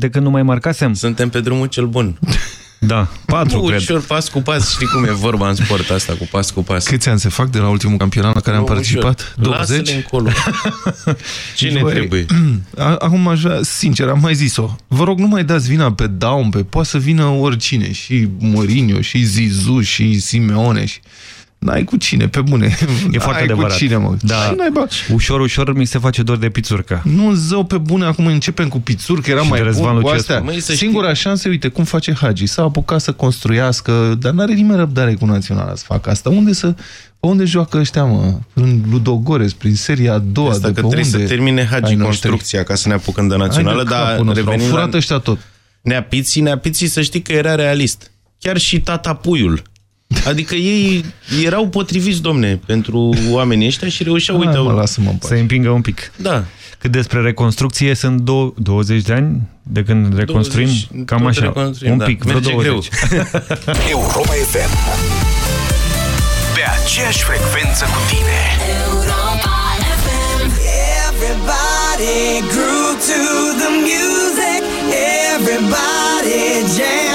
De când nu mai marcasem? Suntem pe drumul cel bun. Da, patru, nu, cred. ușor, pas cu pas, știi cum e vorba în sport asta, cu pas cu pas. Câți ani se fac de la ultimul campionat la care nu, am participat? Ușor. 20? Lasă-le încolo. Cine Băi, trebuie? Acum aș vrea, sincer, am mai zis-o. Vă rog, nu mai dați vina pe Daum, pe poate să vină oricine, și Mourinho, și Zizu, și Simeone, și... N-ai cu cine, pe bune. E foarte adevărat. cu cine, mă. Da. Ce naiba? Ușor, ușor mi se face dor de pițurcă. Nu, zău, pe bune, acum începem cu pițurcă, era Și mai de Răzvan bun cu Lucescu. astea. Măi, să Singura șansă, uite, cum face Hagi, s-a apucat să construiască, dar n-are nimeni răbdare cu naționala să facă asta. Unde să... Pe unde joacă ăștia, mă? În Ludogorez, prin seria a doua, Asta de că pe trebuie unde? să termine ai Hagi noștri? construcția ca să ne apucăm de Hai națională, de dar capul nostru, revenim Au furat la ăștia tot. Neapiții, Neapiții să știi că era realist. Chiar și tata puiul. Adică ei erau potriviți, domne, pentru oamenii ăștia și reușeau, uite, Hai, mă, au- lasă-mă în Să pace. împingă un pic. da, Cât despre reconstrucție, sunt dou 20 de ani de când reconstruim, 20, cam tot așa, reconstruim, un da. pic, vreo Merge 20. Europa FM Pe aceeași frecvență cu tine Everybody grew to the music. Everybody jam.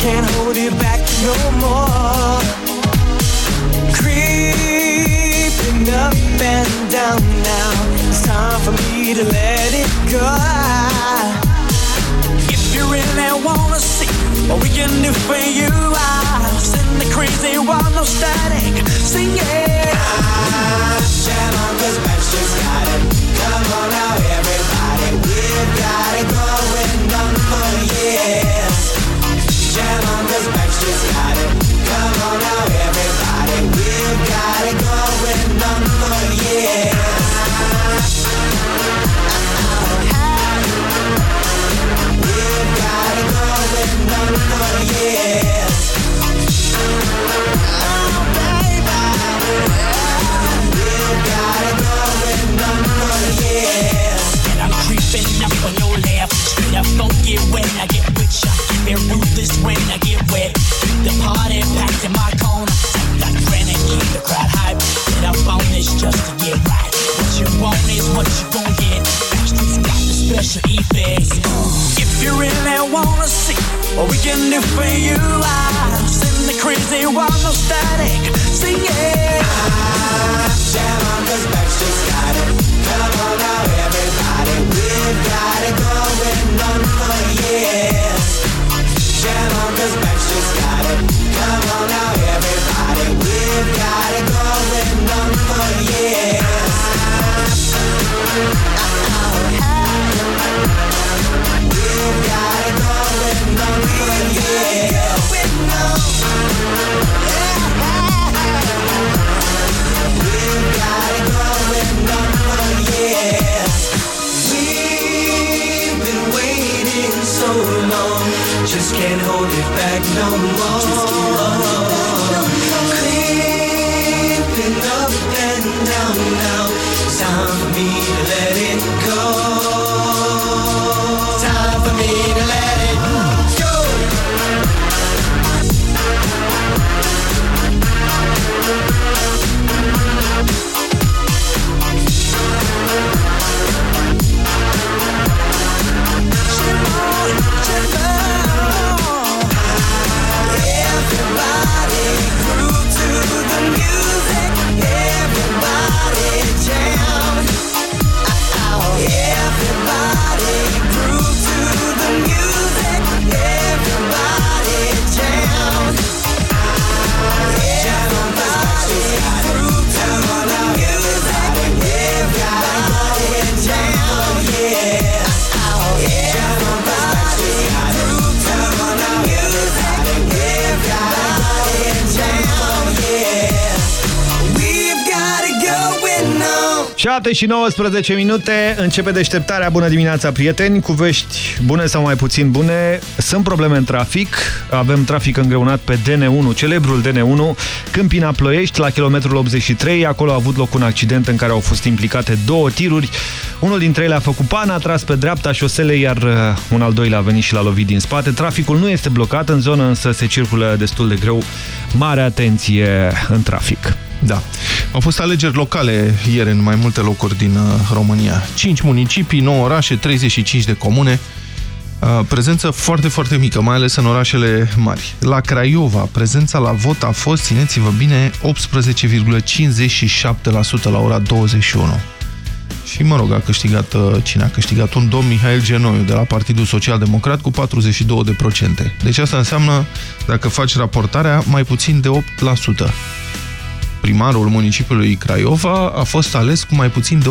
Can't hold it back no more. Creeping up and down now, it's time for me to let it go. If you really wanna see what we can do for you, I'll send the crazy one, no static, sing it. On, cause Bench just got it. Come on now, everybody, we've got it going on for years. When I get with ya. Ruthless when I get just to get right. What you want is what you gon' get. Backstreet's got the special effects. If you really wanna see what we can do for you, I'll send the crazy one, no static, sing it. Jam on, cause Backstreet's got it. Come on now, everybody, we've got it going on for years. Jam on, cause Backstreet's got it. Come on now, just can't hold it back no more. 7 și 19 minute, începe deșteptarea. Bună dimineața, prieteni, cu vești bune sau mai puțin bune. Sunt probleme în trafic, avem trafic îngreunat pe DN1, celebrul DN1, Câmpina Ploiești, la kilometrul 83. Acolo a avut loc un accident în care au fost implicate două tiruri. Unul dintre ele a făcut pana, a tras pe dreapta șoselei, iar uh, un al doilea a venit și l-a lovit din spate. Traficul nu este blocat în zonă, însă se circulă destul de greu. Mare atenție în trafic. Da. Au fost alegeri locale ieri în mai multe locuri din uh, România. 5 municipii, 9 orașe, 35 de comune. Uh, prezență foarte, foarte mică, mai ales în orașele mari. La Craiova, prezența la vot a fost, țineți-vă bine, 18,57% la ora 21. Și, mă rog, a câștigat, uh, cine a câștigat? Un domn Mihail Genoiu de la Partidul Social Democrat cu 42%. Deci asta înseamnă, dacă faci raportarea, mai puțin de 8% primarul municipiului Craiova a fost ales cu mai puțin de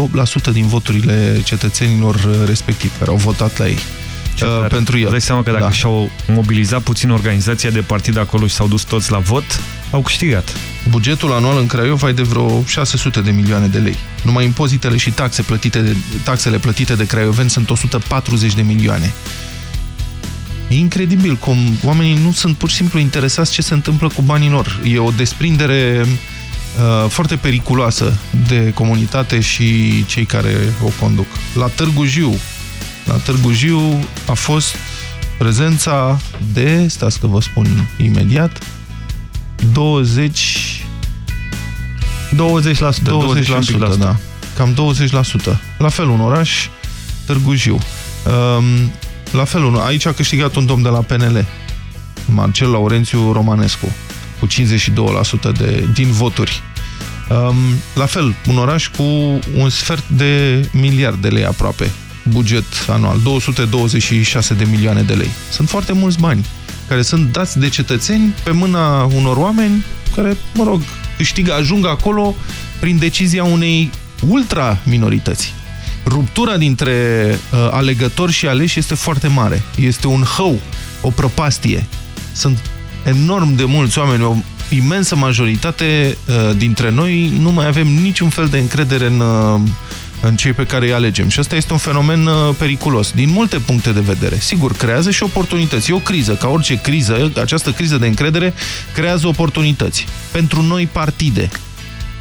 8% din voturile cetățenilor respectivi, care au votat la ei. Ce Uh, pentru el. Dai seama că dacă Da. și-au mobilizat puțin organizația de partid acolo și s-au dus toți la vot, au câștigat. Bugetul anual în Craiova e de vreo 600 de milioane de lei. Numai impozitele și taxe plătite de, taxele plătite de craiovenți sunt 140 de milioane. E incredibil cum oamenii nu sunt pur și simplu interesați ce se întâmplă cu banii lor. E o desprindere uh, foarte periculoasă de comunitate și cei care o conduc. La Târgu Jiu, la Târgu Jiu a fost prezența de, stați că vă spun imediat, 20 20%, 20%, 20%, da. Cam 20%. La fel un oraș, Târgu Jiu. Um, la fel, un, aici a câștigat un domn de la PNL, Marcel Laurențiu Romanescu, cu 52% de, din voturi. Um, la fel, un oraș cu un sfert de miliard de lei aproape, buget anual, 226 de milioane de lei. Sunt foarte mulți bani care sunt dați de cetățeni pe mâna unor oameni care, mă rog, câștigă, ajung acolo prin decizia unei ultra-minorități. Ruptura dintre uh, alegători și aleși este foarte mare. Este un hău, o prăpastie. Sunt enorm de mulți oameni, o imensă majoritate uh, dintre noi nu mai avem niciun fel de încredere în, uh, în cei pe care îi alegem. Și asta este un fenomen uh, periculos, din multe puncte de vedere. Sigur, creează și oportunități. E o criză, ca orice criză, această criză de încredere creează oportunități. Pentru noi partide,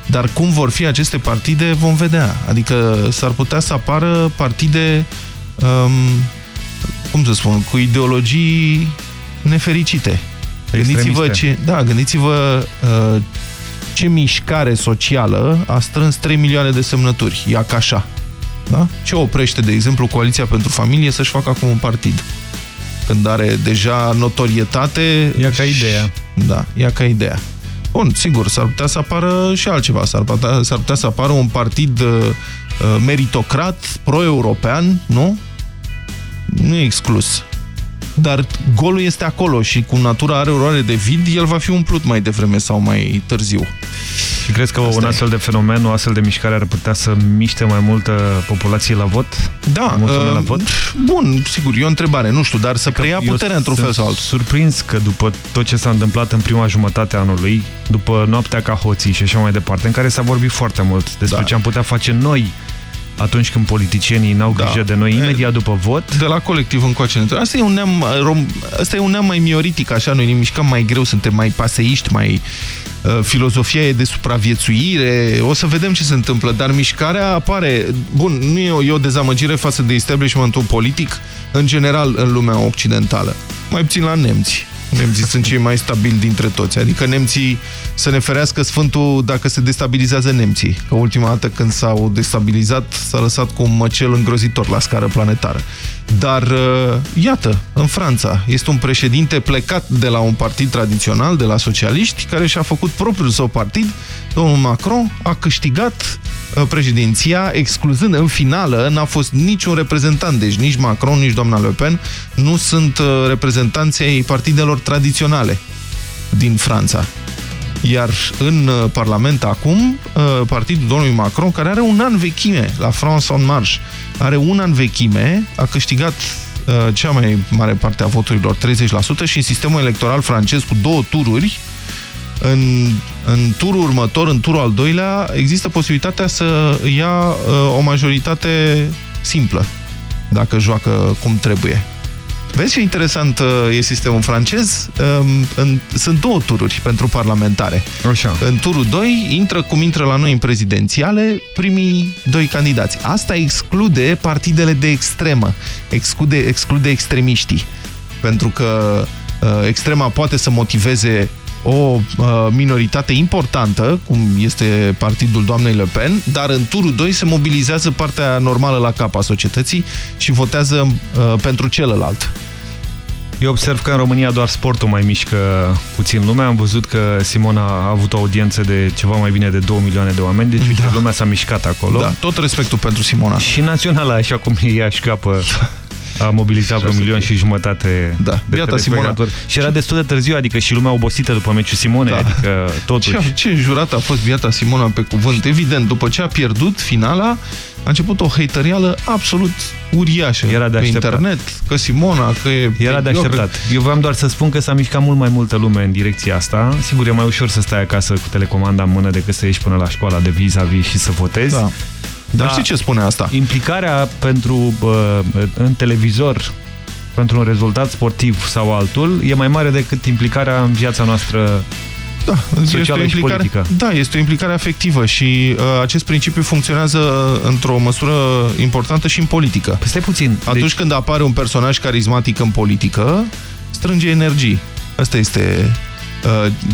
dar cum vor fi aceste partide vom vedea. Adică s-ar putea să apară partide, um, cum să spun, cu ideologii nefericite. Gândiți-vă ce, da, gândiți-vă uh, ce mișcare socială a strâns 3 milioane de semnături, ia ca așa. Da? Ce oprește, de exemplu, Coaliția pentru Familie să-și facă acum un partid? Când are deja notorietate... Ia ca ideea. Da, ia ca ideea. Bun, sigur, s-ar putea să apară și altceva. S-ar putea, s-ar putea să apară un partid uh, uh, meritocrat, pro-european, nu? Nu e exclus. Dar golul este acolo și cum natura are oroare de vid, el va fi umplut mai devreme sau mai târziu. Și crezi că Asta un e. astfel de fenomen, o astfel de mișcare ar putea să miște mai multă populație la vot? Da, Mulți oameni la uh, vot? bun, sigur, e o întrebare, nu știu, dar să preia Eu puterea într-un sunt fel sau altul. surprins că după tot ce s-a întâmplat în prima jumătate a anului, după noaptea ca hoții și așa mai departe, în care s-a vorbit foarte mult despre Da. ce am putea face noi atunci când politicienii n-au Da. grijă de noi, E- imediat după vot, De la colectiv încoace. Asta e un neam, rom, asta e un neam mai mioritic, așa, noi ne mișcăm mai greu, suntem mai paseiști, mai... uh, Filozofia e de supraviețuire, o să vedem ce se întâmplă, dar mișcarea apare, bun, nu e o, e o dezamăgire față de establishmentul politic, în general, în lumea occidentală. Mai puțin la nemți. Nemții sunt cei mai stabili dintre toți. Adică nemții să ne ferească Sfântul dacă se destabilizează nemții. Că ultima dată când s-au destabilizat s-a lăsat cu un măcel îngrozitor la scară planetară. Dar, uh, iată, în Franța este un președinte plecat de la un partid tradițional, de la socialiști, care și-a făcut propriul său partid. Domnul Macron a câștigat uh, președinția, excluzând în finală, n-a fost niciun reprezentant, deci nici Macron, nici doamna Le Pen nu sunt uh, reprezentanții ai partidelor tradiționale din Franța. Iar în uh, Parlament acum, uh, partidul domnului Macron, care are un an vechime la France en Marche, are un an vechime, a câștigat uh, cea mai mare parte a voturilor, 30%, și în sistemul electoral francez cu două tururi, în În turul următor, în turul al doilea, există posibilitatea să ia uh, o majoritate simplă, dacă joacă cum trebuie. Vezi ce interesant uh, e sistemul francez? Um, în, sunt două tururi pentru parlamentare. Așa. În turul 2 intră cum intră la noi în prezidențiale primii doi candidați. Asta exclude partidele de extremă, exclude, exclude extremiștii. Pentru că uh, extrema poate să motiveze o uh, minoritate importantă, cum este partidul doamnei Le Pen, dar în turul 2 se mobilizează partea normală la cap a societății și votează uh, pentru celălalt. Eu observ că în România doar sportul mai mișcă puțin lumea. Am văzut că Simona a avut o audiență de ceva mai bine de 2 milioane de oameni, deci da. lumea s-a mișcat acolo. Da, tot respectul pentru Simona. Și naționala, așa cum e ea capă, a mobilizat vreo milion și jumătate da. de Iată Simona. Și era destul de târziu, adică și lumea obosită după meciul Simone, da. adică totuși. Ce, ce jurat a fost viața Simona pe cuvânt. Evident, după ce a pierdut finala, a început o haterială absolut uriașă Era de pe așteptat. internet, că Simona, că e... Era de așteptat. Eu vreau doar să spun că s-a mișcat mult mai multă lume în direcția asta. Sigur, e mai ușor să stai acasă cu telecomanda în mână decât să ieși până la școala de vis-a-vis -vis și să votezi. Da. Dar Da. știi ce spune asta? Implicarea pentru, uh, în televizor pentru un rezultat sportiv sau altul e mai mare decât implicarea în viața noastră Da, este socială o și implicare, politică. Da, este o implicare afectivă și uh, acest principiu funcționează uh, într-o măsură importantă și în politică. Păi stai puțin. Atunci deci, când apare un personaj carismatic în politică, strânge energii. Asta este uh,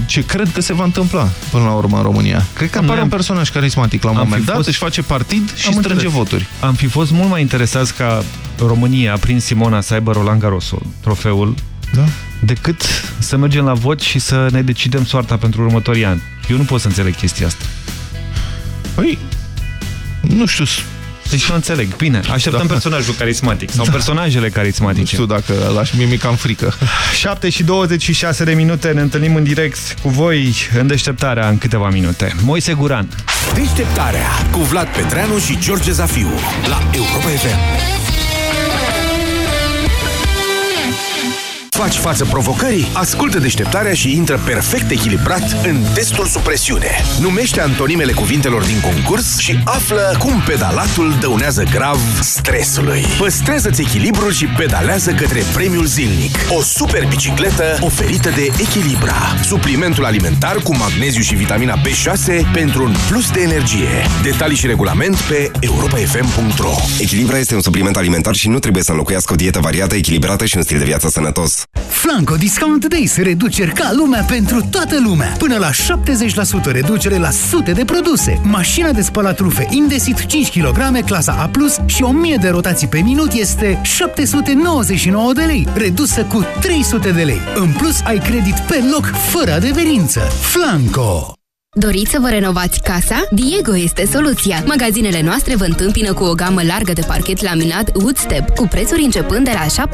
ce cred că se va întâmpla până la urmă în România. Cred că apare noi un am- personaj carismatic la un am moment fi dat, fost- își face partid și Am strânge înțeles. voturi. am fi fost mult mai interesați ca România, prin Simona, să aibă Roland Garrosul, trofeul, Da? decât să mergem la vot și să ne decidem soarta pentru următorii ani. Eu nu pot să înțeleg chestia asta. Păi, nu știu, Deci nu înțeleg. Bine, așteptăm Da. personajul carismatic sau personajele nu carismatice. știu dacă lași mie mi cam frică. 7 și 26 de minute ne întâlnim în direct cu voi în deșteptarea în câteva minute. Moise Guran. Deșteptarea cu Vlad Petreanu și George Zafiu la Europa FM. Faci față provocării? Ascultă deșteptarea și intră perfect echilibrat în testul sub presiune. Numește antonimele cuvintelor din concurs și află cum pedalatul dăunează grav stresului. Păstrează-ți echilibrul și pedalează către premiul zilnic. O super bicicletă oferită de Echilibra. Suplimentul alimentar cu magneziu și vitamina B6 pentru un plus de energie. Detalii și regulament pe europafm.ro Echilibra este un supliment alimentar și nu trebuie să înlocuiască o dietă variată, echilibrată și un stil de viață sănătos. Flanco Discount Days, reduceri ca lumea pentru toată lumea. Până la 70% reducere la sute de produse. Mașina de spălat rufe Indesit 5 kg, clasa A+, și 1000 de rotații pe minut este 799 de lei, redusă cu 300 de lei. În plus, ai credit pe loc, fără adeverință. Flanco! Doriți să vă renovați casa? Diego este soluția. Magazinele noastre vă întâmpină cu o gamă largă de parchet laminat Woodstep, cu prețuri începând de la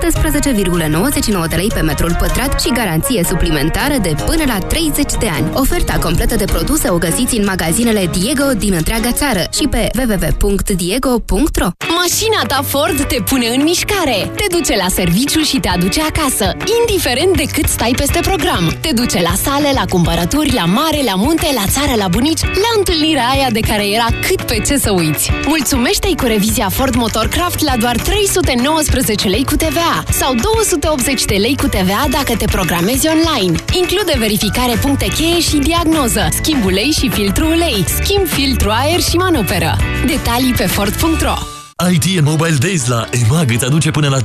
17,99 de lei pe metrul pătrat și garanție suplimentară de până la 30 de ani. Oferta completă de produse o găsiți în magazinele Diego din întreaga țară și pe www.diego.ro Mașina ta Ford te pune în mișcare. Te duce la serviciu și te aduce acasă, indiferent de cât stai peste program. Te duce la sale, la cumpărături, la mare, la munte, la țară, la bunici, la întâlnirea aia de care era cât pe ce să uiți. Mulțumește-i cu revizia Ford Motorcraft la doar 319 lei cu TVA sau 280 de lei cu TVA dacă te programezi online. Include verificare puncte cheie și diagnoză, schimb ulei și filtru ulei, schimb filtru aer și manoperă. Detalii pe Ford.ro IT and Mobile Days la EMAG îți aduce până la 35%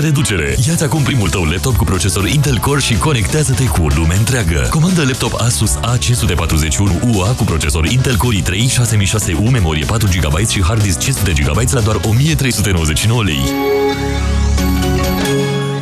reducere. Ia-ți acum primul tău laptop cu procesor Intel Core și conectează-te cu lumea întreagă. Comandă laptop Asus A541UA cu procesor Intel Core i3 6600U, memorie 4 GB și hard disk 500 GB la doar 1399 lei.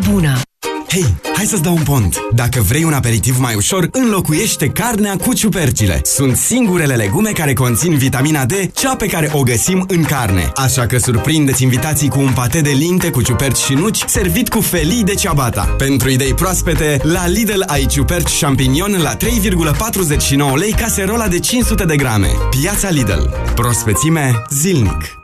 bună. Hei, hai să-ți dau un pont. Dacă vrei un aperitiv mai ușor, înlocuiește carnea cu ciupercile. Sunt singurele legume care conțin vitamina D, cea pe care o găsim în carne. Așa că surprindeți invitații cu un pate de linte cu ciuperci și nuci, servit cu felii de ciabata. Pentru idei proaspete, la Lidl ai ciuperci champignon la 3,49 lei caserola de 500 de grame. Piața Lidl. Prospețime zilnic.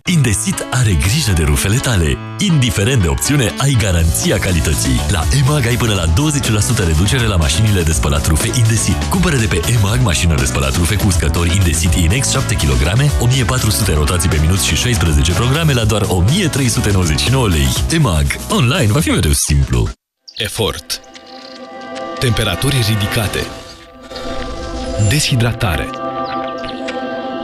Indesit are grijă de rufele tale. Indiferent de opțiune, ai garanția calității. La EMAG ai până la 20% reducere la mașinile de spălat rufe Indesit. Cumpără de pe EMAG mașină de spălat rufe cu uscători Indesit Inex 7 kg, 1400 rotații pe minut și 16 programe la doar 1399 lei. EMAG. Online va fi mereu simplu. Efort. Temperaturi ridicate. Deshidratare.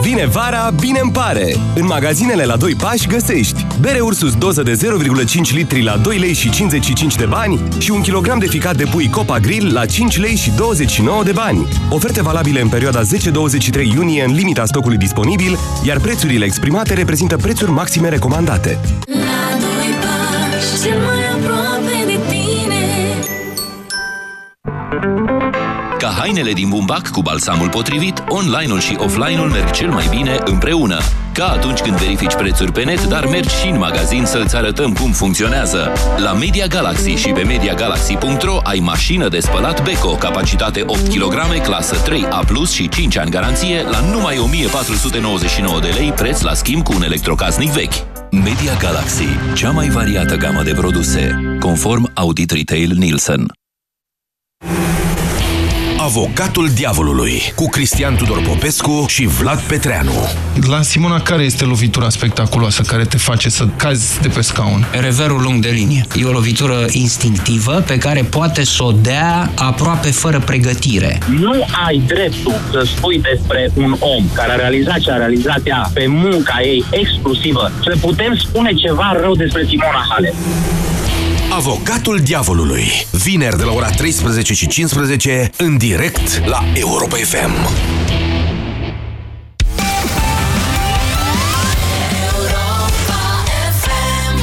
Vine vara, bine îmi pare! În magazinele la 2 pași găsești bere Ursus doză de 0,5 litri la 2 lei și 55 de bani și un kilogram de ficat de pui Copa Grill la 5 lei și 29 de bani. Oferte valabile în perioada 10-23 iunie în limita stocului disponibil, iar prețurile exprimate reprezintă prețuri maxime recomandate. La doi pași, cel mai hainele din bumbac cu balsamul potrivit, online-ul și offline-ul merg cel mai bine împreună. Ca atunci când verifici prețuri pe net, dar mergi și în magazin să-ți arătăm cum funcționează. La Media Galaxy și pe MediaGalaxy.ro ai mașină de spălat Beko, capacitate 8 kg, clasă 3A+, și 5 ani garanție, la numai 1499 de lei, preț la schimb cu un electrocasnic vechi. Media Galaxy, cea mai variată gamă de produse, conform Audit Retail Nielsen. Avocatul diavolului cu Cristian Tudor Popescu și Vlad Petreanu. La Simona, care este lovitura spectaculoasă care te face să cazi de pe scaun? Reverul lung de linie. E o lovitură instinctivă pe care poate să o dea aproape fără pregătire. Nu ai dreptul să spui despre un om care a realizat ce a realizat ea pe munca ei exclusivă, să putem spune ceva rău despre Simona Halep. Avocatul diavolului. Vineri de la ora 13 și 15 în direct la Europa FM.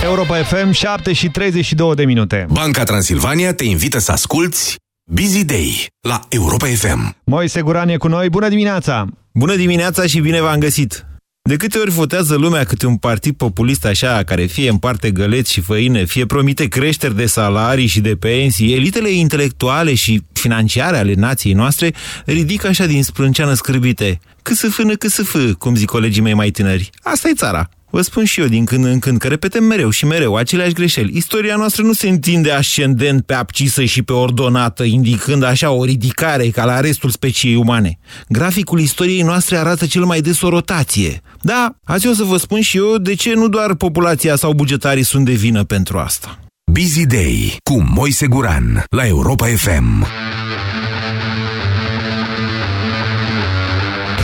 Europa FM, 7 și 32 de minute. Banca Transilvania te invită să asculti Busy Day la Europa FM. Moise Guran e cu noi, bună dimineața! Bună dimineața și bine v-am găsit! De câte ori votează lumea câte un partid populist așa, care fie împarte găleți și făine, fie promite creșteri de salarii și de pensii, elitele intelectuale și financiare ale nației noastre ridică așa din sprânceană scârbite. Cât să fână, cât să fă, cum zic colegii mei mai tineri. Asta e țara. Vă spun și eu din când în când că repetem mereu și mereu aceleași greșeli. Istoria noastră nu se întinde ascendent pe abcisă și pe ordonată, indicând așa o ridicare ca la restul speciei umane. Graficul istoriei noastre arată cel mai des o rotație. Da, azi o să vă spun și eu de ce nu doar populația sau bugetarii sunt de vină pentru asta. Busy Day cu Moise Guran la Europa FM.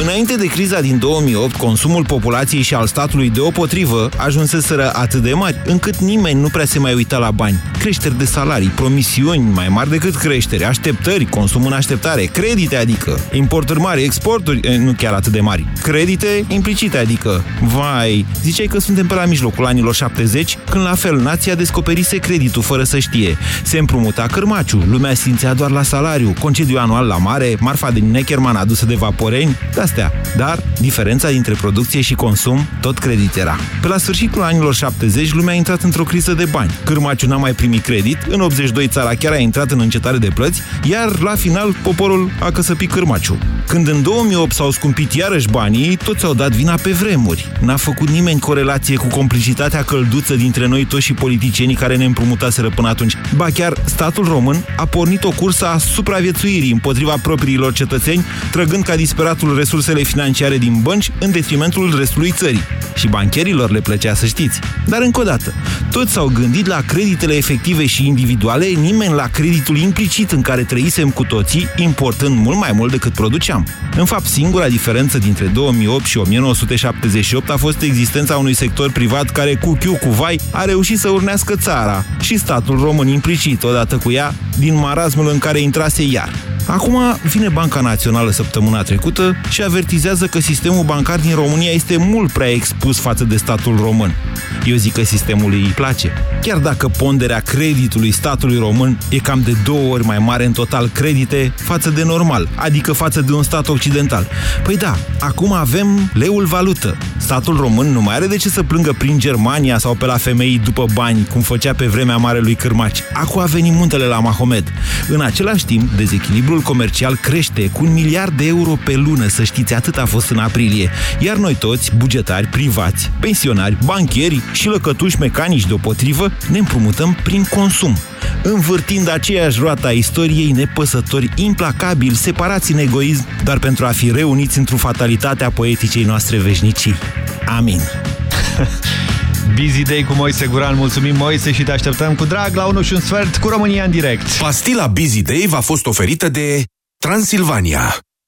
Înainte de criza din 2008, consumul populației și al statului deopotrivă ajunseseră atât de mari, încât nimeni nu prea se mai uita la bani. Creșteri de salarii, promisiuni mai mari decât creștere, așteptări, consum în așteptare, credite adică, importuri mari, exporturi, eh, nu chiar atât de mari, credite implicite adică, vai, ziceai că suntem pe la mijlocul anilor 70, când la fel nația descoperise creditul fără să știe. Se împrumuta cărmaciu, lumea simțea doar la salariu, concediu anual la mare, marfa din Neckerman adusă de vaporeni, astea. Dar diferența dintre producție și consum tot credit era. Pe la sfârșitul anilor 70, lumea a intrat într-o criză de bani. Cârmaciu n-a mai primit credit, în 82 țara chiar a intrat în încetare de plăți, iar la final poporul a căsăpit cârmaciu. Când în 2008 s-au scumpit iarăși banii, toți au dat vina pe vremuri. N-a făcut nimeni corelație cu complicitatea călduță dintre noi toți și politicienii care ne împrumutaseră până atunci. Ba chiar, statul român a pornit o cursă a supraviețuirii împotriva propriilor cetățeni, trăgând ca disperatul resursele financiare din bănci în detrimentul restului țării. Și bancherilor le plăcea să știți. Dar încă o dată, toți s-au gândit la creditele efective și individuale, nimeni la creditul implicit în care trăisem cu toții, importând mult mai mult decât produceam. În fapt, singura diferență dintre 2008 și 1978 a fost existența unui sector privat care, cu chiu cu vai, a reușit să urnească țara și statul român implicit, odată cu ea, din marasmul în care intrase iar. Acum vine Banca Națională săptămâna trecută și avertizează că sistemul bancar din România este mult prea expus față de statul român. Eu zic că sistemului îi place. Chiar dacă ponderea creditului statului român e cam de două ori mai mare în total credite față de normal, adică față de un stat occidental. Păi da, acum avem leul valută. Statul român nu mai are de ce să plângă prin Germania sau pe la femei după bani, cum făcea pe vremea Marelui Cârmaci. Acum a venit muntele la Mahomed. În același timp, dezechilibrul comercial crește cu un miliard de euro pe lună, să știți, atât a fost în aprilie. Iar noi toți, bugetari, privați, pensionari, banchieri și lăcătuși mecanici deopotrivă, ne împrumutăm prin consum. Învârtind aceeași roată a istoriei, nepăsători, implacabili, separați în egoism, doar pentru a fi reuniți într-o fatalitate a poeticei noastre veșnicii. Amin. Busy Day cu Moise Guran. Mulțumim, Moise, și te așteptăm cu drag la 1 și un sfert cu România în direct. Pastila Busy Day v-a fost oferită de Transilvania,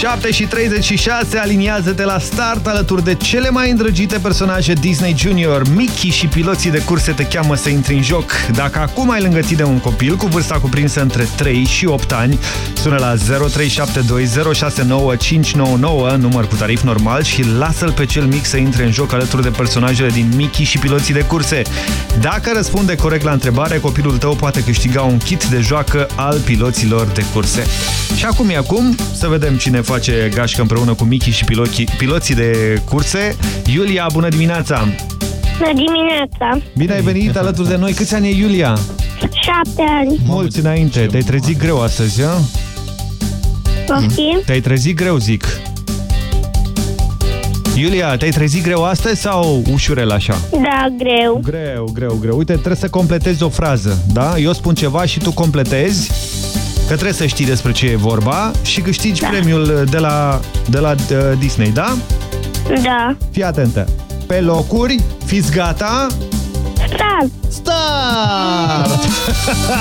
7 și 36, aliniază-te la start alături de cele mai îndrăgite personaje Disney Junior. Mickey și piloții de curse te cheamă să intri în joc. Dacă acum ai lângă tine un copil cu vârsta cuprinsă între 3 și 8 ani, sună la 0372069599, număr cu tarif normal și lasă-l pe cel mic să intre în joc alături de personajele din Mickey și piloții de curse. Dacă răspunde corect la întrebare, copilul tău poate câștiga un kit de joacă al piloților de curse. Și acum e acum, să vedem cine face gașcă împreună cu Mickey și piloții, piloții de curse. Iulia, bună dimineața! Bună dimineața! Bine ai venit alături de noi. Câți ani e Iulia? Șapte ani. Mulți înainte. Te-ai trezit greu astăzi, a? Poftim? Te-ai trezit greu, zic. Iulia, te-ai trezit greu astăzi sau ușurel așa? Da, greu. Greu, greu, greu. Uite, trebuie să completezi o frază, da? Eu spun ceva și tu completezi, că trebuie să știi despre ce e vorba și câștigi da. premiul de la, de la uh, Disney, da? Da. Fii atentă. Pe locuri, fiți gata? Start! Start!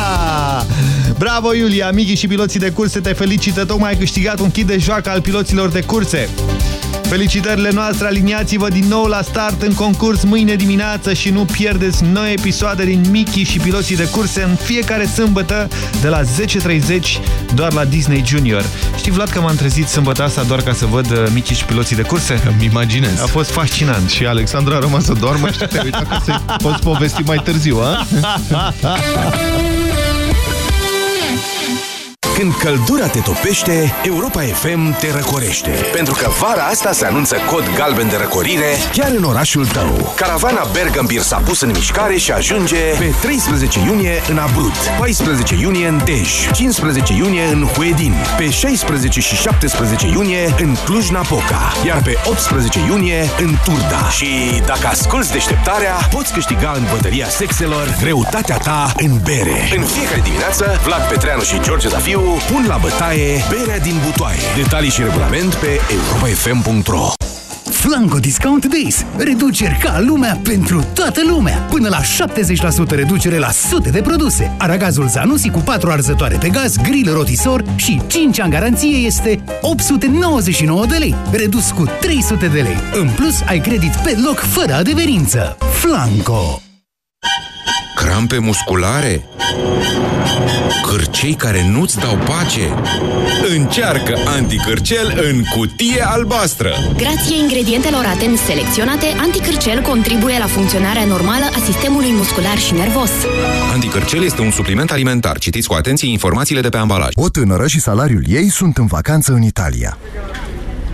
Bravo, Iulia! Mighi și piloții de curse te felicită. Tocmai ai câștigat un kit de joacă al piloților de curse. Felicitările noastre, aliniați-vă din nou la start în concurs mâine dimineață și nu pierdeți noi episoade din Mickey și piloții de curse în fiecare sâmbătă de la 10.30 doar la Disney Junior. Știi, Vlad, că m-am trezit sâmbătă asta doar ca să văd uh, Mickey și piloții de curse? Îmi imaginez. A fost fascinant. Și Alexandra a rămas să doarmă și te-ai uitat că să poți povesti mai târziu, a? Când căldura te topește, Europa FM te răcorește. Pentru că vara asta se anunță cod galben de răcorire chiar în orașul tău. Caravana Bergambir s-a pus în mișcare și ajunge pe 13 iunie în Abrut, 14 iunie în Dej, 15 iunie în Huedin, pe 16 și 17 iunie în Cluj-Napoca, iar pe 18 iunie în Turda. Și dacă asculți deșteptarea, poți câștiga în bătălia sexelor greutatea ta în bere. În fiecare dimineață, Vlad Petreanu și George Zafiu pun la bătaie berea din butoaie. Detalii și regulament pe europafm.ro Flanco Discount Days. Reduceri ca lumea pentru toată lumea. Până la 70% reducere la sute de produse. Aragazul Zanussi cu 4 arzătoare pe gaz, grill rotisor și 5 ani garanție este 899 de lei. Redus cu 300 de lei. În plus, ai credit pe loc fără adeverință. Flanco. Crampe musculare? Cârcei care nu-ți dau pace? Încearcă anticârcel în cutie albastră! Grație ingredientelor atent selecționate, anticârcel contribuie la funcționarea normală a sistemului muscular și nervos. Anticârcel este un supliment alimentar. Citiți cu atenție informațiile de pe ambalaj. O tânără și salariul ei sunt în vacanță în Italia.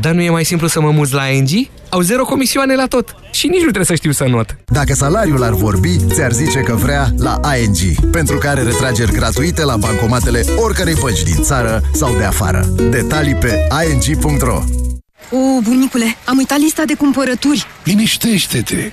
Dar nu e mai simplu să mă muz la ING? Au zero comisioane la tot. Și nici nu trebuie să știu să not. Dacă salariul ar vorbi, ți-ar zice că vrea la ING, pentru care retrageri gratuite la bancomatele oricărei bănci din țară sau de afară. Detalii pe ing.ro O, bunicule, am uitat lista de cumpărături. Liniștește-te!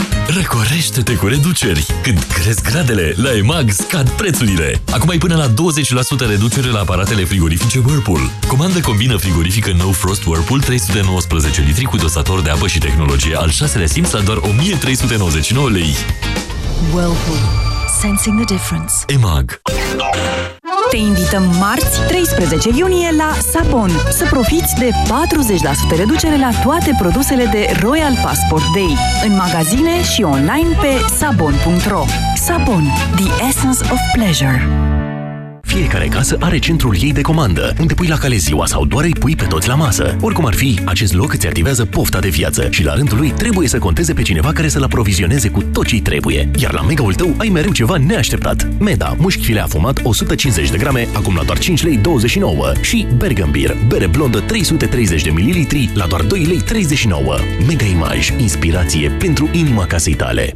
Răcorește-te cu reduceri! Când cresc gradele, la EMAG scad prețurile! Acum ai până la 20% reducere la aparatele frigorifice Whirlpool. Comandă combină frigorifică No Frost Whirlpool 319 litri cu dosator de apă și tehnologie al 6-lea simț la doar 1399 lei. Whirlpool. Sensing the difference. EMAG Te invităm marți, 13 iunie, la Sabon să profiți de 40% reducere la toate produsele de Royal Passport Day în magazine și online pe sabon.ro. Sabon. The essence of pleasure. Fiecare casă are centrul ei de comandă, unde pui la cale ziua sau doar îi pui pe toți la masă. Oricum ar fi, acest loc îți activează pofta de viață și la rândul lui trebuie să conteze pe cineva care să-l aprovizioneze cu tot ce trebuie. Iar la Mega-ul tău ai mereu ceva neașteptat. Meda, mușchi filea fumat 150 de grame, acum la doar 5 lei 29 și Bergambir, bere blondă 330 de mililitri la doar 2 lei 39. Mega Image, inspirație pentru inima casei tale.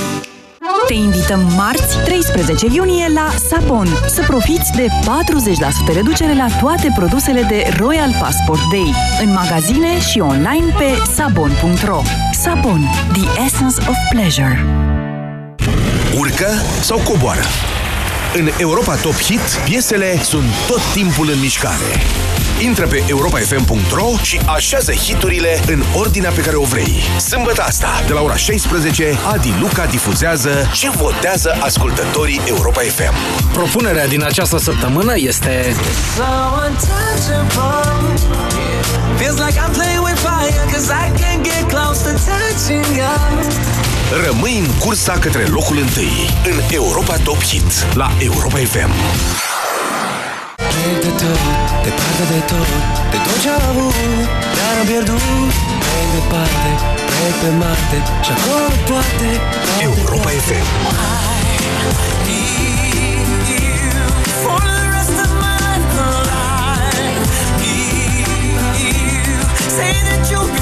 Te invităm marți, 13 iunie, la Sabon să profiți de 40% reducere la toate produsele de Royal Passport Day în magazine și online pe sabon.ro. Sabon. The essence of pleasure. Urcă sau coboară? În Europa Top Hit, piesele sunt tot timpul în mișcare. Intră pe europafm.ro și așează hiturile în ordinea pe care o vrei. Sâmbătă asta, de la ora 16, Adi Luca difuzează ce votează ascultătorii Europa FM. Propunerea din această săptămână este So untouchable. Feels like I'm playing with fire, cause I can't get close to touching you. Rămâi în cursa către locul întâi în Europa Top Hit la Europa FM. Plec de tot, departe de tot De tot ce am avut, dar am pierdut. Plec departe, plec pe Marte Și acolo toate, toate Europa FM For the rest of my life. Need you. Say that you'll be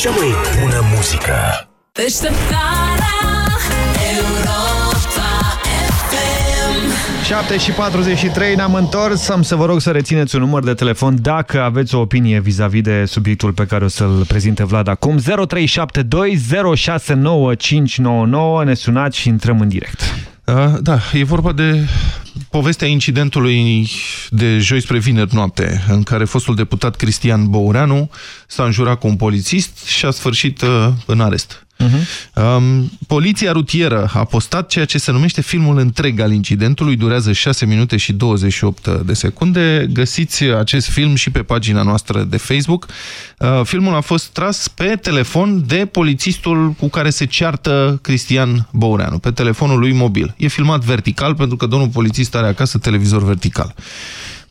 Cea mai bună muzică Deșteptarea Europa FM 7 și 43 ne-am întors. Am să vă rog să rețineți un număr de telefon dacă aveți o opinie vis-a-vis -vis de subiectul pe care o să-l prezinte Vlad acum. 0372 069599. Ne sunați și intrăm în direct. Uh, da, e vorba de povestea incidentului de joi spre vineri noapte, în care fostul deputat Cristian Băureanu s-a înjurat cu un polițist și a sfârșit uh, în arest. Um, poliția rutieră a postat ceea ce se numește filmul întreg al incidentului, durează 6 minute și 28 de secunde. Găsiți acest film și pe pagina noastră de Facebook. Uh, filmul a fost tras pe telefon de polițistul cu care se ceartă Cristian Băureanu, pe telefonul lui mobil. E filmat vertical pentru că domnul polițist are acasă televizor vertical.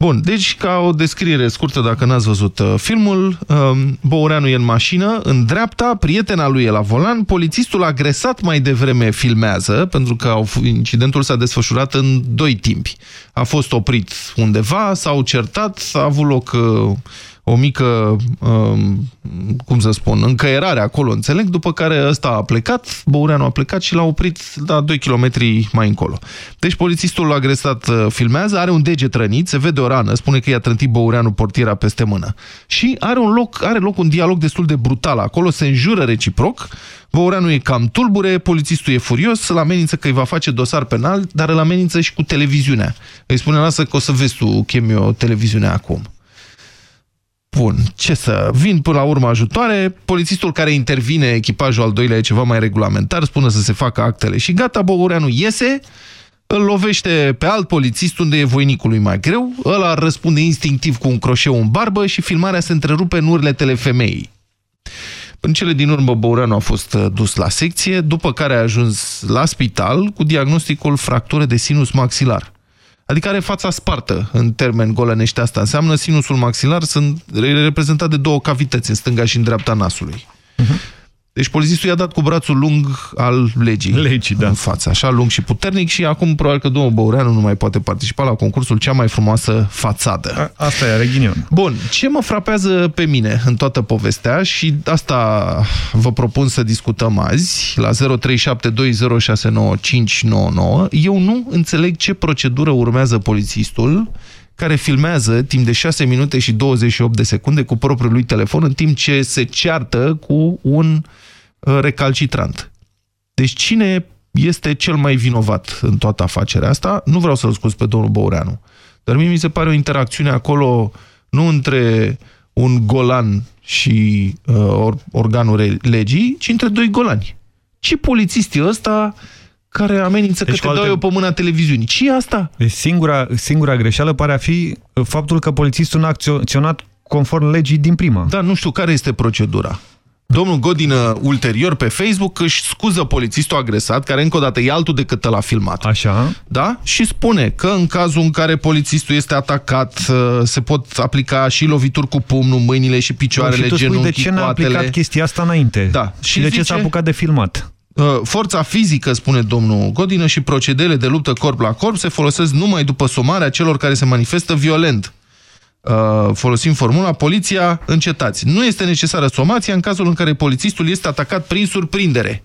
Bun, deci ca o descriere scurtă, dacă n-ați văzut uh, filmul, um, Băureanu e în mașină, în dreapta, prietena lui e la volan, polițistul agresat mai devreme filmează, pentru că au, incidentul s-a desfășurat în doi timpi. A fost oprit undeva, s-au certat, a avut loc uh, o mică, um, cum să spun, încăierare acolo, înțeleg, după care ăsta a plecat, Băureanu a plecat și l-a oprit la 2 km mai încolo. Deci polițistul agresat uh, filmează, are un deget rănit, se vede o rană, spune că i-a trântit Băureanu portiera peste mână. Și are, un loc, are loc un dialog destul de brutal acolo, se înjură reciproc, Băureanu e cam tulbure, polițistul e furios, îl amenință că îi va face dosar penal, dar îl amenință și cu televiziunea. Îi spune, lasă că o să vezi tu, chemi o televiziune acum. Bun, ce să... Vin până la urmă ajutoare, polițistul care intervine, echipajul al doilea e ceva mai regulamentar, spune să se facă actele și gata, Băureanu iese, îl lovește pe alt polițist unde e voinicul lui mai greu, ăla răspunde instinctiv cu un croșeu în barbă și filmarea se întrerupe în urle telefemeii. În cele din urmă, Băureanu a fost uh, dus la secție, după care a ajuns la spital cu diagnosticul fractură de sinus maxilar. Adică are fața spartă, în termeni golănești asta. Înseamnă sinusul maxilar sunt reprezentat de două cavități, în stânga și în dreapta nasului. Uh-huh. Deci polițistul i-a dat cu brațul lung al legii. Legii, da. În față, așa lung și puternic și acum probabil că domnul Băureanu nu mai poate participa la concursul cea mai frumoasă fațadă. A, asta e, are ghinion. Bun, ce mă frapează pe mine în toată povestea și asta vă propun să discutăm azi la 0372069599. Eu nu înțeleg ce procedură urmează polițistul care filmează timp de 6 minute și 28 de secunde cu propriul lui telefon în timp ce se ceartă cu un uh, recalcitrant. Deci cine este cel mai vinovat în toată afacerea asta? Nu vreau să-l scuz pe domnul Băureanu, dar mie mi se pare o interacțiune acolo nu între un golan și uh, organul legii, ci între doi golani. Ce polițist e ăsta care amenință deci că te alte... dau eu pe mâna televiziunii. ce e asta? Deci singura, singura greșeală pare a fi faptul că polițistul n-a acționat conform legii din prima. Da, nu știu care este procedura. Domnul Godină, ulterior, pe Facebook, își scuză polițistul agresat, care încă o dată e altul decât l-a filmat. Așa. Da? Și spune că în cazul în care polițistul este atacat, uh, se pot aplica și lovituri cu pumnul, mâinile și picioarele, genunchii, genunchii, de ce n-a aplicat chestia asta înainte? Da. Și, și de zice... ce s-a apucat de filmat? Uh, forța fizică, spune domnul Godină, și procedele de luptă corp la corp se folosesc numai după somarea celor care se manifestă violent. Uh, folosim formula, poliția, încetați. Nu este necesară somația în cazul în care polițistul este atacat prin surprindere.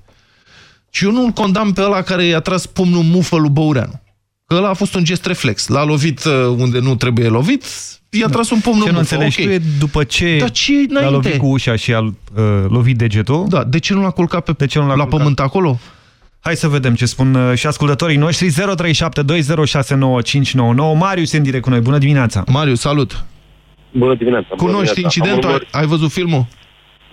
Și eu nu-l condamn pe ăla care i-a tras pumnul mufă lui Băureanu. Că ăla a fost un gest reflex. L-a lovit uh, unde nu trebuie lovit, i-a tras un pumn Ce nu înțelegi okay. tu e după ce da, ce l-a lovit cu ușa și a uh, lovit degetul. Da, de ce nu l-a culcat pe, de ce nu la culcat? pământ acolo? Hai să vedem ce spun uh, și ascultătorii noștri. 0372069599. Marius în direct cu noi. Bună dimineața! Marius, salut! Bună dimineața! Cunoști bună incidentul? Urmărit... Ai văzut filmul?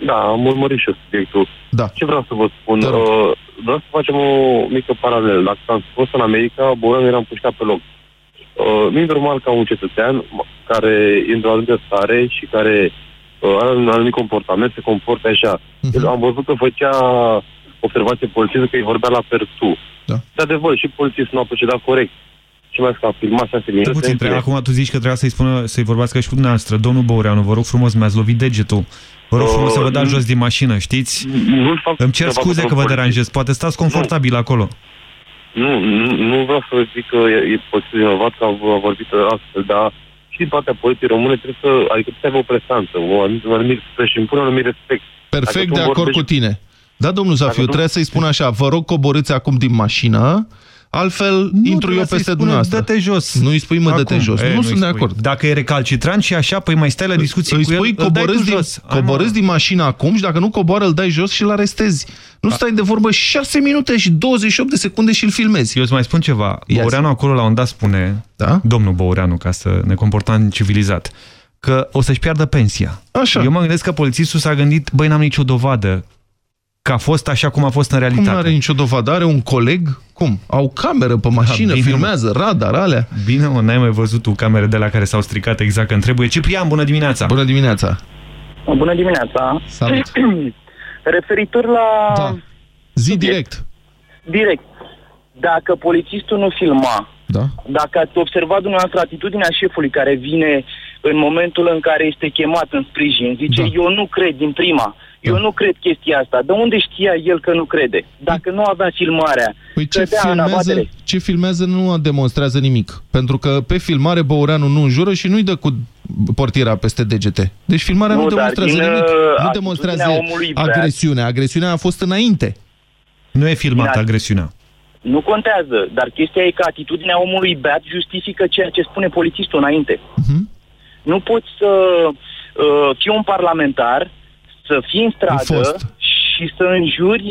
Da, am urmărit și eu subiectul. Da. Ce vreau să vă spun? Uh, vreau să facem o mică paralelă. Dacă am fost în America, Boran era împușcat pe loc. Uh, nu e normal ca un cetățean care e într-o anumită stare și care uh, are un anumit comportament, se comportă așa. Uh-huh. Am văzut că făcea observație polițistă că îi vorbea la pertu. Da. De adevăr, și polițistul nu a procedat corect. Și mai că a filmat șase minute. Puțin, trebuie, acum tu zici că trebuia să-i spună, să-i vorbească și cu dumneavoastră. Domnul Băureanu, vă rog frumos, mi-ați lovit degetul. Vă rog frumos uh, să vă dați jos din mașină, știți? Îmi cer scuze că vă deranjez. Poate stați confortabil nu. acolo. Nu, nu, nu vreau să zic că e, e pozitiv vinovat că a vorbit astfel, dar și din partea poliției române trebuie să, adică trebuie să aibă o prestanță, o anumit, un anumit și impune un anumit respect. Perfect de acord vorbești... cu tine. Da, domnul Zafiu, trebuie să-i spun așa, vă rog coborâți acum din mașină, Altfel, nu intru eu peste dumneavoastră. Dă-te jos. Nu îi spui, mă, dă-te jos. E, nu sunt de acord. Dacă e recalcitrant și așa, păi mai stai la discuție îi cu spui, el, coborâți din, jos. coborâți din mașină acum și dacă nu coboară, îl dai jos și îl arestezi. Nu A. stai de vorbă 6 minute și 28 de secunde și îl filmezi. Eu îți mai spun ceva. Băureanu acolo la un dat spune, da? domnul Băureanu, ca să ne comportăm civilizat, că o să-și piardă pensia. Așa. Eu mă gândesc că polițistul s-a gândit, băi, n-am nicio dovadă că a fost așa cum a fost în Cum realitate. nu are nicio dovadă? Are un coleg? Cum? Au cameră pe mașină, Da, bine, filmează, radar, alea. Bine, mă, n-ai mai văzut tu camere de la care s-au stricat exact când trebuie. Ciprian, bună dimineața! Bună dimineața! Bună dimineața! Salut! Referitor la... Da. Zi direct. Direct. Dacă polițistul nu filma, Da. dacă ați observat dumneavoastră atitudinea șefului care vine în momentul în care este chemat în sprijin, zice, Da. eu nu cred din prima, eu nu cred chestia asta. De unde știa el că nu crede? Dacă nu avea filmarea, Păi ce cădea în filmează, abatere. ce filmează nu demonstrează nimic. Pentru că pe filmare Băureanu nu înjură și nu-i dă cu portiera peste degete. Deci filmarea nu, Nu, dar demonstrează din, nimic. uh, Nu atitudinea demonstrează omului beat. agresiunea. Agresiunea a fost înainte. Nu e filmată Da. agresiunea. Nu contează, dar chestia e că atitudinea omului beat justifică ceea ce spune polițistul înainte. Mhm. Nu poți să uh, fii un parlamentar, să fii în stradă fost. și să înjuri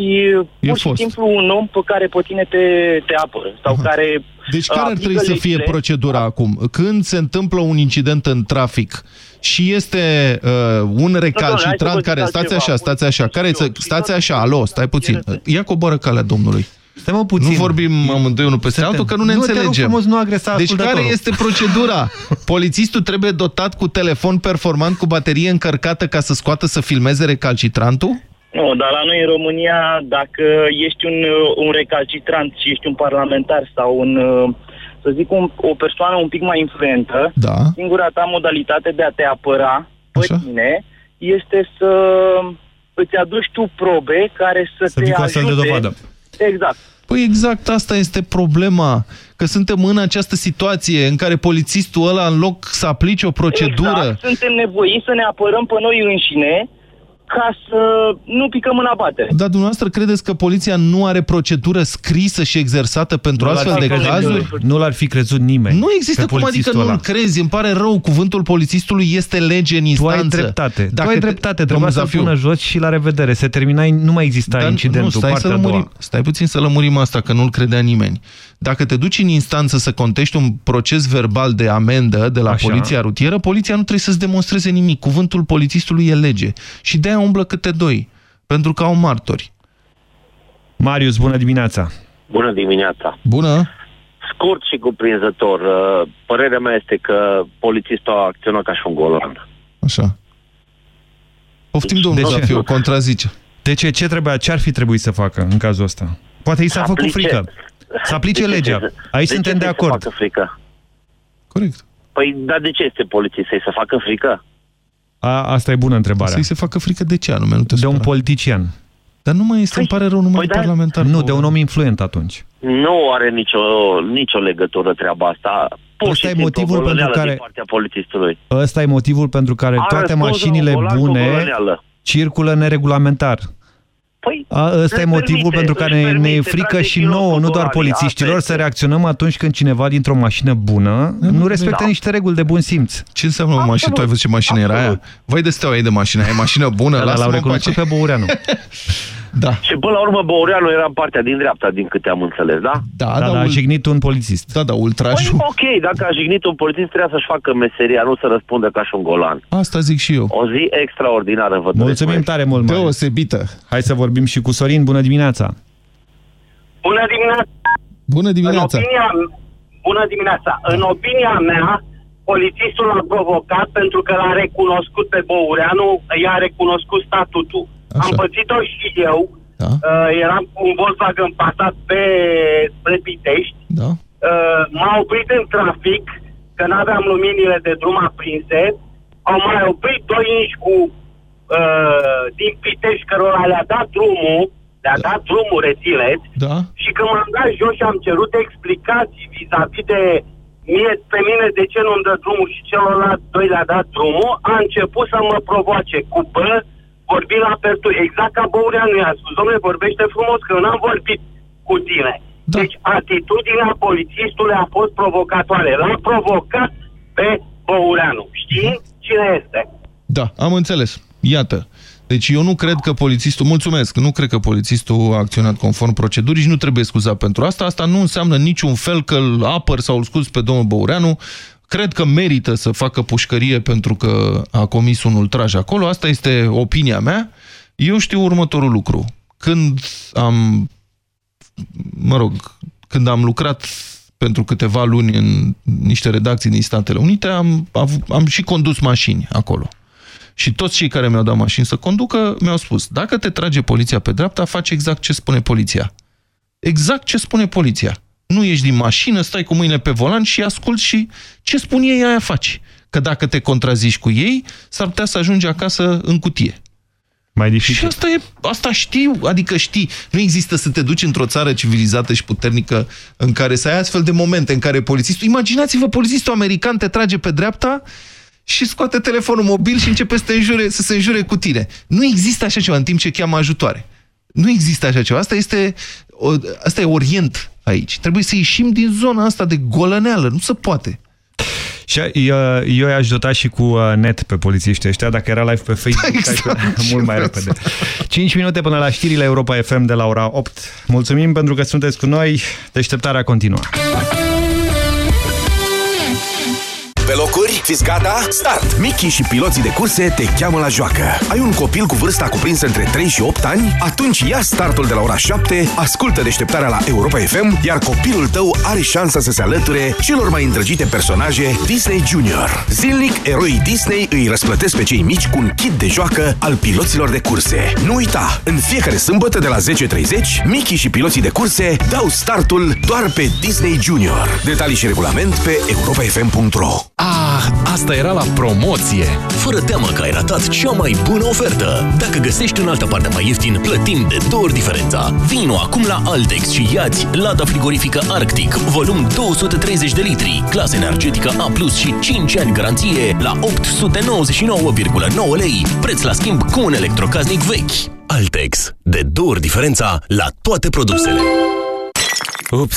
pur și fost. simplu un om pe care pe tine te, te apără sau care Deci uh, care ar aplică trebui să fie legile. procedura acum? Când se întâmplă un incident în trafic și este uh, un hai să recalcitrant vă care... zic Stați altceva. așa, stați așa. Care, să, stați așa, alo, stai puțin. Ia coboră calea domnului. Stai mă puțin. Nu vorbim amândoi unul peste Suntem- altul, că nu ne Nu, te rog înțelegem. frumos, nu agresa deci care ascultătorul. este procedura? Polițistul trebuie dotat cu telefon performant cu baterie încărcată ca să scoată să filmeze recalcitrantul? Nu, dar la noi în România, dacă ești un, uh, un recalcitrant și ești un parlamentar sau un, uh, să zic, un, o persoană un pic mai influentă, Da. singura ta modalitate de a te apăra pe Așa. tine este să îți aduci tu probe care să, Să te vii cu astfel de ajute. dovadă. Exact. Păi exact asta este problema, că suntem în această situație în care polițistul ăla, în loc să aplice o procedură... Exact. Suntem nevoiți să ne apărăm pe noi înșine ca să nu picăm în abatere. Dar dumneavoastră credeți că poliția nu are procedură scrisă și exersată pentru Nu l-ar astfel fi de crezut cazuri? nimeni. Nu l-ar fi crezut nimeni. Nu există pe cum adică polițistul nu-l ăla. crezi, îmi pare rău, cuvântul polițistului este lege în Tu instanță. ai dreptate. Dacă tu ai te- dreptate. Domnul Trebuia să-l Zafiu, pună jos și la revedere. Se termina, nu mai exista Dar incidentul, nu, stai, să partea a doua. lămurim, stai puțin să lămurim asta, că nu-l credea nimeni. Dacă te duci în instanță să contești un proces verbal de amendă de la Așa. poliția rutieră, poliția nu trebuie să-ți demonstreze nimic. Cuvântul polițistului e lege. Și de-aia umblă câte doi. Pentru că au martori. Marius, bună dimineața. Bună dimineața. Bună. Scurt și cuprinzător. uh, Părerea mea este că polițistul a acționat ca și un golan. Așa. Poftim, domnul De ce? Zafiu, contrazice. De ce? Ce trebuia? Ce ar fi trebuit să facă în cazul ăsta? Poate i s-a Să făcut aplice- frică. Să aplice De ce legea. să- Aici de suntem ce de să-i acord. Se facă frică? Corect. Păi, dar de ce este polițist? Să-i se facă frică? A, asta e bună întrebarea. Să-i se facă frică de ce anume? Nu te de un supăra. politician. Dar nu mai este, îmi pare rău, nu mai păi e da. parlamentar. Nu, de un om influent atunci. Nu are nicio, nicio legătură treaba asta. Pur Ăsta și e simplu motivul o goloneală pentru care- din partea polițistului. Ăsta e motivul pentru care A toate răspuns mașinile un golan cu bune goloneală. circulă neregulamentar. Păi, A, ăsta le e motivul permite, pentru își care ne e permite, frică trage și pilot nouă, cu nu doar golanii. polițiștilor, Asta să reacționăm atunci când cineva dintr-o mașină bună nu respectă Da. niște reguli de bun simț. Ce înseamnă o mașină? Tu ai văzut ce mașină era aia? Vai de steaua ei de mașină, e mașină bună, Da, lasă-mă l-au în recunoscut pace. pe Băureanu. Da. Și până la urmă Băureanu era în partea din dreapta, din câte am înțeles, da? Da, Da, da, da, a ul- jignit un polițist. da, da, Păi, ultrajul. ok, dacă a jignit un polițist, trebuia să-și facă meseria, nu să răspundă ca și un golan. Asta zic și eu. O zi extraordinară, vă doresc, Mulțumim băieți. tare mult, Marius. Deosebită. Hai să vorbim și cu Sorin. Bună dimineața! Bună dimineața! Bună dimineața! În opinia, bună dimineața! În opinia mea, polițistul l-a provocat pentru că l-a recunoscut pe Băureanu, i-a recunoscut statutul. Așa. Am pățit-o și eu. Da. Uh, eram cu un Volkswagen Passat pe spre Pitești. Da. Uh, m-a oprit în trafic, că n-aveam luminile de drum aprinse. Au mai oprit doi inși cu uh, din Pitești, cărora le-a dat drumul, le-a dat drumul, rețineți, Da. și când m-am dat jos și am cerut explicații vis-a-vis de mie, pe mine de ce nu-mi dă drumul și celorlalți doi le-a dat drumul, a început să mă provoace cu bă, vorbi la perturi. Exact ca Băureanu i-a spus, domnule, vorbește frumos, că eu n-am vorbit cu tine. Da. Deci atitudinea polițistului a fost provocatoare. L-a provocat pe Băureanu. Știi cine este? Da, am înțeles. Iată. Deci eu nu cred că polițistul, mulțumesc, nu cred că polițistul a acționat conform procedurii și nu trebuie scuzat pentru asta. Asta nu înseamnă niciun fel că îl apăr sau îl scuz pe domnul Băureanu. Cred că merită să facă pușcărie pentru că a comis un ultraj acolo. Asta este opinia mea. Eu știu următorul lucru, când am, mă rog, când am lucrat pentru câteva luni în niște redacții din Statele Unite, am, am, am și condus mașini acolo. Și toți cei care mi-au dat mașini să conducă mi-au spus, dacă te trage poliția pe dreapta, faci exact ce spune poliția. Exact ce spune poliția. Nu ieși din mașină, stai cu mâinile pe volan și asculți și ce spun ei, aia faci. Că dacă te contrazici cu ei, s-ar putea să ajungi acasă în cutie. Mai dificil. Și asta, e, asta știu, adică știi. Nu există să te duci într-o țară civilizată și puternică în care să ai astfel de momente în care polițistul... Imaginați-vă, polițistul american te trage pe dreapta și scoate telefonul mobil și începe să, te înjure, să se înjure cu tine. Nu există așa ceva în timp ce cheamă ajutoare. Nu există așa ceva. Asta este, o, asta e Orient aici. Trebuie să ieșim din zona asta de golăneală. Nu se poate. Și eu, eu i-aș dota și cu uh, net pe polițiștii ăștia, dacă era live pe Facebook, exact, mult mai repede. 5 minute până la știrile Europa FM de la ora 8. Mulțumim pentru că sunteți cu noi. Deșteptarea continuă. Pe locuri, fiți gata, start! Mickey și piloții de curse te cheamă la joacă. Ai un copil cu vârsta cuprinsă între 3 și 8 ani? Atunci ia startul de la ora 7, ascultă deșteptarea la Europa FM, iar copilul tău are șansa să se alăture celor mai îndrăgite personaje Disney Junior. Zilnic, eroii Disney îi răsplătesc pe cei mici cu un kit de joacă al piloților de curse. Nu uita, în fiecare sâmbătă de la 10.30, Mickey și piloții de curse dau startul doar pe Disney Junior. Detalii și regulament pe europafm.ro Ah, asta era la promoție! Fără teamă că ai ratat cea mai bună ofertă! Dacă găsești în altă parte mai ieftin, plătim de două ori diferența. Vino acum la Altex și iați lada frigorifică Arctic, volum 230 de litri, clasă energetică A+, și 5 ani garanție la 899,9 lei, preț la schimb cu un electrocasnic vechi. Altex, de două ori diferența la toate produsele. Ups!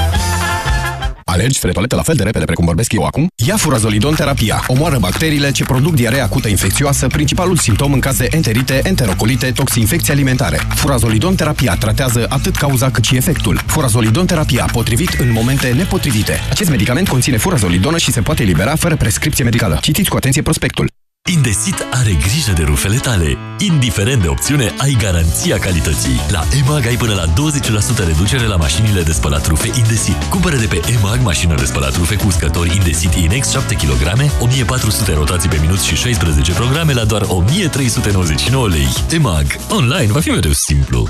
Alergi spre toaletă la fel de repede precum vorbesc eu acum? Ia furazolidon terapia. Omoară bacteriile ce produc diaree acută infecțioasă, principalul simptom în caz de enterite, enterocolite, toxinfecții alimentare. Furazolidon terapia tratează atât cauza cât și efectul. Furazolidon terapia, potrivit în momente nepotrivite. Acest medicament conține furazolidonă și se poate elibera fără prescripție medicală. Citiți cu atenție prospectul. Indesit are grijă de rufele tale. Indiferent de opțiune, ai garanția calității. La EMAG ai până la 20% reducere la mașinile de spălat rufe Indesit. Cumpără de pe EMAG mașină de spălat rufe cu uscători Indesit Inex 7 kg, 1400 rotații pe minut și 16 programe la doar 1399 lei. EMAG. Online va fi mereu simplu.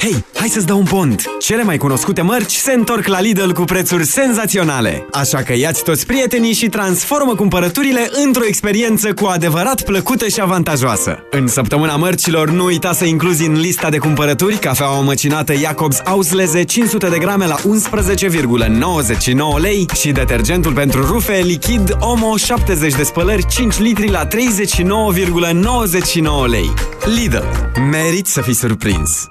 Hei, hai să-ți dau un pont! Cele mai cunoscute mărci se întorc la Lidl cu prețuri senzaționale. Așa că iați toți prietenii și transformă cumpărăturile într-o experiență cu adevărat plăcută și avantajoasă. În săptămâna mărcilor, nu uita să incluzi în lista de cumpărături cafeaua măcinată Jacobs Ausleze 500 de grame la 11,99 lei și detergentul pentru rufe lichid Omo 70 de spălări 5 litri la 39,99 lei. Lidl. Merit să fii surprins!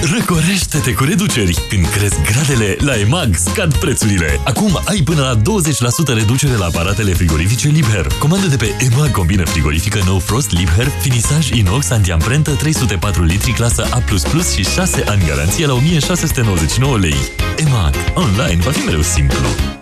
Răcorește-te cu reduceri! Când cresc gradele, la EMAG scad prețurile. Acum ai până la 20% reducere la aparatele frigorifice Liebherr. Comandă de pe EMAG combină frigorifică No Frost Liebherr, finisaj inox antiamprentă 304 litri clasă A++ și 6 ani garanție la 1699 lei. EMAG. Online va fi mereu simplu.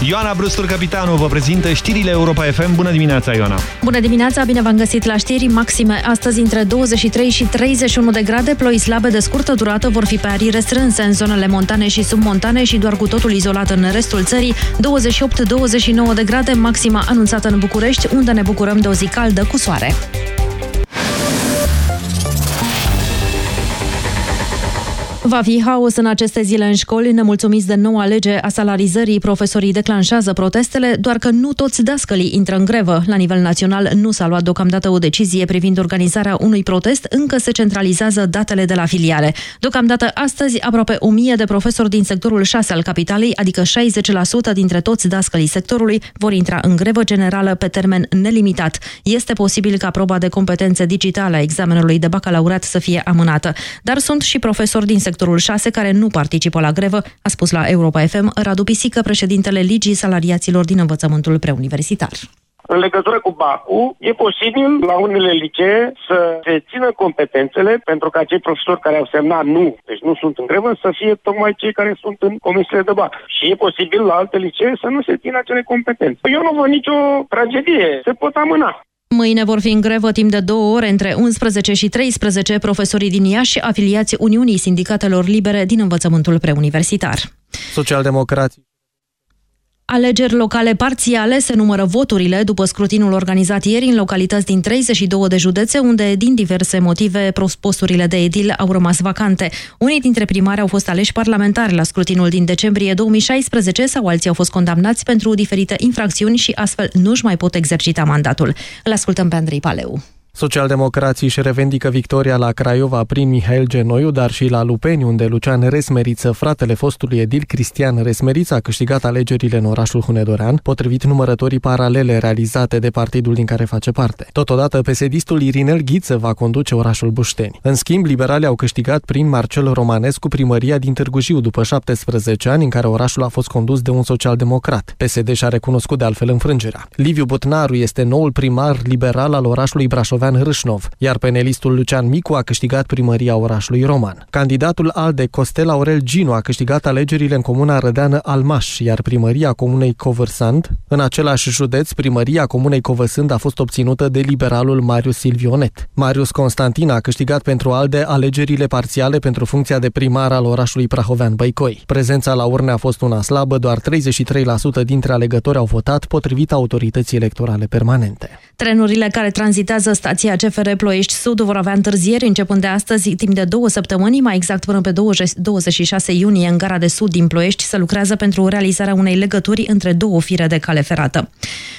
Ioana Brustur, capitanul, vă prezintă știrile Europa FM. Bună dimineața, Ioana! Bună dimineața, bine v-am găsit la știri maxime. Astăzi între 23 și 31 de grade, ploi slabe de scurtă durată vor fi pe arii restrânse în zonele montane și submontane și doar cu totul izolat în restul țării. 28-29 de grade, maxima anunțată în București, unde ne bucurăm de o zi caldă cu soare. Va fi haos în aceste zile în școli, nemulțumiți de noua lege a salarizării. Profesorii declanșează protestele, doar că nu toți dascălii intră în grevă. La nivel național nu s-a luat deocamdată o decizie privind organizarea unui protest, încă se centralizează datele de la filiale. Deocamdată astăzi, aproape 1000 de profesori din sectorul 6 al capitalei, adică 60% dintre toți dascălii sectorului, vor intra în grevă generală pe termen nelimitat. Este posibil ca proba de competențe digitale a examenului de bacalaureat să fie amânată, dar sunt și profesori din sectorul 6 care nu participă la grevă, a spus la Europa FM Radu Pisică, președintele Ligii Salariaților din Învățământul Preuniversitar. În legătură cu BACU, e posibil la unele licee să se țină competențele pentru că acei profesori care au semnat nu, deci nu sunt în grevă, să fie tocmai cei care sunt în comisiile de BAC. Și e posibil la alte licee să nu se țină acele competențe. Eu nu văd nicio tragedie, se pot amâna. Mâine vor fi în grevă timp de două ore între 11 și 13 profesorii din Iași, afiliați Uniunii Sindicatelor Libere din învățământul preuniversitar. Socialdemocrații Alegeri locale parțiale se numără voturile după scrutinul organizat ieri în localități din 32 de județe, unde, din diverse motive, posturile de edil au rămas vacante. Unii dintre primari au fost aleși parlamentari la scrutinul din decembrie 2016 sau alții au fost condamnați pentru diferite infracțiuni și astfel nu-și mai pot exercita mandatul. Îl ascultăm pe Andrei Paleu. Socialdemocrații își revendică victoria la Craiova prin Mihail Genoiu, dar și la Lupeni, unde Lucian Resmeriță, fratele fostului edil Cristian Resmeriță, a câștigat alegerile în orașul Hunedorean, potrivit numărătorii paralele realizate de partidul din care face parte. Totodată, pesedistul Irinel Ghiță va conduce orașul Bușteni. În schimb, liberalii au câștigat prin Marcel Romanescu primăria din Târgu Jiu după 17 ani în care orașul a fost condus de un social-democrat. PSD și-a recunoscut de altfel înfrângerea. Liviu Butnaru este noul primar liberal al orașului Brașovean Râșnov, iar penelistul Lucian Micu a câștigat primăria orașului Roman. Candidatul ALDE Costel Aurel Ginu a câștigat alegerile în comuna Rădeană Almaș, iar primăria comunei Covârsand, în același județ, primăria comunei Covăsând a fost obținută de liberalul Marius Silvionet. Marius Constantin a câștigat pentru ALDE alegerile parțiale pentru funcția de primar al orașului Prahovean Băicoi. Prezența la urne a fost una slabă, doar 33% dintre alegători au votat potrivit autorității electorale permanente. Trenurile care tranzitează stația CFR Ploiești Sud vor avea întârzieri începând de astăzi, timp de două săptămâni, mai exact până pe 26 iunie, în gara de sud din Ploiești, se lucrează pentru realizarea unei legături între două fire de cale ferată.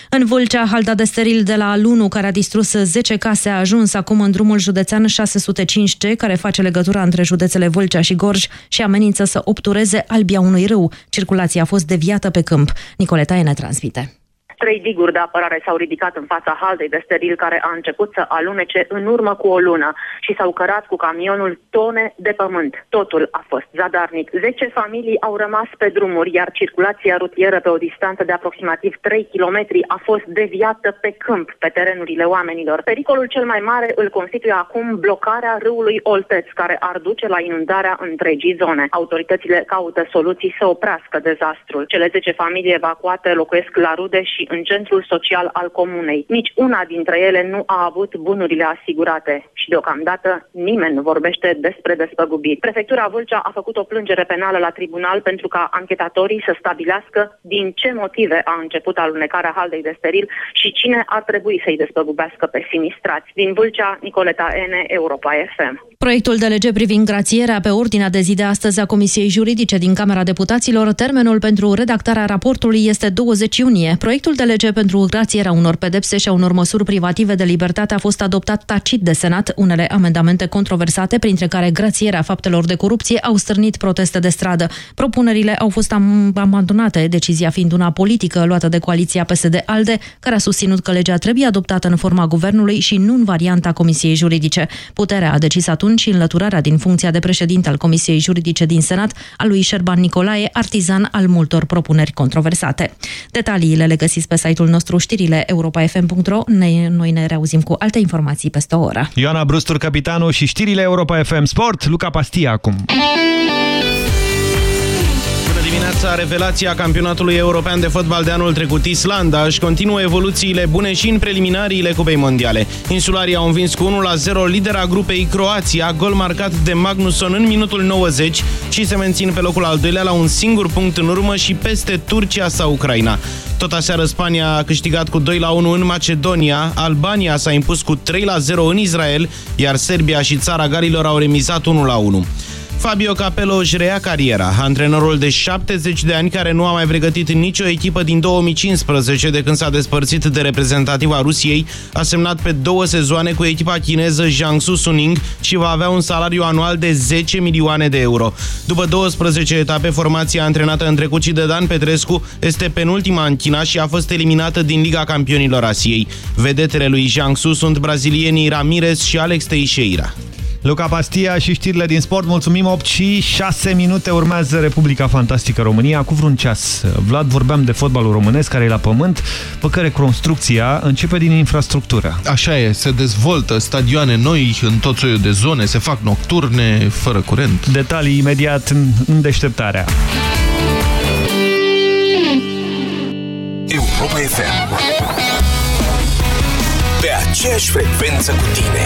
În Vâlcea, halda de steril de la Alunu, care a distrus 10 case, a ajuns acum în drumul județean 605C, care face legătura între județele Vâlcea și Gorj și amenință să obtureze albia unui râu. Circulația a fost deviată pe câmp. Nicoleta ne transmite. Trei diguri de apărare s-au ridicat în fața haldei de steril care a început să alunece în urmă cu o lună și s-au cărat cu camionul tone de pământ. Totul a fost zadarnic. Zece familii au rămas pe drumuri, iar circulația rutieră pe o distanță de aproximativ 3 km a fost deviată pe câmp, pe terenurile oamenilor. Pericolul cel mai mare îl constituie acum blocarea râului Olteț, care ar duce la inundarea întregii zone. Autoritățile caută soluții să oprească dezastrul. Cele 10 familii evacuate locuiesc la rude și în centrul social al comunei. Nici una dintre ele nu a avut bunurile asigurate și deocamdată nimeni nu vorbește despre despăgubiri. Prefectura Vâlcea a făcut o plângere penală la tribunal pentru ca anchetatorii să stabilească din ce motive a început alunecarea haldei de steril și cine ar trebui să-i despăgubească pe sinistrați. Din Vâlcea, Nicoleta N, Europa FM. Proiectul de lege privind grațierea pe ordinea de zi de astăzi a Comisiei Juridice din Camera Deputaților, termenul pentru redactarea raportului este 20 iunie. Proiectul de lege pentru grațierea unor pedepse și a unor măsuri privative de libertate a fost adoptat tacit de Senat. Unele amendamente controversate, printre care grațierea faptelor de corupție, au stârnit proteste de stradă. Propunerile au fost abandonate, decizia fiind una politică luată de coaliția PSD-ALDE, care a susținut că legea trebuie adoptată în forma guvernului și nu în varianta Comisiei Juridice. Puterea a decis atunci înlăturarea din funcția de președinte al Comisiei Juridice din Senat a lui Șerban Nicolae, artizan al multor propuneri controversate. Detaliile le găsiți pe site-ul nostru știrile europa.fm.ro. Noi ne reauzim cu alte informații peste o oră. Ioana Brustur, capitanul și știrile Europa FM Sport, Luca Pastia acum dimineața, revelația campionatului european de fotbal de anul trecut, Islanda, își continuă evoluțiile bune și în preliminariile Cupei Mondiale. Insularii au învins cu 1-0 lidera grupei Croația, gol marcat de Magnusson în minutul 90 și se mențin pe locul al doilea la un singur punct în urmă și peste Turcia sau Ucraina. Tot aseară Spania a câștigat cu 2-1 în Macedonia, Albania s-a impus cu 3-0 în Israel, iar Serbia și Țara Galilor au remizat 1-1. Fabio Capello își reia cariera. Antrenorul de 70 de ani care nu a mai pregătit nicio echipă din 2015 de când s-a despărțit de reprezentativa Rusiei, a semnat pe două sezoane cu echipa chineză Jiangsu Suning și va avea un salariu anual de 10 milioane de euro. După 12 etape, formația antrenată în trecut și de Dan Petrescu este penultima în China și a fost eliminată din Liga Campionilor Asiei. Vedetele lui Jiangsu sunt brazilienii Ramirez și Alex Teixeira. Luca Pastia și știrile din sport. Mulțumim, 8 și 6 minute urmează Republica Fantastică România cu vreun ceas. Vlad, vorbeam de fotbalul românesc care e la pământ, pe care construcția începe din infrastructură. Așa e, se dezvoltă stadioane noi în tot soiul de zone, se fac nocturne, fără curent. Detalii imediat în deșteptarea. Europa FM Pe aceeași frecvență cu tine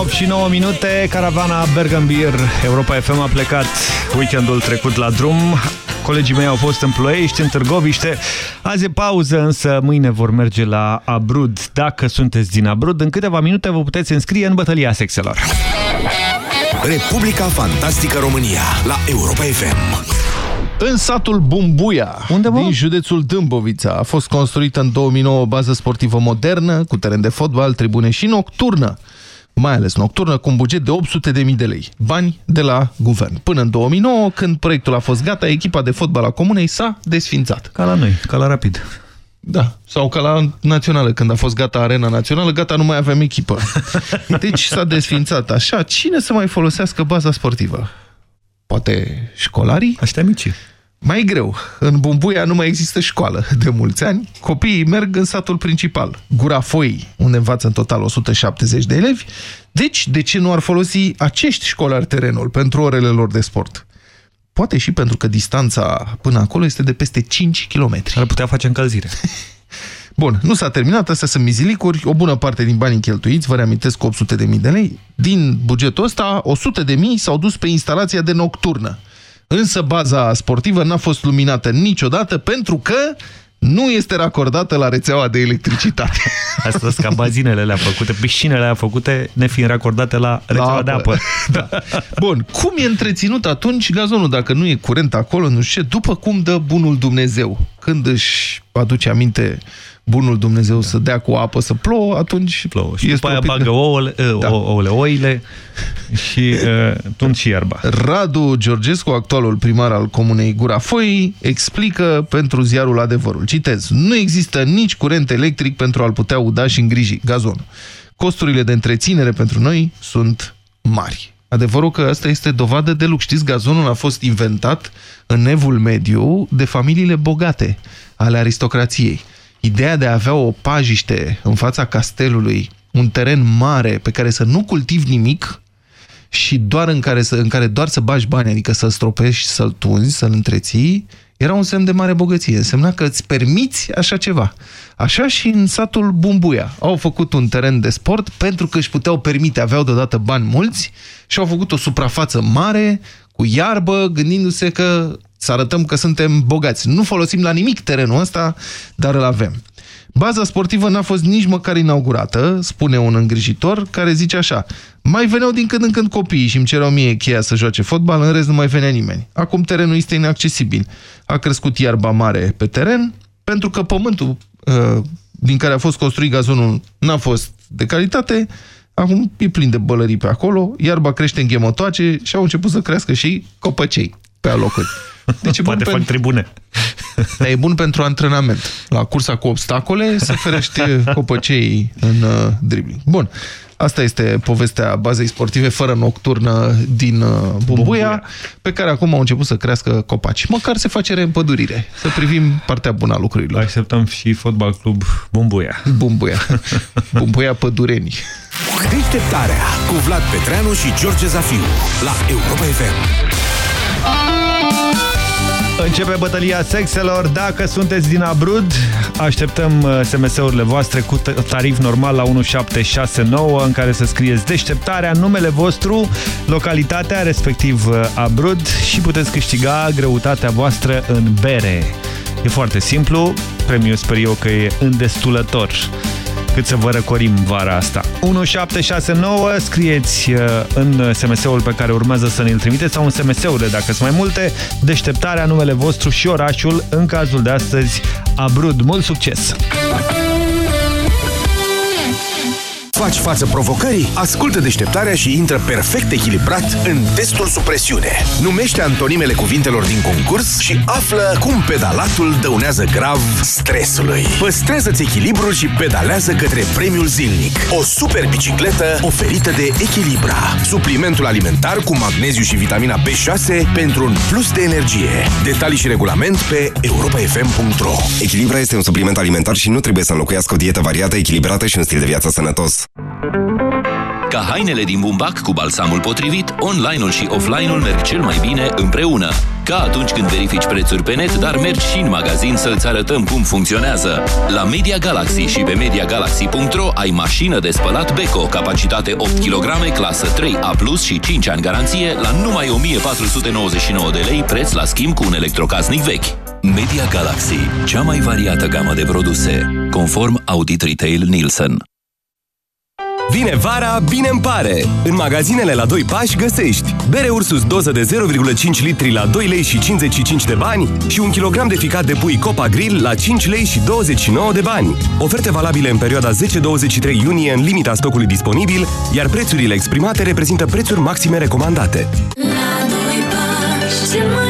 8 și 9 minute. Caravana Bergambir Europa FM a plecat weekendul trecut la drum. Colegii mei au fost în Ploiești, în Târgoviște. Azi e pauză, însă mâine vor merge la Abrud. Dacă sunteți din Abrud, în câteva minute vă puteți înscrie în bătălia sexelor. Republica Fantastică România la Europa FM. În satul Bumbuia, Unde, din județul Dâmbovița, a fost construită în 2009 o bază sportivă modernă, cu teren de fotbal, tribune și nocturnă mai ales nocturnă, cu un buget de 800.000 de lei. Bani de la guvern. Până în 2009, când proiectul a fost gata, echipa de fotbal a comunei s-a desfințat. Ca la noi, ca la Rapid. Da, sau ca la Națională, când a fost gata Arena Națională, gata, nu mai avem echipă. Deci s-a desfințat așa. Cine să mai folosească baza sportivă? Poate școlarii? Aștia mici. Mai greu. În Bumbuia nu mai există școală de mulți ani. Copiii merg în satul principal, Gura Foi, unde învață în total 170 de elevi. Deci, de ce nu ar folosi acești școlari terenul pentru orele lor de sport? Poate și pentru că distanța până acolo este de peste 5 km. Ar putea face încălzire. Bun, nu s-a terminat, astea sunt mizilicuri, o bună parte din banii cheltuiți, vă reamintesc 800.000 de lei, din bugetul ăsta, 100.000 s-au dus pe instalația de nocturnă. Însă baza sportivă n-a fost luminată niciodată pentru că nu este racordată la rețeaua de electricitate. Asta sunt ca bazinele alea făcute, piscinele alea făcute, nefiind racordate la rețeaua la de apă. Da. Bun, cum e întreținut atunci gazonul dacă nu e curent acolo, nu știu ce, după cum dă bunul Dumnezeu? Când își aduce aminte bunul Dumnezeu să dea cu apă să plouă, atunci plouă. Și după aia bagă ouăle, da. ouăle, oile și uh, tunt și iarba. Radu Georgescu, actualul primar al comunei Gura Foi, explică pentru ziarul adevărul. Citez, nu există nici curent electric pentru a-l putea uda și îngriji gazonul. Costurile de întreținere pentru noi sunt mari. Adevărul că asta este dovadă de lux. Știți, gazonul a fost inventat în evul mediu de familiile bogate ale aristocrației. Ideea de a avea o pajiște în fața castelului, un teren mare pe care să nu cultivi nimic și doar în care, să, în care doar să bagi bani, adică să-l stropești, să-l tunzi, să-l întreții, era un semn de mare bogăție. Însemna că îți permiți așa ceva. Așa și în satul Bumbuia. Au făcut un teren de sport pentru că își puteau permite, aveau deodată bani mulți și au făcut o suprafață mare, cu iarbă, gândindu-se că să arătăm că suntem bogați. Nu folosim la nimic terenul ăsta, dar îl avem. Baza sportivă n-a fost nici măcar inaugurată, spune un îngrijitor, care zice așa, mai veneau din când în când copiii și îmi cereau mie cheia să joace fotbal, în rest nu mai venea nimeni. Acum terenul este inaccesibil. A crescut iarba mare pe teren, pentru că pământul uh, din care a fost construit gazonul n-a fost de calitate, acum e plin de bălării pe acolo, iarba crește în ghemotoace și au început să crească și copăcei pe alocuri. Deci e Poate bun fac tribune. Dar e bun pentru antrenament. La cursa cu obstacole să ferești copăcei în uh, dribbling. Bun. Asta este povestea bazei sportive fără nocturnă din uh, Bumbuia, Bumbuia, pe care acum au început să crească copaci. Măcar se face reîmpădurire. Să privim partea bună a lucrurilor. Așteptăm și fotbal club Bumbuia. Bumbuia. Bumbuia Pădurenii. Deșteptarea cu Vlad Petreanu și George Zafiu la Europa FM. Începe bătălia sexelor. Dacă sunteți din Abrud, așteptăm uh, SMS-urile voastre cu tarif normal la 1769 în care să scrieți deșteptarea, numele vostru, localitatea, respectiv uh, Abrud și puteți câștiga greutatea voastră în bere. E foarte simplu, premiul sper eu că e îndestulător cât să vă răcorim vara asta. 1769, scrieți uh, în SMS-ul pe care urmează să ne-l trimiteți sau în SMS-urile, dacă sunt mai multe, deșteptarea, numele vostru și orașul, în cazul de astăzi, Abrud. Mult succes! Faci față provocării? Ascultă deșteptarea și intră perfect echilibrat în testul sub presiune. Numește antonimele cuvintelor din concurs și află cum pedalatul dăunează grav stresului. Păstrează-ți echilibrul și pedalează către premiul zilnic. O super bicicletă oferită de Echilibra. Suplimentul alimentar cu magneziu și vitamina B6 pentru un plus de energie. Detalii și regulament pe europafm.ro Echilibra este un supliment alimentar și nu trebuie să înlocuiască o dietă variată, echilibrată și un stil de viață sănătos. Ca hainele din bumbac cu balsamul potrivit, online-ul și offline-ul merg cel mai bine împreună. Ca atunci când verifici prețuri pe net, dar mergi și în magazin să-ți arătăm cum funcționează. La Media Galaxy și pe MediaGalaxy.ro ai mașină de spălat Beko, capacitate 8 kg, clasă 3A+, și 5 ani garanție la numai 1499 de lei, preț la schimb cu un electrocasnic vechi. Media Galaxy, cea mai variată gamă de produse, conform Audit Retail Nielsen. Vine vara, bine îmi pare! În magazinele la 2 pași găsești bere Ursus doză de 0,5 litri la 2 lei și 55 de bani și un kilogram de ficat de pui Copa Grill la 5 lei și 29 de bani. Oferte valabile în perioada 10-23 iunie în limita stocului disponibil, iar prețurile exprimate reprezintă prețuri maxime recomandate. La doi pași, cel mai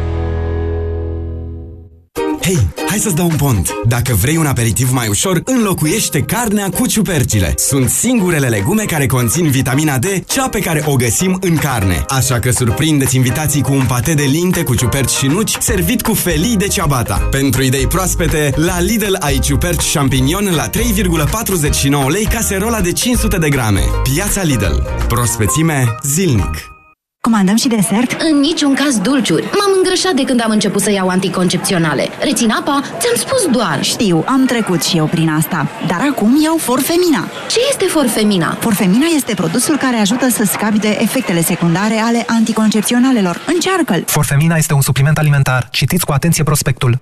Hei, hai să-ți dau un pont! Dacă vrei un aperitiv mai ușor, înlocuiește carnea cu ciupercile. Sunt singurele legume care conțin vitamina D, cea pe care o găsim în carne. Așa că surprindeți invitații cu un pate de linte cu ciuperci și nuci, servit cu felii de ciabata. Pentru idei proaspete, la Lidl ai ciuperci champignon la 3,49 lei caserola de 500 de grame. Piața Lidl. Prospețime zilnic. Comandăm și desert? În niciun caz dulciuri. M-am îngrășat de când am început să iau anticoncepționale. Rețin apa? Ți-am spus doar. Știu, am trecut și eu prin asta. Dar acum iau Forfemina. Ce este Forfemina? Forfemina este produsul care ajută să scapi de efectele secundare ale anticoncepționalelor. Încearcă-l! Forfemina este un supliment alimentar. Citiți cu atenție prospectul.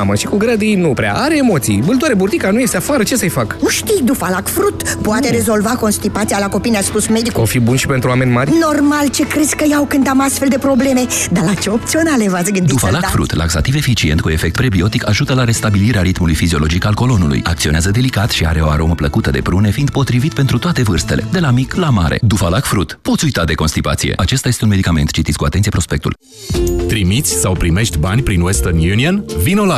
mamă și cu grădii nu prea. Are emoții. Bâltoare burtica nu este afară, ce să-i fac? Nu știi, Dufalac Frut poate rezolva constipația la copii, ne-a spus medicul. O fi bun și pentru oameni mari? Normal, ce crezi că iau când am astfel de probleme? Dar la ce opționale v-ați gândit să-l Dufalac dați? Fruit, laxativ eficient cu efect prebiotic, ajută la restabilirea ritmului fiziologic al colonului. Acționează delicat și are o aromă plăcută de prune, fiind potrivit pentru toate vârstele, de la mic la mare. Dufalac Fruit. Poți uita de constipație. Acesta este un medicament. Citiți cu atenție prospectul. Trimiți sau primești bani prin Western Union? Vino la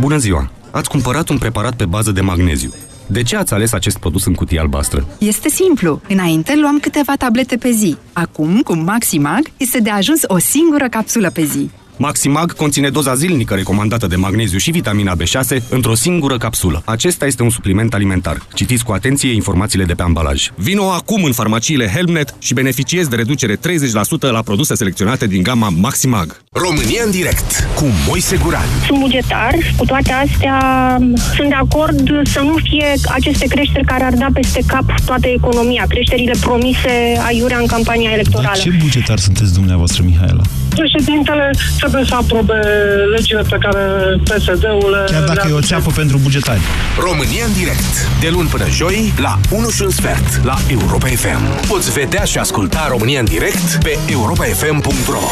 Bună ziua! Ați cumpărat un preparat pe bază de magneziu. De ce ați ales acest produs în cutie albastră? Este simplu. Înainte luam câteva tablete pe zi. Acum, cu Maximag, este de ajuns o singură capsulă pe zi. Maximag conține doza zilnică recomandată de magneziu și vitamina B6 într-o singură capsulă. Acesta este un supliment alimentar. Citiți cu atenție informațiile de pe ambalaj. Vino acum în farmaciile Helmnet și beneficiezi de reducere 30% la produse selecționate din gama Maximag. România în direct cu Moise Guran. Sunt bugetar, cu toate astea sunt de acord să nu fie aceste creșteri care ar da peste cap toată economia, creșterile promise aiurea în campania electorală. Ce bugetar sunteți dumneavoastră, Mihaela? Președintele trebuie să aprobe legile pe care PSD-ul le... Chiar dacă e o țeapă pentru bugetari. România în direct, de luni până joi, la 1 și un sfert, la Europa FM. Poți vedea și asculta România în direct pe europafm.ro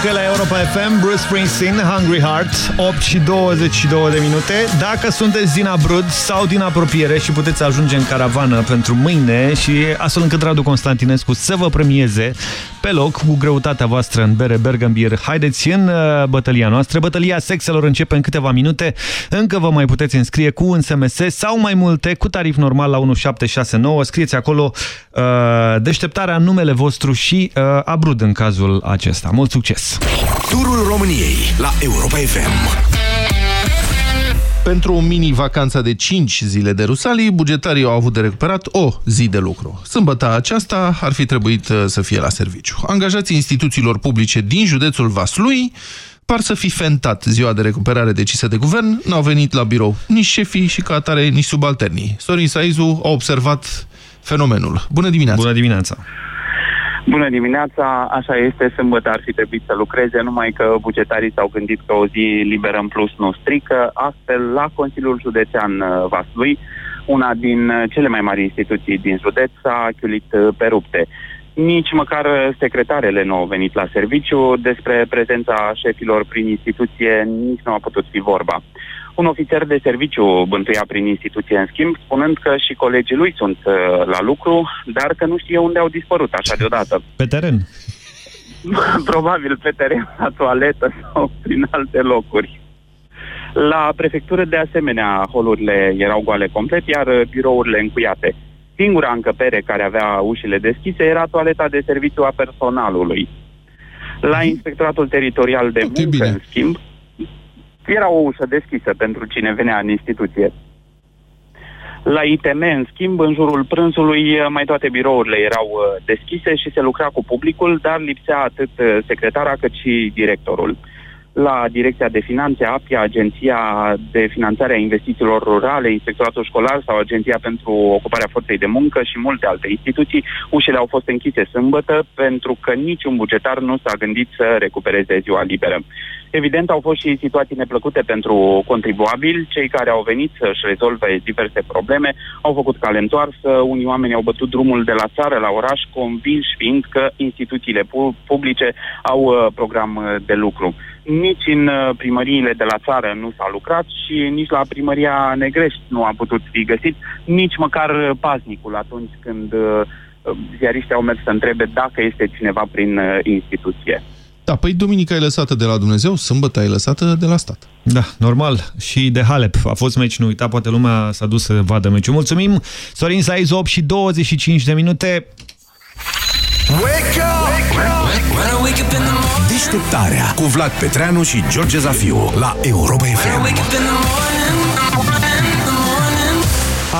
bună muzică la Europa FM, Bruce Springsteen, Hungry Heart, 8 și 22 de minute. Dacă sunteți din Abrud sau din apropiere și puteți ajunge în caravană pentru mâine și astfel încât Radu Constantinescu să vă premieze pe loc cu greutatea voastră în bere Bergambir, haideți în uh, bătălia noastră. Bătălia sexelor începe în câteva minute. Încă vă mai puteți înscrie cu un SMS sau mai multe cu tarif normal la 1769. Scrieți acolo uh, deșteptarea, numele vostru și uh, Abrud în cazul acesta. Mult succes! Turul României la Europa FM. Pentru o mini-vacanță de 5 zile de Rusalii, bugetarii au avut de recuperat o zi de lucru. Sâmbăta aceasta ar fi trebuit uh, să fie la serviciu. Angajații instituțiilor publice din județul Vaslui par să fi fentat ziua de recuperare decisă de guvern, n-au venit la birou nici șefii și ca atare nici subalternii. Sorin Saizu a observat fenomenul. Bună dimineața! Bună dimineața! Bună dimineața, așa este, sâmbătă ar fi trebuit să lucreze, numai că bugetarii s-au gândit că o zi liberă în plus nu strică. Astfel, la Consiliul Județean uh, Vaslui, una din uh, cele mai mari instituții din județ a chiulit uh, pe rupte. Nici măcar secretarele nu au venit la serviciu, despre prezența șefilor prin instituție nici nu a putut fi vorba. Un ofițer de serviciu bântuia prin instituție în schimb, spunând că și colegii lui sunt uh, la lucru, dar că nu știe unde au dispărut așa deodată. Pe teren? Probabil pe teren, la toaletă sau prin alte locuri. La prefectură, de asemenea, holurile erau goale complet, iar birourile încuiate. Singura încăpere care avea ușile deschise era toaleta de serviciu a personalului. La inspectoratul teritorial de muncă, în schimb, era o ușă deschisă pentru cine venea în instituție. La ITM, în schimb, în jurul prânzului, mai toate birourile erau uh, deschise și se lucra cu publicul, dar lipsea atât uh, secretara cât și directorul. La Direcția de Finanțe, APIA, Agenția de Finanțare a Investițiilor Rurale, Inspectoratul Școlar sau Agenția pentru Ocuparea Forței de Muncă și multe alte instituții, ușile au fost închise sâmbătă pentru că niciun bugetar nu s-a gândit să recupereze ziua liberă. Evident, au fost și situații neplăcute pentru contribuabili, cei care au venit să-și rezolve diverse probleme, au făcut cale întoarsă, unii oameni au bătut drumul de la țară la oraș, convinși fiind că instituțiile publice au uh, program uh, de lucru. Nici în uh, primăriile de la țară nu s-a lucrat și nici la primăria Negrești nu a putut fi găsit, nici măcar paznicul atunci când ziariștii au mers să întrebe dacă este cineva prin instituție. Da, păi duminica e lăsată de la Dumnezeu, sâmbătă e lăsată de la stat. Da, normal. Și de Halep a fost meci, nu uita, poate lumea s-a dus să vadă meciul. Mulțumim, Sorin Saiz, 8 și 25 de minute. Wake up! Deșteptarea cu Vlad Petreanu și George Zafiu la Europa FM.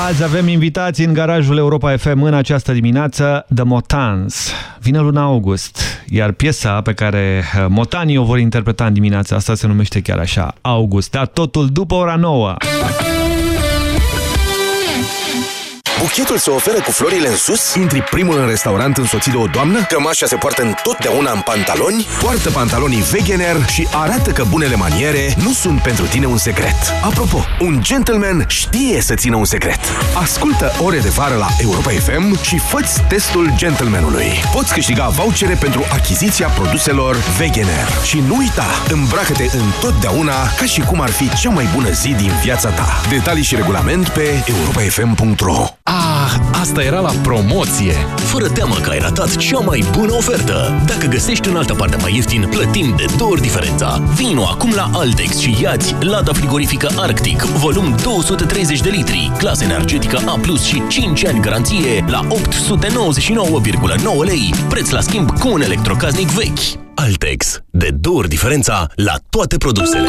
Azi avem invitații în garajul Europa FM în această dimineață, The Motans. Vine luna august, iar piesa pe care uh, Motanii o vor interpreta în dimineața asta se numește chiar așa, August, dar totul după ora nouă. Buchetul se oferă cu florile în sus? Intri primul în restaurant însoțit de o doamnă? Cămașa se poartă întotdeauna în pantaloni? Poartă pantalonii Wegener și arată că bunele maniere nu sunt pentru tine un secret. Apropo, un gentleman știe să țină un secret. Ascultă ore de vară la Europa FM și fă testul gentlemanului. Poți câștiga vouchere pentru achiziția produselor Wegener. Și nu uita, îmbracă-te întotdeauna ca și cum ar fi cea mai bună zi din viața ta. Detalii și regulament pe europafm.ro Ah, asta era la promoție! Fără teamă că ai ratat cea mai bună ofertă! Dacă găsești în altă parte mai ieftin, plătim de două ori diferența. Vino acum la Altex și iați lada frigorifică Arctic, volum 230 de litri, clasă energetică A+, și 5 ani garanție la 899,9 lei, preț la schimb cu un electrocasnic vechi. Altex. De două ori diferența la toate produsele.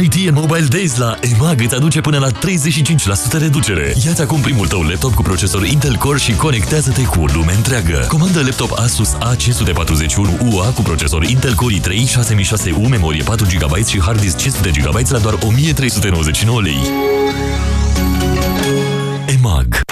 IT Mobile Days la EMAG îți aduce până la 35% reducere. Ia-ți acum primul tău laptop cu procesor Intel Core și conectează-te cu o lume întreagă. Comandă laptop Asus A541UA cu procesor Intel Core i3 6600U, memorie 4 GB și hard disk 500 GB la doar 1399 lei. EMAG Mă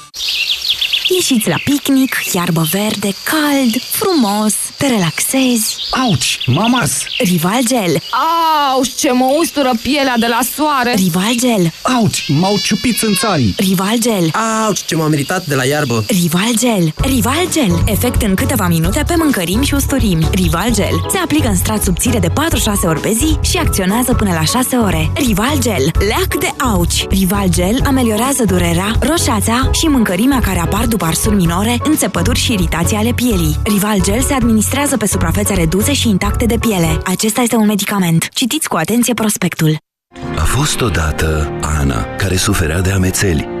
Ieșiți la picnic, iarbă verde, cald, frumos, te relaxezi. Auci, mamas! Rival Gel. Au, ce mă ustură pielea de la soare! Rival Gel. Auci, m-au ciupit în țarii! Rival Gel. Auci, ce m-am meritat de la iarbă! Rival Gel. Rival Gel. Efect în câteva minute pe mâncărimi și usturimi. Rival Gel. Se aplică în strat subțire de 4-6 ori pe zi și acționează până la 6 ore. Rival Gel. Leac de auci. Rival Gel ameliorează durerea, roșața și mâncărimea care apar după arsuri minore, înțepături și iritații ale pielii. Rival Gel se administrează pe suprafețe reduse și intacte de piele. Acesta este un medicament. Citiți cu atenție prospectul. A fost odată Ana, care suferea de amețeli.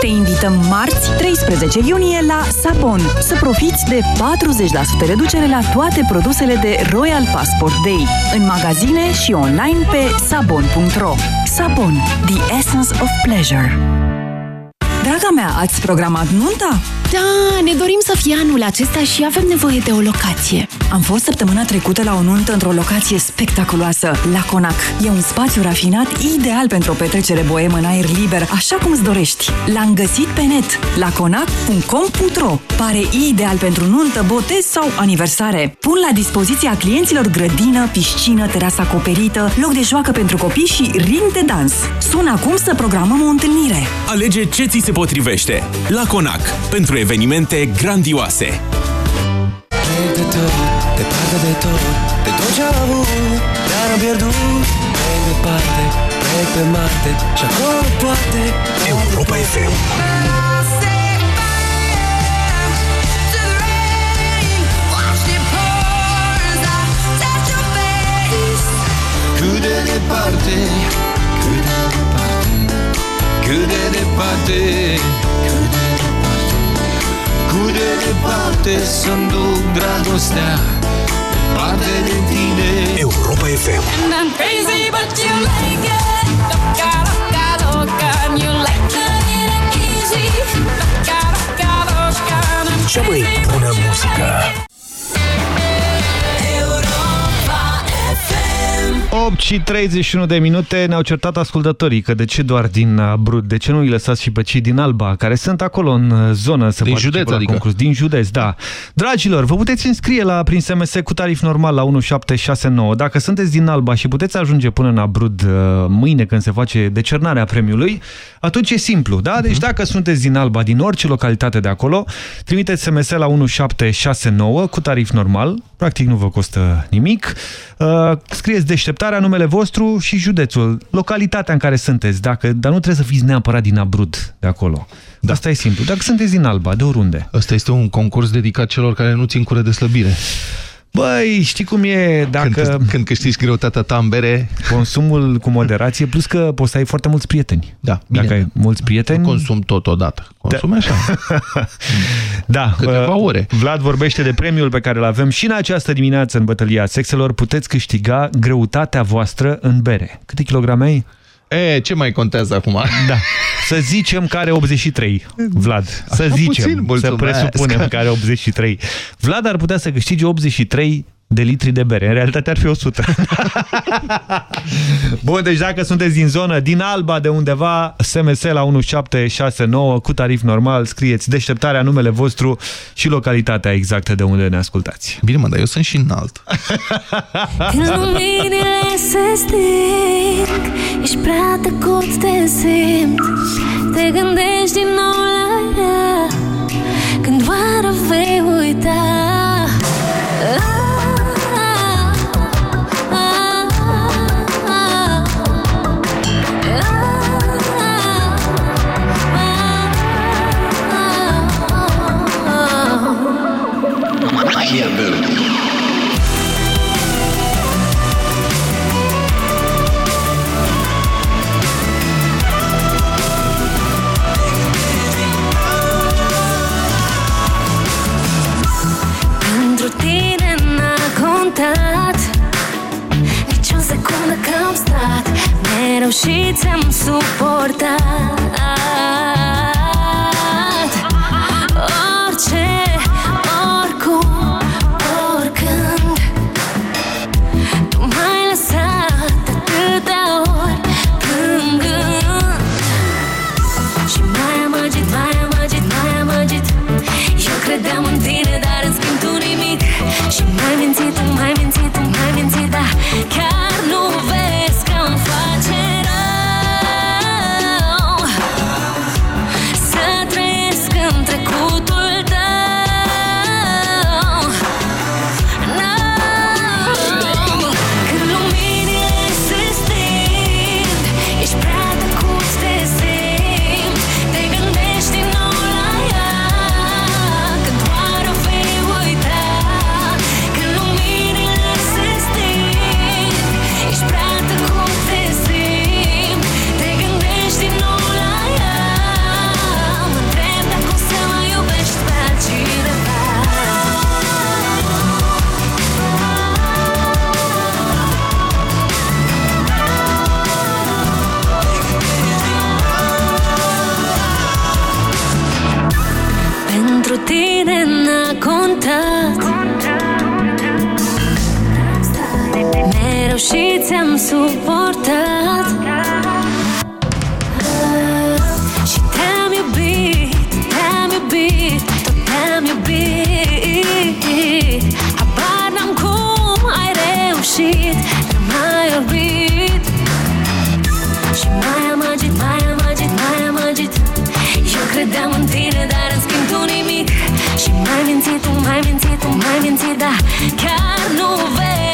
Te invităm marți, 13 iunie, la Sabon. Să profiți de 40% reducere la toate produsele de Royal Passport Day. În magazine și online pe sabon.ro. Sabon. The essence of pleasure. Draga mea, ați programat nunta? Da, ne dorim să fie anul acesta și avem nevoie de o locație. Am fost săptămâna trecută la o nuntă într-o locație spectaculoasă, la Conac. E un spațiu rafinat ideal pentru o petrecere boemă în aer liber, așa cum îți dorești. L-am găsit pe net, la conac.com.ro. Pare ideal pentru nuntă, botez sau aniversare. Pun la dispoziția clienților grădină, piscină, terasă acoperită, loc de joacă pentru copii și ring de dans. Sună acum să programăm o întâlnire. Alege ce ți se potrivește. La Conac. Pentru evenimente grandioase. de tot, departe de tot De tot ce am avut, dar am pierdut Plec departe, plec pe Marte Și acolo poate Europa FM Cât de departe, cât de departe Cât de departe, cât de departe Cât de departe să-mi duc dragostea Departe de tine. Europa FM And I'm crazy, but you like it. Loca, loca, loca, and you like to get it easy. Loca, loca, loca, and I'm Cea mai bună muzică 8 și 31 de minute ne-au certat ascultătorii că de ce doar din uh, Brut, de ce nu îi lăsați și pe cei din Alba, care sunt acolo în uh, zonă să Din participe județ, la adică. concurs. Din județ, da. Dragilor, vă puteți înscrie la, prin SMS cu tarif normal la 1769. Dacă sunteți din Alba și puteți ajunge până la Brud uh, mâine când se face decernarea premiului, atunci e simplu, da? Deci dacă sunteți din Alba, din orice localitate de acolo, trimiteți SMS la 1769 cu tarif normal, practic nu vă costă nimic. Uh, scrieți deșteptarea, numele vostru și județul, localitatea în care sunteți, dacă, dar nu trebuie să fiți neapărat din Abrud de acolo. Da. Asta e simplu. Dacă sunteți din Alba, de oriunde. Ăsta este un concurs dedicat celor care nu țin cură de slăbire. Băi, știi cum e dacă... Când, când câștigi greutatea ta în bere... Consumul cu moderație, plus că poți să ai foarte mulți prieteni. Da, Dacă ai mulți prieteni... Nu consum totodată. Consum Da. așa. Da, Câteva uh, ore. Vlad vorbește de premiul pe care îl avem și în această dimineață în bătălia sexelor. Puteți câștiga greutatea voastră în bere. Câte kilograme ai? E, ce mai contează acum? Da. Să zicem că are 83, Vlad. Să Așa zicem, puțin, să mulțumesc. presupunem că are 83. Vlad ar putea să câștige 83 de litri de bere. În realitate ar fi 100. Bun, deci dacă sunteți din zonă, din Alba, de undeva, SMS la 1769 cu tarif normal, scrieți deșteptarea, numele vostru și localitatea exactă de unde ne ascultați. Bine, mă, dar eu sunt și înalt. Când luminile se sting Ești prea tăcut, te simt Te gândești din nou la ea Când doar o vei uita Pentru tine n-a contat Nici o secundă că am stat Mereu și ți-am suportat Mereu și ți-am suportat. Și te-am iubit, te-am iubit, tot te-am iubit. Habar n-am cum ai reușit, n-am mai orbit Și mai amăgit, mai amăgit, mai amăgit Eu credeam în tine, dar în schimb tu nimic. Și mai mințit, tu mai mințit, tu mai mințit Da, chiar nu vezi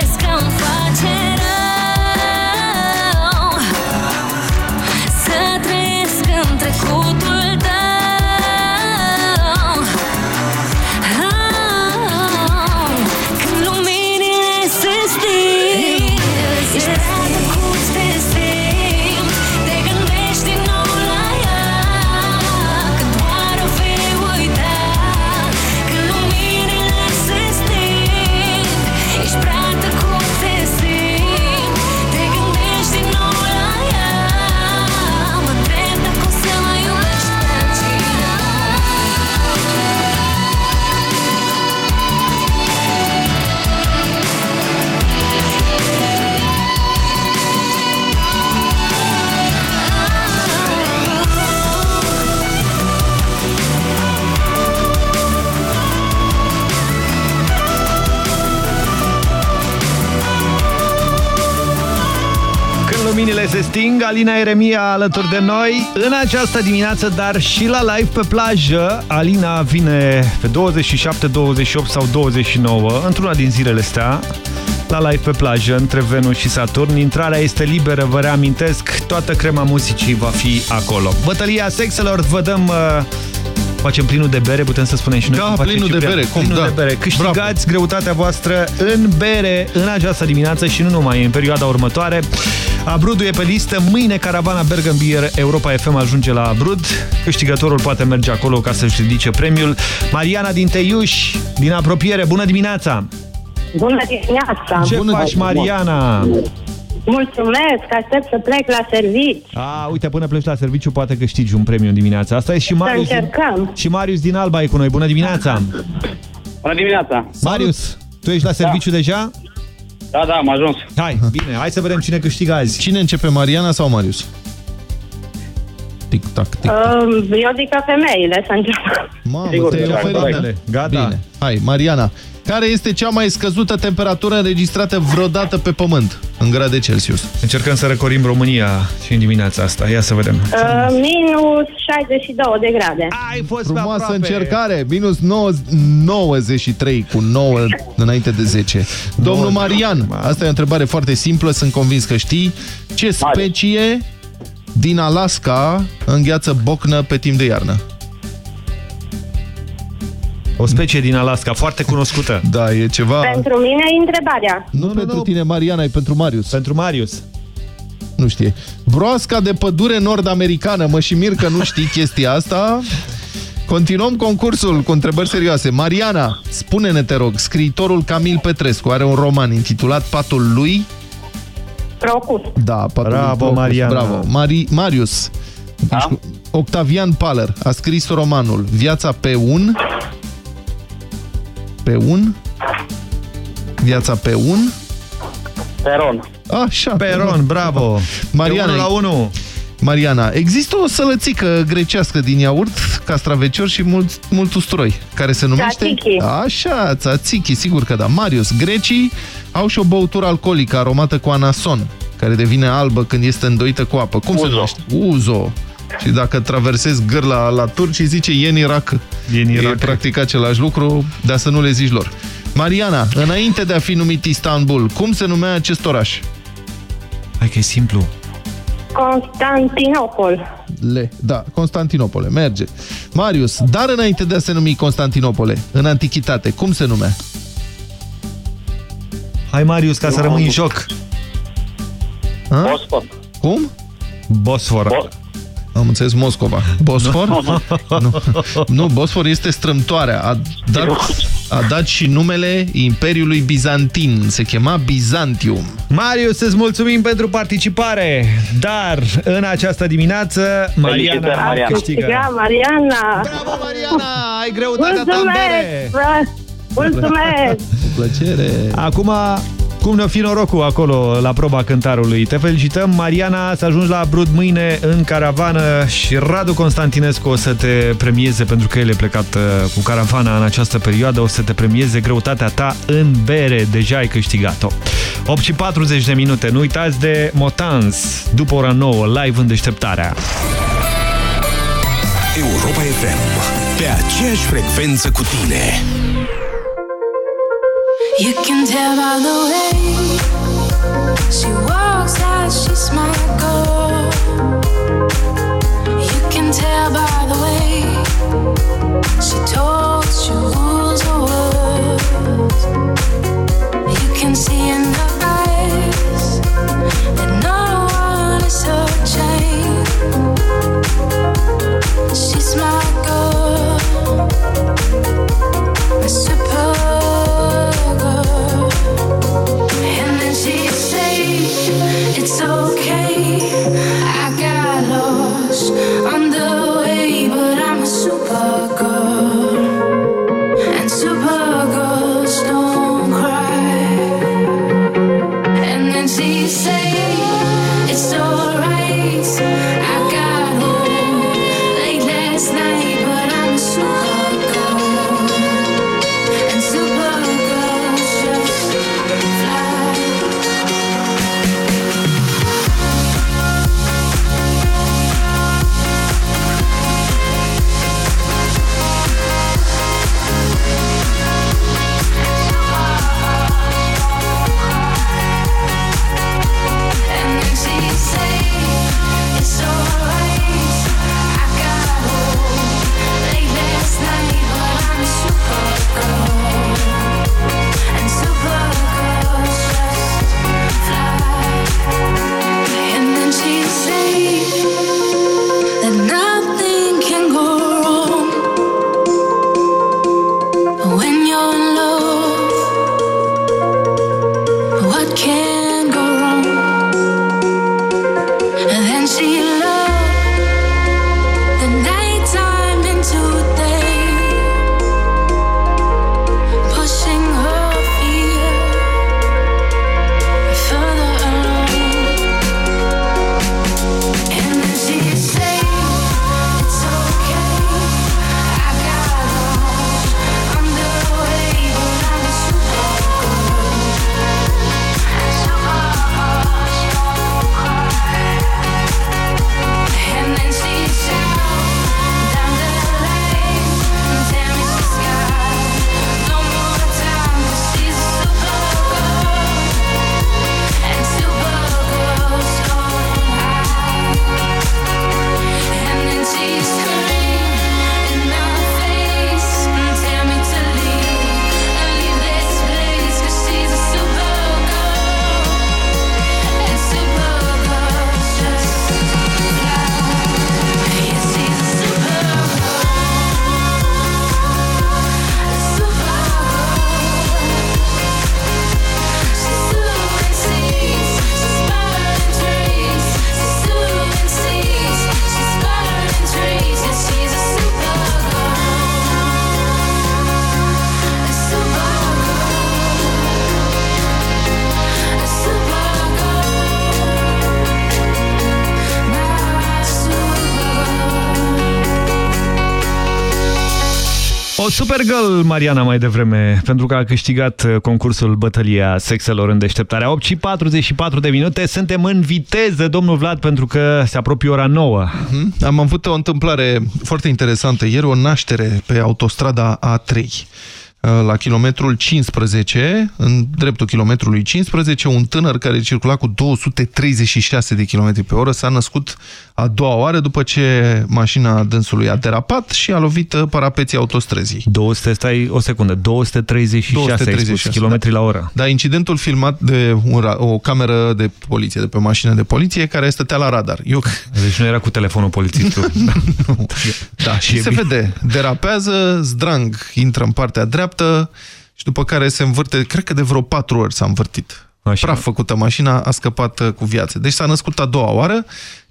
se sting, Alina Eremia alături de noi în această dimineață, dar și la live pe plajă. Alina vine pe 27, 28 sau 29, într-una din zilele astea, la live pe plajă, între Venus și Saturn. Intrarea este liberă, vă reamintesc, toată crema muzicii va fi acolo. Bătălia sexelor, vă dăm uh, Facem plinul de bere, putem să spunem și noi. Da, cum face plinul de Ciprian. bere, cum, Plinul da. de bere. Câștigați greutatea voastră în bere în această dimineață și nu numai în perioada următoare. Abrudu e pe listă. Mâine caravana Bergen Beer Europa FM ajunge la Abrud. Câștigătorul poate merge acolo ca să-și ridice premiul. Mariana din Teiuș, din apropiere. Bună dimineața! Bună dimineața! Ce faci, Mariana? Mulțumesc, aștept să plec la servici. A, uite, până pleci la serviciu poate câștigi un premiu în dimineața asta. E și Marius, din, încercăm. și Marius din Alba e cu noi. Bună dimineața! Bună dimineața! Marius, tu ești la serviciu deja? Da, da, am ajuns. Hai, bine, hai să vedem cine câștigă azi. Cine începe, Mariana sau Marius? Tic-tac, tic Uh, Eu zic că femeile să înceapă. Mamă, Sigur, te-ai da, oferit. corect. Gata. Bine. Hai, Mariana. Care este cea mai scăzută temperatură înregistrată vreodată pe Pământ, în grade Celsius? Încercăm să răcorim România și în dimineața asta. Ia să vedem. Uh, minus 62 de grade. Ai fost Frumoasă încercare, minus 9, 93 cu 9 înainte de 10. Domnul Marian, asta e o întrebare foarte simplă, sunt convins că știi. Ce specie din Alaska îngheață bocnă pe timp de iarnă? O specie din Alaska, foarte cunoscută. Da, e ceva... Pentru mine e întrebarea. Nu, nu pentru tine, Mariana, e pentru Marius. Pentru Marius. Nu știe. Broasca de pădure nord-americană. Mă și mir că nu știi chestia asta. Continuăm concursul cu întrebări serioase. Mariana, spune-ne, te rog, scriitorul Camil Petrescu are un roman intitulat Patul lui. Crocus. Da, Patul Bravo, lui Crocus. Mariana. Bravo. Mari Marius. Da? Octavian Paler a scris romanul Viața pe un... Pe un... Viața pe un... Peron. Așa. Peron, bravo. Mariana, De unu la unu. Mariana, există o sălățică grecească din iaurt, castravecior și mult, mult usturoi, care se numește... Tzatziki. Așa, tzatziki, sigur că da. Marius, grecii au și o băutură alcoolică aromată cu anason, care devine albă când este îndoită cu apă. Cum se Uzo. numește? Uzo. Și dacă traversezi gârla la turci, îi zice ienirac. Ienirac. E practic același lucru, dar să nu le zici lor. Mariana, înainte de a fi numit Istanbul, cum se numea acest oraș? Hai că e simplu. Constantinopol. Le, da, Constantinopole, merge. Marius, dar înainte de a se numi Constantinopole, în antichitate, cum se numea? Hai, Marius, ca să rămâi în joc. Ha? Bosfor. Cum? Bosfor. Bo Am înțeles Moscova. Bosfor? nu. nu, Bosfor este strâmtoarea. A dat, a dat și numele Imperiului Bizantin. Se chema Bizantium. Marius, îți mulțumim pentru participare, dar în această dimineață Mariana Felicitări, Mariana. câștigă. Câștiga Mariana. Bravo, Mariana! Ai greutatea ta în bere! Mulțumesc! Mulțumesc! Cu plăcere. Acum, cum ne-o fi norocul acolo la proba cântarului. Te felicităm, Mariana, să ajungi la Brud mâine în caravană și Radu Constantinescu o să te premieze pentru că el e plecat uh, cu caravana în această perioadă, o să te premieze greutatea ta în bere. Deja ai câștigat-o. 8 și 40 de minute. Nu uitați de Motans după ora 9, live în deșteptarea. Europa FM. Pe aceeași frecvență cu tine. You can tell by the way she walks out, she's my girl. You can tell by the way she talks, she rules her words. You can see in her eyes that no one is her chain. She's my girl, my super Supergirl, Mariana, mai devreme, pentru că a câștigat uh, concursul Bătălia Sexelor în deșteptarea 8 și 44 de minute. Suntem în viteză, domnul Vlad, pentru că se apropie ora 9. Mhm. Am avut o întâmplare foarte interesantă. Ieri o naștere pe autostrada A3. La kilometrul 15, în dreptul kilometrului 15, un tânăr care circula cu 236 de km pe oră s-a născut a doua oară după ce mașina dânsului a derapat și a lovit uh, parapeții autostrăzii. 200, stai o secundă, 236, 236 km la oră. Da, incidentul filmat de un, o cameră de poliție, de pe mașină de poliție, care stătea la radar. Eu... Deci nu era cu telefonul polițistul. da, și se bine. vede, derapează, zdrang, intră în partea dreaptă și după care se învârte, cred că de vreo patru ori s-a învârtit. Așa. Praf făcută mașina, a scăpat uh, cu viață. Deci s-a născut a doua oară.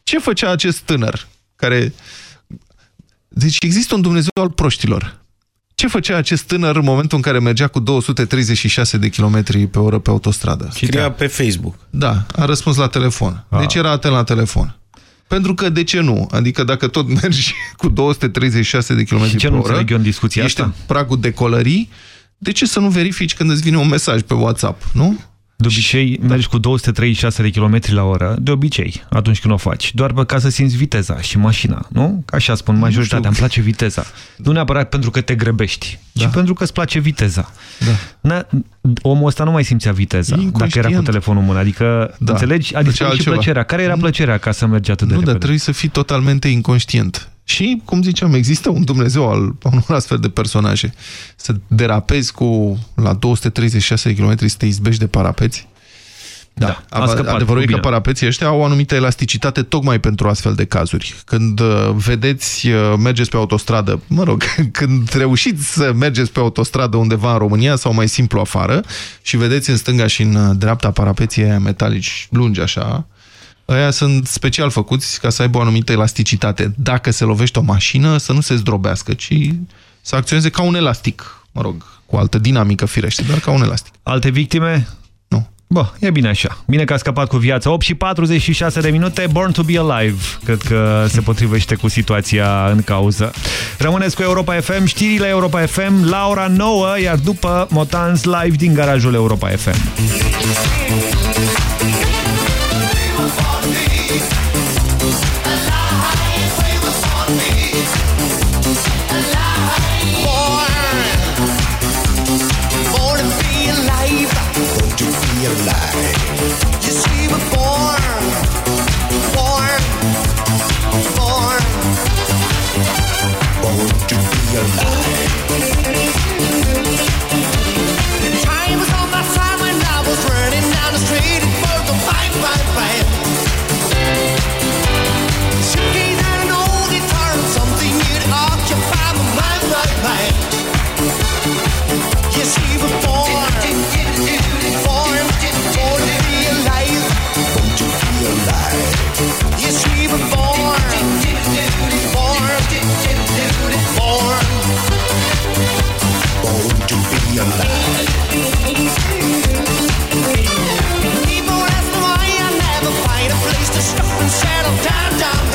Ce făcea acest tânăr care... Deci există un Dumnezeu al proștilor. Ce făcea acest tânăr în momentul în care mergea cu 236 de km pe oră pe autostradă? Scria pe Facebook. Da, a răspuns la telefon. Ah. Deci era atent la telefon. Pentru că de ce nu? Adică dacă tot mergi cu 236 de km Și ce pe nu oră, înțeleg eu în discuția ești asta? în pragul decolării, de ce să nu verifici când îți vine un mesaj pe WhatsApp, nu? De obicei mergi cu 236 de km la oră, de obicei, atunci când o faci, doar pe ca să simți viteza și mașina, nu? Așa spun majoritatea, îmi place viteza. Nu neapărat pentru că te grăbești, da. ci pentru că îți place viteza. Da. Omul ăsta nu mai simțea viteza dacă era cu telefonul în mână, adică, Da. înțelegi? A Făcea dispărut și altceva. plăcerea. Care era plăcerea ca să mergi atât de Nu, dar repede? trebuie să fii totalmente inconștient. Și, cum ziceam, există un Dumnezeu al unor astfel de personaje. Să derapezi cu la 236 km să te izbești de parapeți. Da, a scăpat, adevărul e că bine. parapeții ăștia au o anumită elasticitate tocmai pentru astfel de cazuri. Când uh, vedeți, uh, mergeți pe autostradă, mă rog, când reușiți să mergeți pe autostradă undeva în România sau mai simplu afară și vedeți în stânga și în uh, dreapta parapeții aia metalici lungi așa, Aia sunt special făcuți ca să aibă o anumită elasticitate. Dacă se lovește o mașină, să nu se zdrobească, ci să acționeze ca un elastic. Mă rog, cu altă dinamică firește, dar ca un elastic. Alte victime? Nu. Bă, e bine așa. Bine că a scăpat cu viața. 8 și 46 de minute, Born to be Alive. Cred că se potrivește cu situația în cauză. Rămâneți cu Europa FM, știrile Europa FM la ora 9, iar după Motans live din garajul Europa FM. People ask me why I never find a place to stop and settle down, down,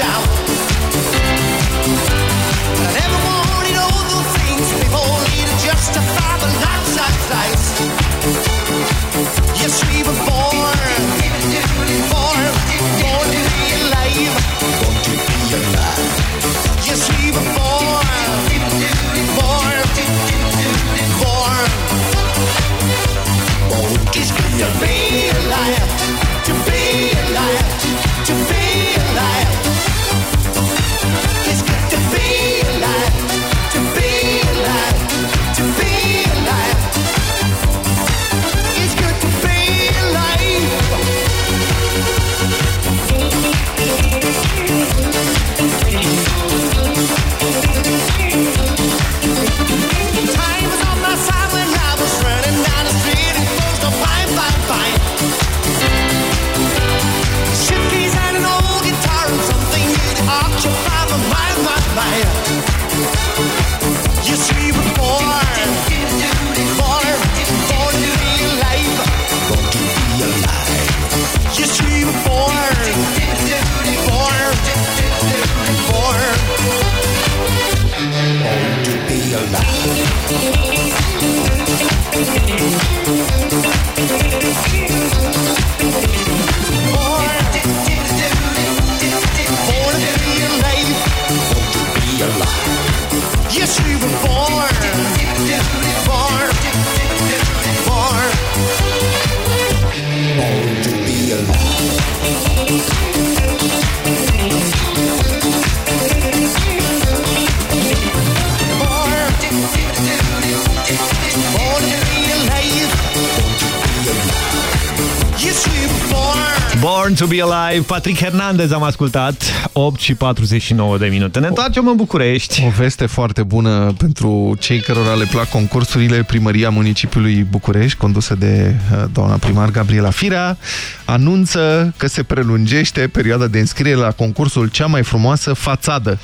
Patrick Hernandez am ascultat, 8 și 49 de minute. Ne întoarcem în București. O veste foarte bună pentru cei cărora le plac concursurile. Primăria Municipiului București, condusă de uh, doamna primar Gabriela Firea, anunță că se prelungește perioada de înscriere la concursul Cea mai frumoasă fațadă.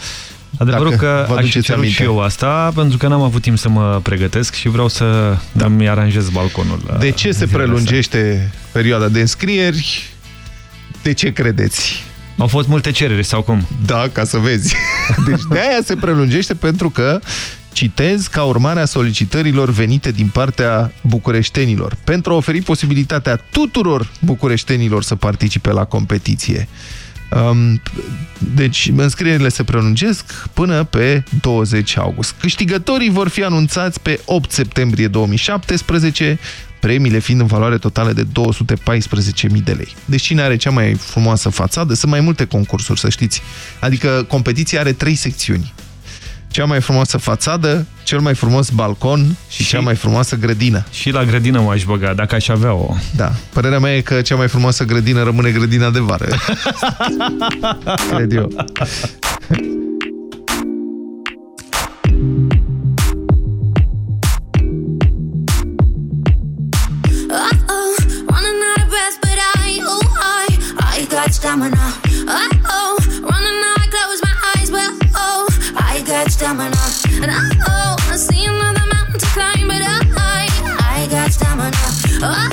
Adevărul Dacă că vă aș fi aduceți cerut aminte. și eu asta, pentru că n-am avut timp să mă pregătesc și vreau să da. îmi aranjez balconul. la De ce se zilele prelungește perioada de înscrieri? De ce credeți? Au fost multe cereri sau cum? Da, ca să vezi. Deci de aia se prelungește pentru că citez ca urmare a solicitărilor venite din partea bucureștenilor pentru a oferi posibilitatea tuturor bucureștenilor să participe la competiție. Um, Deci, înscrierile se prelungesc până pe 20 august. Câștigătorii vor fi anunțați pe 8 septembrie 2017, premiile fiind în valoare totală de 214.000 de lei. Deci cine are cea mai frumoasă fațadă? Sunt mai multe concursuri, să știți. Adică competiția are trei secțiuni. Cea mai frumoasă fațadă, cel mai frumos balcon și, și cea mai frumoasă grădină. Și la grădină m-aș băga, dacă aș avea o. Da. Părerea mea e că cea mai frumoasă grădină rămâne grădina de vară. Cred eu. Stamina. And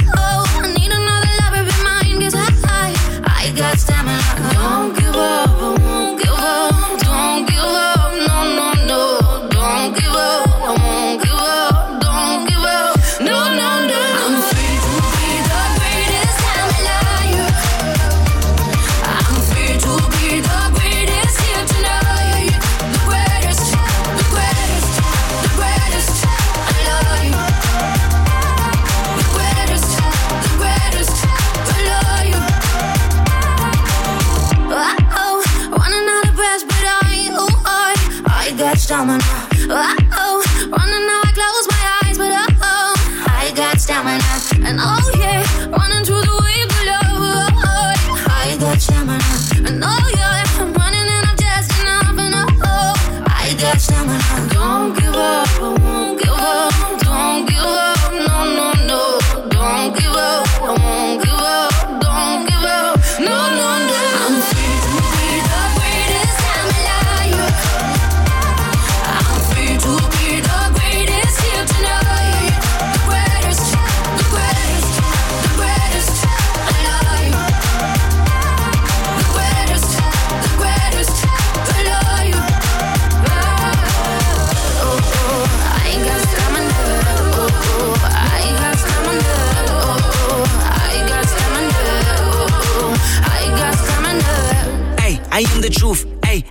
down my night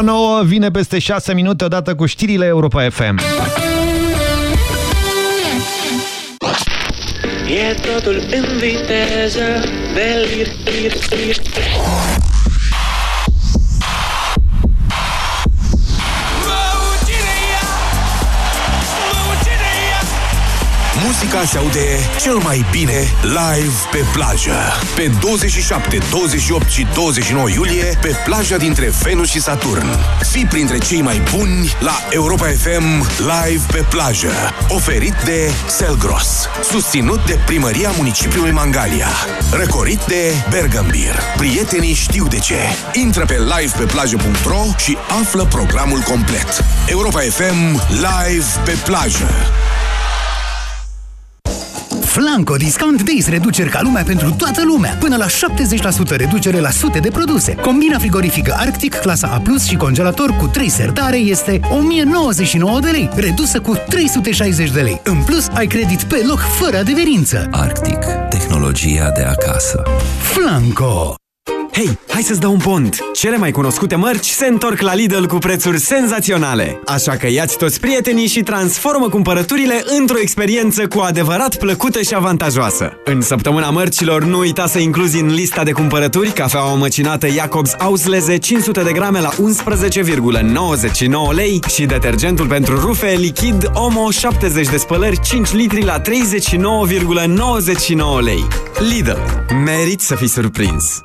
Ora 9 vine peste 6 minute odată cu știrile Europa FM. E totul în viteză de lir, lir, muzica se aude cel mai bine live pe plajă. Pe 27, 28 și 29 iulie, pe plaja dintre Venus și Saturn. Fii printre cei mai buni la Europa FM Live pe plajă. Oferit de Selgros. Susținut de Primăria Municipiului Mangalia. Recorit de Bergambir. Prietenii știu de ce. Intră pe livepeplajă.ro și află programul complet. Europa FM Live pe plajă. Flanco Discount Days reduceri ca lumea pentru toată lumea. Până la 70% reducere la sute de produse. Combina frigorifică Arctic, clasa A+, și congelator cu 3 sertare este 1099 de lei, redusă cu 360 de lei. În plus, ai credit pe loc fără adeverință. Arctic. Tehnologia de acasă. Flanco! Hei, hai să-ți dau un pont! Cele mai cunoscute mărci se întorc la Lidl cu prețuri senzaționale. Așa că iați toți prietenii și transformă cumpărăturile într-o experiență cu adevărat plăcută și avantajoasă. În săptămâna mărcilor, nu uita să incluzi în lista de cumpărături cafeaua măcinată Jacobs Ausleze 500 de grame la 11,99 lei și detergentul pentru rufe lichid Omo 70 de spălări 5 litri la 39,99 lei. Lidl. Merit să fii surprins!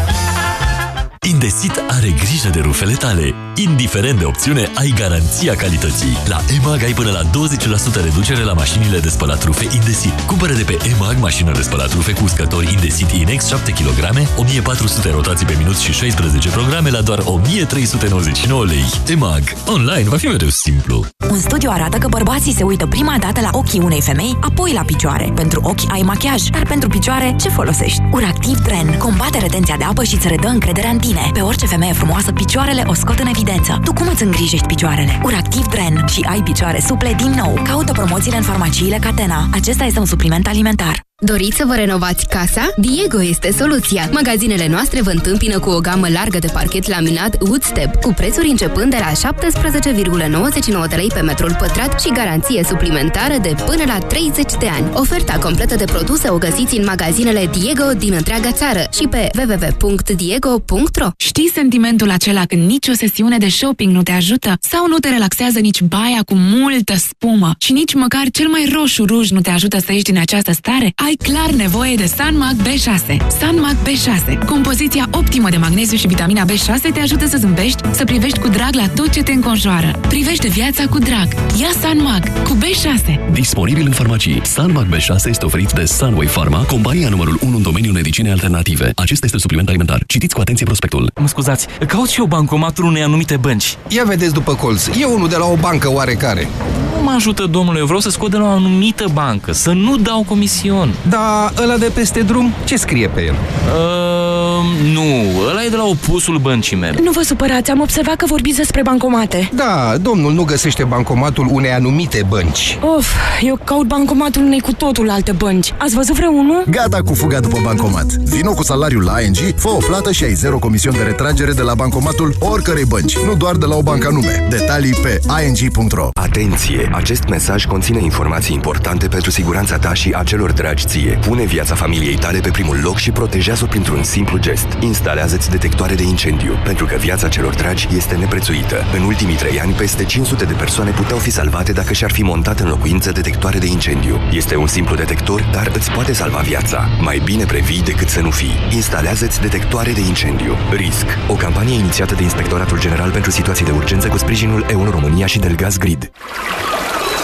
Indesit are grijă de rufele tale. Indiferent de opțiune, ai garanția calității. La EMAG ai până la 20% reducere la mașinile de spălat rufe Indesit. Cumpără de pe EMAG mașină de spălat rufe cu uscători Indesit Inex 7 kg, 1400 rotații pe minut și 16 programe la doar 1399 lei. EMAG. Online va fi mereu simplu. Un studiu arată că bărbații se uită prima dată la ochii unei femei, apoi la picioare. Pentru ochi ai machiaj, dar pentru picioare ce folosești? Uractiv Dren combate retenția de apă și îți redă încrederea în tine. Pe orice femeie frumoasă, picioarele o scot în evidență. Tu cum îți îngrijești picioarele? Uractiv Dren și ai picioare suple din nou. Caută promoțiile în farmaciile Catena. Acesta este un supliment alimentar. Doriți să vă renovați casa? Diego este soluția. Magazinele noastre vă întâmpină cu o gamă largă de parchet laminat Woodstep, cu prețuri începând de la 17,99 de lei pe metrul pătrat și garanție suplimentară de până la 30 de ani. Oferta completă de produse o găsiți în magazinele Diego din întreaga țară și pe www.diego.ro Știi sentimentul acela când nici o sesiune de shopping nu te ajută? Sau nu te relaxează nici baia cu multă spumă? Și nici măcar cel mai roșu ruj nu te ajută să ieși din această stare? Ai clar nevoie de Sanmac B6. Sanmac B6. Compoziția optimă de magneziu și vitamina B6 te ajută să zâmbești, să privești cu drag la tot ce te înconjoară. Privește viața cu drag. Ia Sanmac cu B6. Disponibil în farmacii. Sanmac B6 este oferit de Sunway Pharma, compania numărul 1 în domeniul medicinei alternative. Acesta este supliment alimentar. Citiți cu atenție prospectul. Mă scuzați, caut și eu bancomatul unei anumite bănci. Ia vedeți după colț. E unul de la o bancă oarecare. Nu mă ajută, domnule, eu vreau să scot de la o anumită bancă, să nu dau comision. Da, ăla de peste drum, ce scrie pe el? Uh, nu, ăla e de la opusul băncii mele. Nu vă supărați, am observat că vorbiți despre bancomate. Da, domnul nu găsește bancomatul unei anumite bănci. Of, eu caut bancomatul unei cu totul alte bănci. Ați văzut vreunul? Gata cu fuga după bancomat. Vino cu salariul la ING, fă o plată și ai zero comision de retragere de la bancomatul oricărei bănci, nu doar de la o bancă anume. Detalii pe ing.ro Atenție! Acest mesaj conține informații importante pentru siguranța ta și a celor dragi ție. Pune viața familiei tale pe primul loc și protejează-o printr-un simplu gest. Instalează-ți detectoare de incendiu, pentru că viața celor dragi este neprețuită. În ultimii trei ani, peste 500 de persoane puteau fi salvate dacă și-ar fi montat în locuință detectoare de incendiu. Este un simplu detector, dar îți poate salva viața. Mai bine previi decât să nu fii. Instalează-ți detectoare de incendiu. RISC. O campanie inițiată de Inspectoratul General pentru Situații de Urgență cu sprijinul EU România și Delgaz Grid.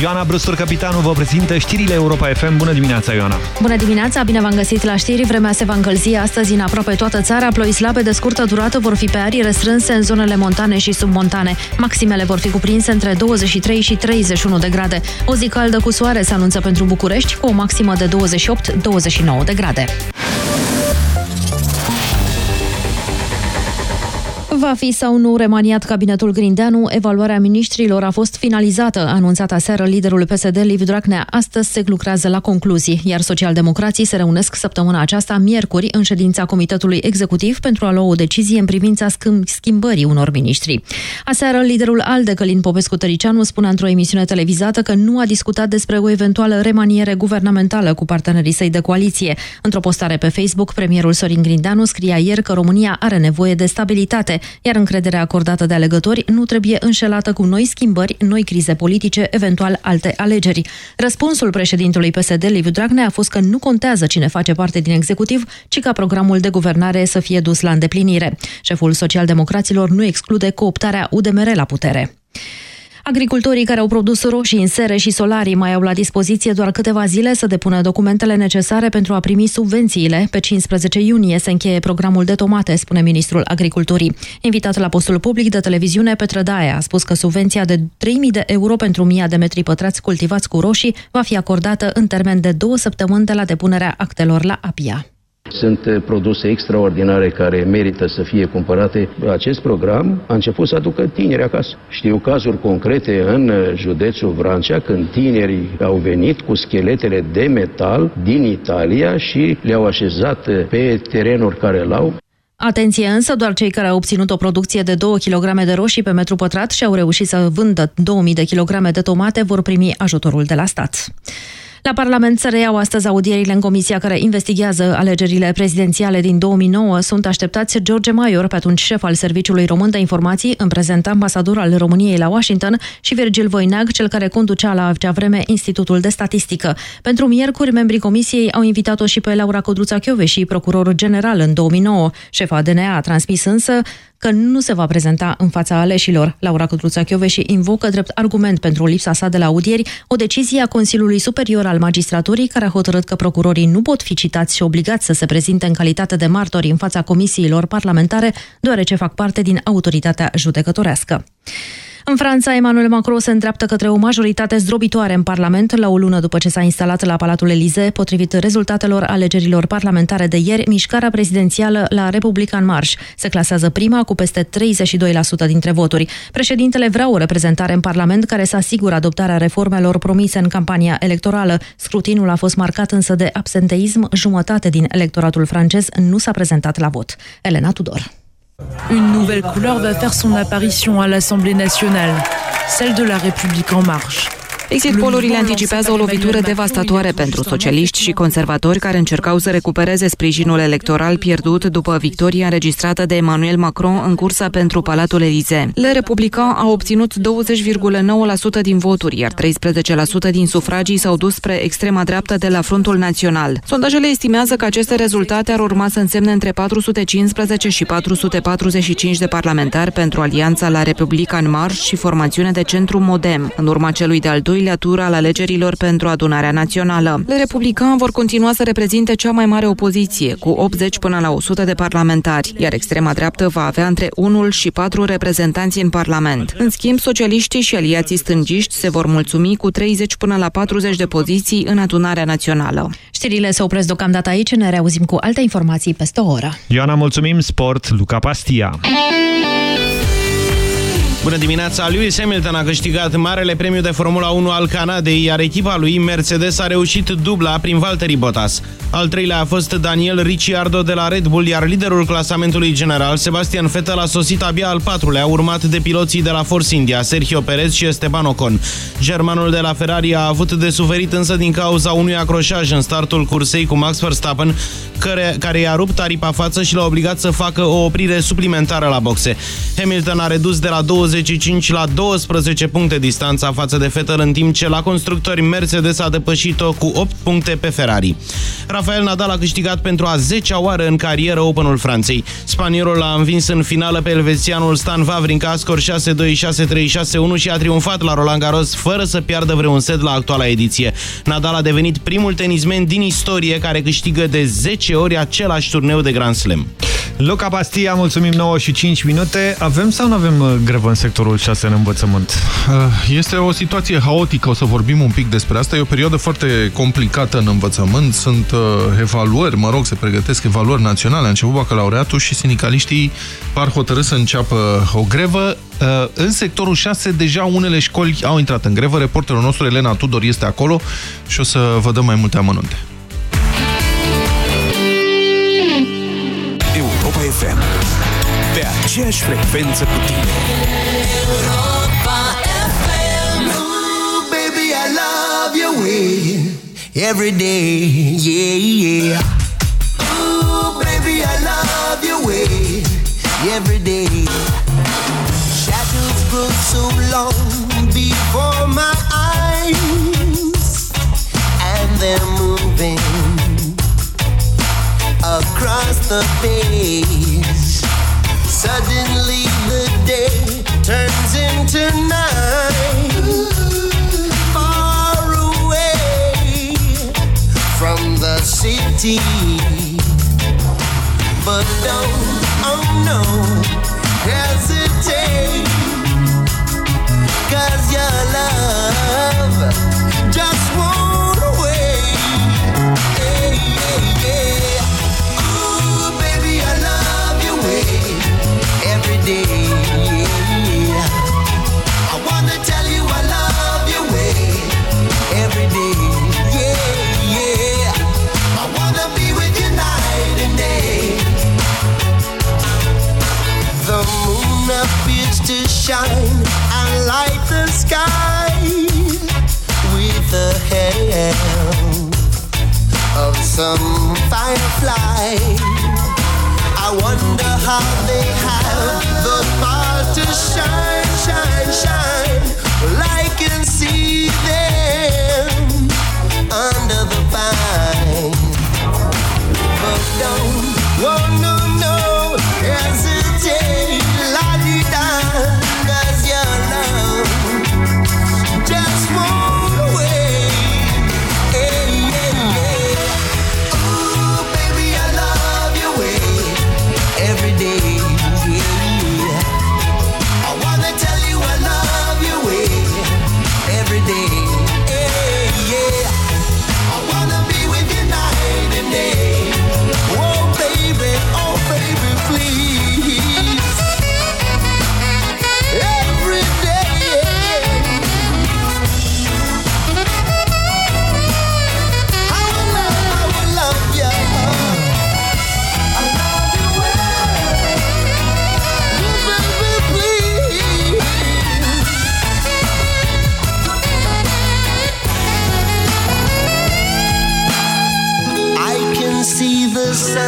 Ioana Brustur, capitanul, vă prezintă știrile Europa FM. Bună dimineața, Ioana! Bună dimineața, bine v-am găsit la știri. Vremea se va încălzi astăzi în aproape toată țara. Ploi slabe de scurtă durată vor fi pe arii restrânse în zonele montane și submontane. Maximele vor fi cuprinse între 23 și 31 de grade. O zi caldă cu soare se anunță pentru București, cu o maximă de 28-29 de grade. Va fi sau nu remaniat cabinetul Grindeanu? Evaluarea ministrilor a fost finalizată, a anunțat aseară liderul PSD Liviu Dragnea. Astăzi se lucrează la concluzii, iar socialdemocrații se reunesc săptămâna aceasta, miercuri, în ședința Comitetului Executiv pentru a lua o decizie în privința schimbării unor ministri. Aseară, liderul ALDE, Călin Popescu-Tăricianu, spune într-o emisiune televizată că nu a discutat despre o eventuală remaniere guvernamentală cu partenerii săi de coaliție. Într-o postare pe Facebook, premierul Sorin Grindeanu scria ieri că România are nevoie de stabilitate iar încrederea acordată de alegători nu trebuie înșelată cu noi schimbări, noi crize politice, eventual alte alegeri. Răspunsul președintelui PSD, Liviu Dragnea, a fost că nu contează cine face parte din executiv, ci ca programul de guvernare să fie dus la îndeplinire. Șeful socialdemocraților nu exclude cooptarea UDMR la putere. Agricultorii care au produs roșii în sere și solarii mai au la dispoziție doar câteva zile să depună documentele necesare pentru a primi subvențiile. Pe 15 iunie se încheie programul de tomate, spune ministrul Agriculturii. Invitat la postul public de televiziune, Petre Daia a spus că subvenția de 3.000 de euro pentru 1.000 de metri pătrați cultivați cu roșii va fi acordată în termen de două săptămâni de la depunerea actelor la APIA. Sunt eh, produse extraordinare care merită să fie cumpărate. Acest program a început să aducă tineri acasă. Știu cazuri concrete în eh, județul Vrancea când tinerii au venit cu scheletele de metal din Italia și le-au așezat eh, pe terenuri care l-au. Atenție însă, doar cei care au obținut o producție de 2 kg de roșii pe metru pătrat și au reușit să vândă 2000 de kg de tomate vor primi ajutorul de la stat. La Parlament se reiau astăzi audierile în comisia care investigează alegerile prezidențiale din 2009. Sunt așteptați George Maior, pe atunci șef al Serviciului Român de Informații, în prezent ambasador al României la Washington, și Virgil Voineag, cel care conducea la acea vreme Institutul de Statistică. Pentru miercuri, membrii comisiei au invitat-o și pe Laura Codruța și procurorul general în 2009. Șefa DNA a transmis însă că nu se va prezenta în fața aleșilor. Laura Codruța și invocă drept argument pentru lipsa sa de la audieri o decizie a Consiliului Superior al Magistraturii care a hotărât că procurorii nu pot fi citați și obligați să se prezinte în calitate de martori în fața comisiilor parlamentare, deoarece fac parte din autoritatea judecătorească. În Franța, Emmanuel Macron se îndreaptă către o majoritate zdrobitoare în Parlament la o lună după ce s-a instalat la Palatul Elize, potrivit rezultatelor alegerilor parlamentare de ieri, mișcarea prezidențială la Republica în Marș se clasează prima cu peste 32% dintre voturi. Președintele vrea o reprezentare în Parlament care să asigure adoptarea reformelor promise în campania electorală. Scrutinul a fost marcat însă de absenteism, jumătate din electoratul francez nu s-a prezentat la vot. Elena Tudor. Une nouvelle couleur va faire son apparition à l'Assemblée nationale, celle de la République en marche. Exit polurile anticipează o lovitură devastatoare pentru socialiști și conservatori care încercau să recupereze sprijinul electoral pierdut după victoria înregistrată de Emmanuel Macron în cursa pentru Palatul Elize. Le Republican a obținut 20,9% din voturi, iar 13% din sufragii s-au dus spre extrema dreaptă de la Frontul Național. Sondajele estimează că aceste rezultate ar urma să însemne între 415 și 445 de parlamentari pentru Alianța la Republica în Marș și formațiune de centru Modem, în urma celui de-al doilea doilea tur al alegerilor pentru adunarea națională. Le republicani vor continua să reprezinte cea mai mare opoziție, cu 80 până la 100 de parlamentari, iar extrema dreaptă va avea între 1 și 4 reprezentanți în Parlament. În schimb, socialiștii și aliații stângiști se vor mulțumi cu 30 până la 40 de poziții în adunarea națională. Știrile se opresc deocamdată aici, ne reauzim cu alte informații peste o oră. Ioana, mulțumim, sport, Luca Pastia. Bună dimineața! Lewis Hamilton a câștigat Marele Premiu de Formula 1 al Canadei, iar echipa lui Mercedes a reușit dubla prin Valtteri Bottas. Al treilea a fost Daniel Ricciardo de la Red Bull, iar liderul clasamentului general, Sebastian Vettel, a sosit abia al patrulea, urmat de piloții de la Force India, Sergio Perez și Esteban Ocon. Germanul de la Ferrari a avut de suferit însă din cauza unui acroșaj în startul cursei cu Max Verstappen, care, care i-a rupt aripa față și l-a obligat să facă o oprire suplimentară la boxe. Hamilton a redus de la 25 la 12 puncte distanța față de Vettel, în timp ce la constructori Mercedes a depășit-o cu 8 puncte pe Ferrari. Rafael Nadal a câștigat pentru a 10-a oară în carieră Openul Franței. Spaniolul a învins în finală pe elvețianul Stan Wawrinka, scor 6-2, 6-3, 6-1 și a triumfat la Roland Garros fără să piardă vreun set la actuala ediție. Nadal a devenit primul tenismen din istorie care câștigă de 10 ori același turneu de Grand Slam. Luca Pastia, mulțumim 9 și 5 minute. Avem sau nu avem uh, grevă în sectorul 6 în învățământ? Uh, este o situație haotică, o să vorbim un pic despre asta. E o perioadă foarte complicată în învățământ. Sunt uh, evaluări, mă rog, se pregătesc evaluări naționale. A început bacalaureatul și sindicaliștii par hotărâ să înceapă o grevă. Uh, în sectorul 6 deja unele școli au intrat în grevă. Reporterul nostru, Elena Tudor, este acolo și o să vă dăm mai multe amănunte. Europa FM. Pe aceeași frecvență cu tine. Europa FM. Ooh, baby, I love your way. Every day, yeah, yeah. Ooh, baby, I love your way. Every day. Shadows grow so long before my eyes, and they're moving across the page. Suddenly the day turns into night. City. But don't, oh no, hesitate. Cause your love just won't shine and light the sky with the help of some firefly. I wonder how they have the power to shine, shine, shine.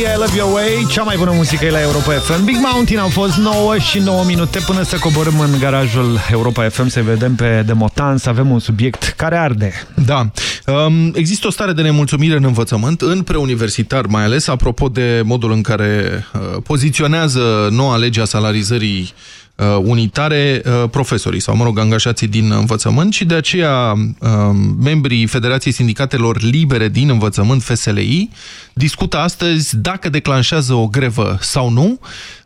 I Love Your Way, cea mai bună muzică e la Europa FM. Big Mountain au fost 9 și 9 minute până să coborâm în garajul Europa FM să vedem pe Demotan, să avem un subiect care arde. Da. Um, există o stare de nemulțumire în învățământ, în preuniversitar mai ales, apropo de modul în care uh, poziționează noua lege a salarizării uh, unitare uh, profesorii sau, mă rog, angajații din învățământ și de aceea uh, membrii Federației Sindicatelor Libere din Învățământ FSLI discută astăzi dacă declanșează o grevă sau nu.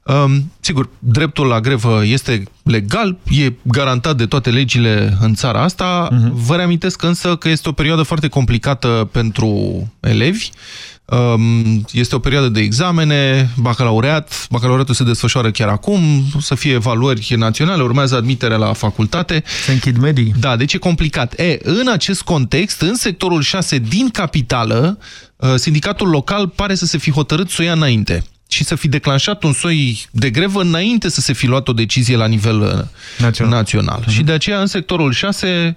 Um, sigur, dreptul la grevă este legal, e garantat de toate legile în țara asta. Uh -huh. Vă reamintesc însă că este o perioadă foarte complicată pentru elevi. Um, este o perioadă de examene, bacalaureat, bacalaureatul se desfășoară chiar acum, să fie evaluări naționale, urmează admiterea la facultate. Se închid medii. Da, deci e complicat. E, în acest context, în sectorul 6 din capitală, uh, sindicatul local pare să se fi hotărât să o ia înainte și să fi declanșat un soi de grevă înainte să se fi luat o decizie la nivel uh, național. național. Uh -huh. Și de aceea, în sectorul 6,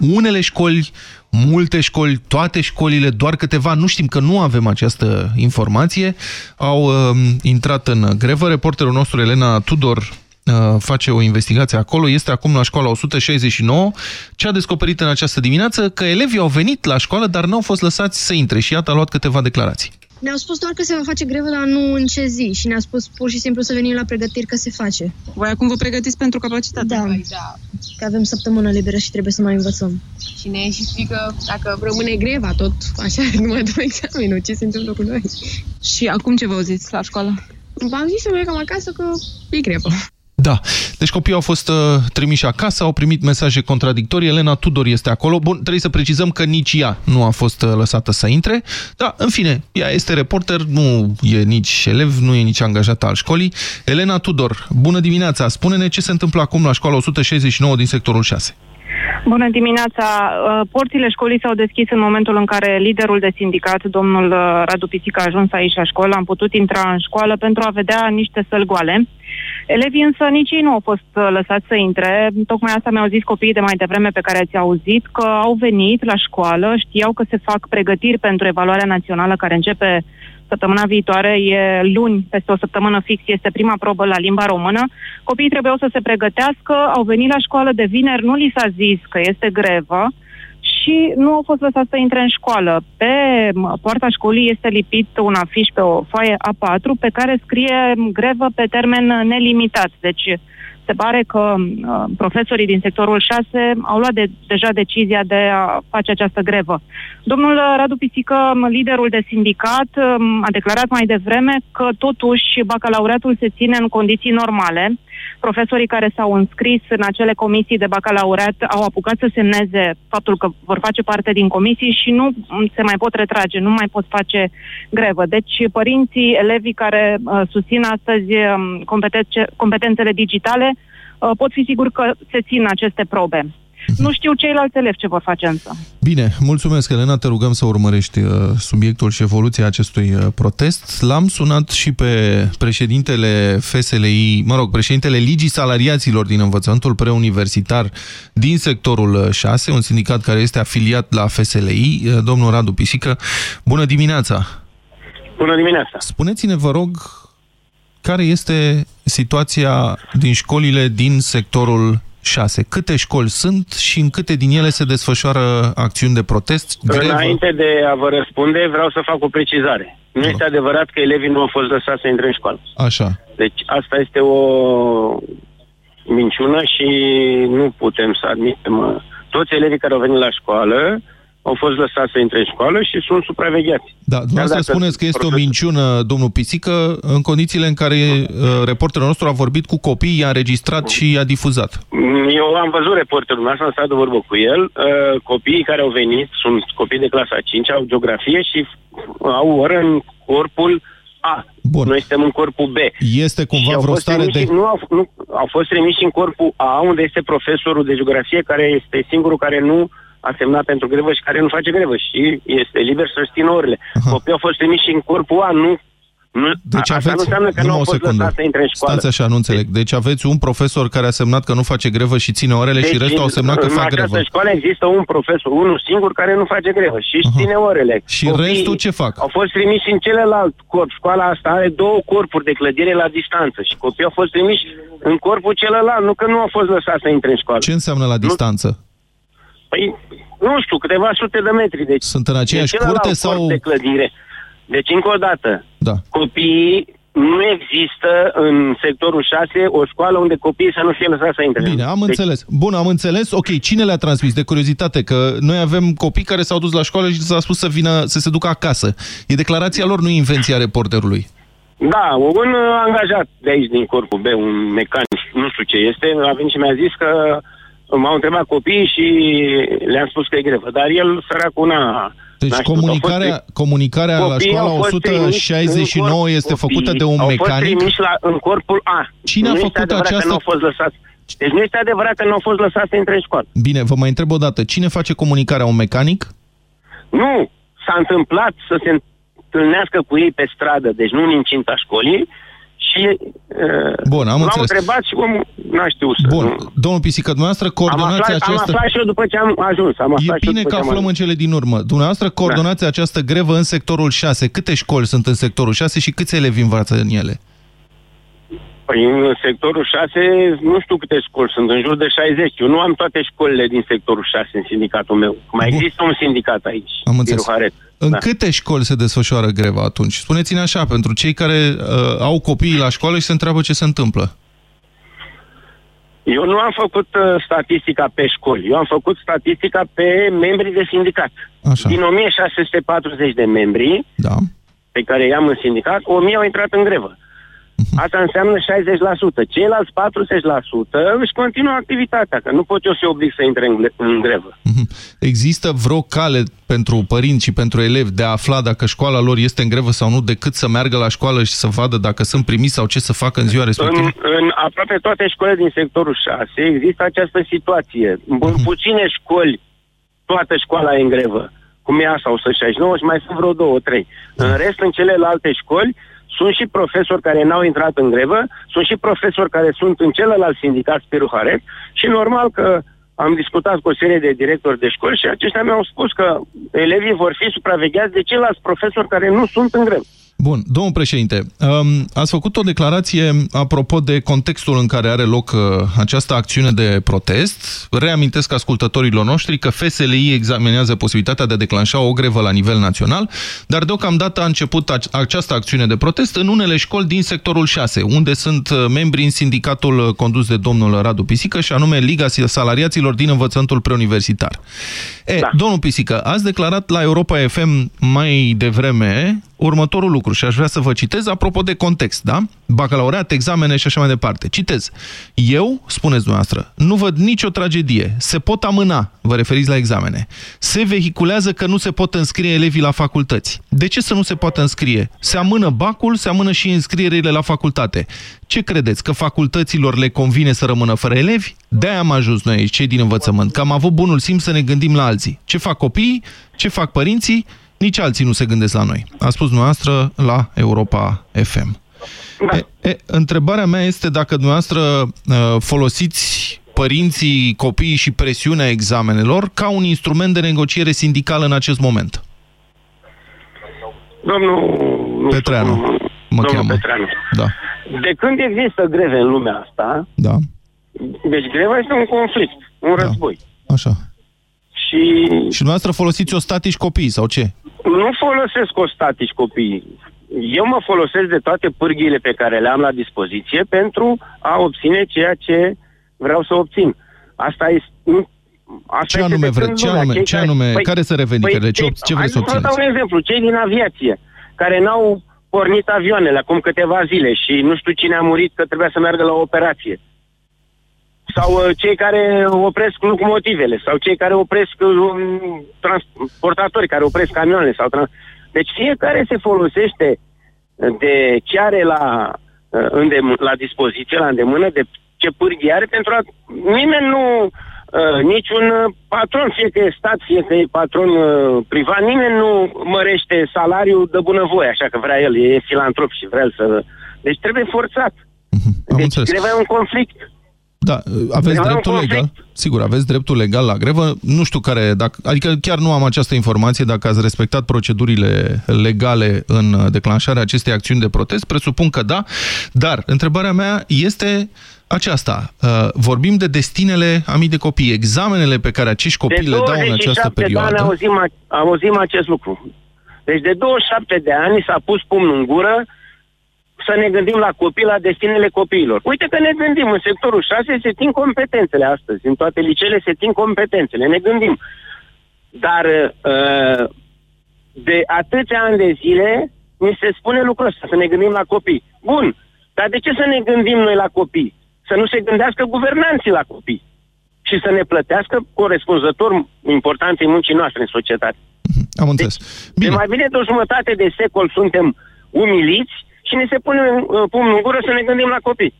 unele școli, multe școli, toate școlile, doar câteva, nu știm că nu avem această informație, au uh, intrat în grevă. Reporterul nostru, Elena Tudor, uh, face o investigație acolo, este acum la școala 169. Ce a descoperit în această dimineață? Că elevii au venit la școală, dar n-au fost lăsați să intre și iată a luat câteva declarații. Ne-au spus doar că se va face grevă, dar nu în ce zi. Și ne-a spus pur și simplu să venim la pregătiri că se face. Voi acum vă pregătiți pentru capacitate? Da, da. că avem săptămână liberă și trebuie să mai învățăm. Și ne e și frică dacă rămâne greva tot așa, nu mai dăm examenul, ce se întâmplă cu noi. Și acum ce vă auziți la școală? V-am zis să mergem acasă că e grevă. Da, deci copiii au fost uh, trimiși acasă, au primit mesaje contradictorii. Elena Tudor este acolo. Bun, trebuie să precizăm că nici ea nu a fost uh, lăsată să intre. Da, în fine, ea este reporter, nu e nici elev, nu e nici angajat al școlii. Elena Tudor, bună dimineața! Spune-ne ce se întâmplă acum la școala 169 din sectorul 6. Bună dimineața! Uh, Porțile școlii s-au deschis în momentul în care liderul de sindicat, domnul uh, Radu Pisica, a ajuns aici la școală. Am putut intra în școală pentru a vedea niște săli goale. Elevii însă nici ei nu au fost uh, lăsați să intre. Tocmai asta mi-au zis copiii de mai devreme pe care ați auzit, că au venit la școală, știau că se fac pregătiri pentru evaluarea națională care începe săptămâna viitoare, e luni, peste o săptămână fix, este prima probă la limba română. Copiii trebuiau să se pregătească, au venit la școală de vineri, nu li s-a zis că este grevă și nu au fost lăsați să intre în școală. Pe poarta școlii este lipit un afiș pe o foaie A4 pe care scrie grevă pe termen nelimitat. Deci se pare că uh, profesorii din sectorul 6 au luat de, deja decizia de a face această grevă. Domnul Radu Pisică, liderul de sindicat, um, a declarat mai devreme că totuși bacalaureatul se ține în condiții normale. Profesorii care s-au înscris în acele comisii de bacalaureat au apucat să semneze faptul că vor face parte din comisii și nu se mai pot retrage, nu mai pot face grevă. Deci părinții, elevii care uh, susțin astăzi um, competențe, competențele digitale uh, pot fi siguri că se țin aceste probe. Nu știu ceilalți elevi ce vor face însă. Bine, mulțumesc, Elena, te rugăm să urmărești uh, subiectul și evoluția acestui uh, protest. L-am sunat și pe președintele FSLI, mă rog, președintele Ligii Salariaților din învățământul preuniversitar din sectorul 6, un sindicat care este afiliat la FSLI, uh, domnul Radu Pisică. Bună dimineața! Bună dimineața! Spuneți-ne, vă rog, care este situația din școlile din sectorul 6. Câte școli sunt și în câte din ele se desfășoară acțiuni de protest? Grevă? Înainte de a vă răspunde, vreau să fac o precizare. Nu este adevărat că elevii nu au fost lăsați să intre în școală. Așa. Deci asta este o minciună și nu putem să admitem. Toți elevii care au venit la școală au fost lăsați să intre în școală și sunt supravegheați. Da, dumneavoastră spuneți că este o minciună, domnul Pisică, în condițiile în care uh, reporterul nostru a vorbit cu copii, i-a înregistrat și i-a difuzat. Eu am văzut reporterul nostru, am stat de vorbă cu el. Uh, copiii care au venit sunt copii de clasa 5, au geografie și au oră în corpul A. Bun. Noi suntem în corpul B. Este cumva Și au vreo fost stare trimiși- de... Nu au, nu, au fost trimiși în corpul A, unde este profesorul de geografie, care este singurul care nu a semnat pentru grevă și care nu face grevă și este liber să-și țină orele. Copiii au fost trimiși în corpul A, nu, Nu, Deci asta aveți... nu înseamnă că nu numai au o fost secundă. lăsați să intre în școală. Stați așa, nu înțeleg. Deci aveți un profesor care a semnat că nu face grevă și ține orele și restul au semnat că Deci, în fac această grevă. școală există un profesor, unul singur, care nu face grevă și își ține orele. Și restul ce fac? Au fost trimiși în celălalt corp. Școala asta are două corpuri de clădire la distanță și copiii au fost trimiși în corpul celălalt, nu că nu au fost lăsați să intre în școală. Ce înseamnă la distanță? Păi, nu știu, câteva sute de metri. Deci, Sunt în aceeași e celălalt curte corp sau- de clădire. Deci, încă o dată, Da. copiii nu există în sectorul 6 o școală unde copiii să nu fie lăsați să intre. Bine, am deci, înțeles. Bun, am înțeles. Ok, cine le-a transmis? De curiozitate, că noi avem copii care s-au dus la școală și s-a spus să vină, să se ducă acasă. E declarația lor, nu invenția reporterului. Da, un uh, angajat de aici din corpul B, un mecanic, nu știu ce este, a venit și mi-a zis că m-au întrebat copiii și le-am spus că e grevă. Dar el, săracul, n-a... Deci n-a știut. Au comunicarea, fost- comunicarea la copiii școala au fost trimiși în 169 corp- este făcută copiii de un au fost mecanic? trimiși la, în corpul A. Cine a nu făcut este adevărat această- că nu au fost lăsați. Deci nu este adevărat că nu au fost lăsați să intre în școală. Bine, vă mai întreb o dată. Cine face comunicarea? Un mecanic? Nu, s-a întâmplat să se întâlnească cu ei pe stradă, deci nu în incinta școlii, și uh, Bun, am l-au înțeles. întrebat și omul n-a știut să... Bun, nu. domnul Pisică, dumneavoastră Am coordonați aflat, am această... aflat și eu după ce am ajuns. Am E aflat și eu bine după că ce am aflăm în ajuns. cele din urmă. Dumneavoastră coordonați această grevă în sectorul 6. Câte școli sunt în sectorul 6 și câți elevi învață în ele? Păi în sectorul 6, nu știu câte școli sunt, în jur de 60. Eu nu am toate școlile din sectorul 6 în sindicatul meu. Mai Bun. există un sindicat aici, Am înțeles. Biruharet. În Da. câte școli se desfășoară greva atunci? Spuneți-ne așa, pentru cei care uh, au copiii la școală și se întreabă ce se întâmplă. Eu nu am făcut uh, statistica pe școli, eu am făcut statistica pe membrii de sindicat. Așa. Din 1640 de membri Da. pe care i-am în sindicat, 1000 au intrat în grevă. Mhm. Asta înseamnă 60%. Ceilalți 40% își continuă activitatea, că nu pot eu să oblig să intre în, gle- în grevă. Există vreo cale pentru părinți și pentru elevi de a afla dacă școala lor este în grevă sau nu, decât să meargă la școală și să vadă dacă sunt primiți sau ce să facă în ziua respectivă? În, în aproape toate școlile din sectorul 6 există această situație. În Mhm. puține școli, toată școala e în grevă. Cum e asta, 169 și mai sunt vreo două, trei. În rest, în celelalte școli, sunt și profesori care n-au intrat în grevă, sunt și profesori care sunt în celălalt sindicat Spiru Haret și normal că am discutat cu o serie de directori de școli și aceștia mi-au spus că elevii vor fi supravegheați de ceilalți profesori care nu sunt în grevă. Bun, domnul președinte, um, ați făcut o declarație apropo de contextul în care are loc uh, această acțiune de protest. Reamintesc ascultătorilor noștri că FSLI examinează posibilitatea de a declanșa o grevă la nivel național, dar deocamdată a început ac- această acțiune de protest în unele școli din sectorul 6, unde sunt uh, membri în sindicatul uh, condus de domnul Radu Pisică și anume Liga Salariaților din Învățământul Preuniversitar. E, da. domnul Pisică, ați declarat la Europa FM mai devreme următorul lucru și aș vrea să vă citez apropo de context, da? Bacalaureat, examene și așa mai departe. Citez. Eu, spuneți dumneavoastră, nu văd nicio tragedie. Se pot amâna, vă referiți la examene. Se vehiculează că nu se pot înscrie elevii la facultăți. De ce să nu se poată înscrie? Se amână bacul, se amână și înscrierile la facultate. Ce credeți? Că facultăților le convine să rămână fără elevi? De-aia am ajuns noi aici, cei din învățământ, că am avut bunul simț să ne gândim la alții. Ce fac copiii? Ce fac părinții? Nici alții nu se gândesc la noi. A spus dumneavoastră la Europa FM. Da. E, e, întrebarea mea este dacă dumneavoastră uh, folosiți părinții, copiii și presiunea examenelor ca un instrument de negociere sindicală în acest moment. Domnul... nu știu Petreanu, cum- mă domnul cheamă. Petreanu. Da. De când există greve în lumea asta, Da. deci greva este un conflict, un Da. război. Așa. Și Și dumneavoastră folosiți o statici copii sau ce? Nu folosesc o statici copiii. Eu mă folosesc de toate pârghiile pe care le am la dispoziție pentru a obține ceea ce vreau să obțin. Asta este... nu- Asta Ce este anume de vre- când ce lumea. anume- Cei ce anume- care sunt revendicările? Ce cei- ob- ce vreți să hai vă dau obțineți? un exemplu. Cei din aviație, care n-au pornit avioanele acum câteva zile și nu știu cine a murit că trebuia să meargă la o operație. Sau uh, cei care opresc locomotivele, sau cei care opresc um, transportatori, care opresc camioanele. Sau trans- deci fiecare se folosește de ce are la, uh, îndem- la dispoziție, la îndemână, de ce pârghii are pentru a... Nimeni nu uh, niciun uh, patron, fie că e stat, fie că e patron uh, privat, nimeni nu mărește salariul de bunăvoie, așa că vrea el, e filantrop și vrea el să... Deci trebuie forțat. Am deci înțeles. greva e un conflict. Da, aveți Greva e un dreptul conflict. legal. Sigur, aveți dreptul legal la grevă. Nu știu care, dacă, adică chiar nu am această informație dacă ați respectat procedurile legale în declanșarea acestei acțiuni de protest. Presupun că da, dar întrebarea mea este aceasta. Uh, Vorbim de destinele a mii de copii, examenele pe care acești copii de le dau în această 27 de ani perioadă. auzim, a- auzim acest lucru. Deci de 27 de ani s-a pus pumnul în gură să ne gândim la copii, la destinele copiilor. Uite că ne gândim, în sectorul 6 se țin competențele astăzi, în toate liceele se țin competențele, ne gândim. Dar uh, de atâția ani de zile ni se spune lucrul ăsta, să ne gândim la copii. Bun, dar de ce să ne gândim noi la copii? Să nu se gândească guvernanții la copii și să ne plătească corespunzător importanței muncii noastre în societate. Am înțeles. Bine. De mai bine de o jumătate de secol suntem umiliți și ne se pune uh, pumnul în gură să ne gândim la copii.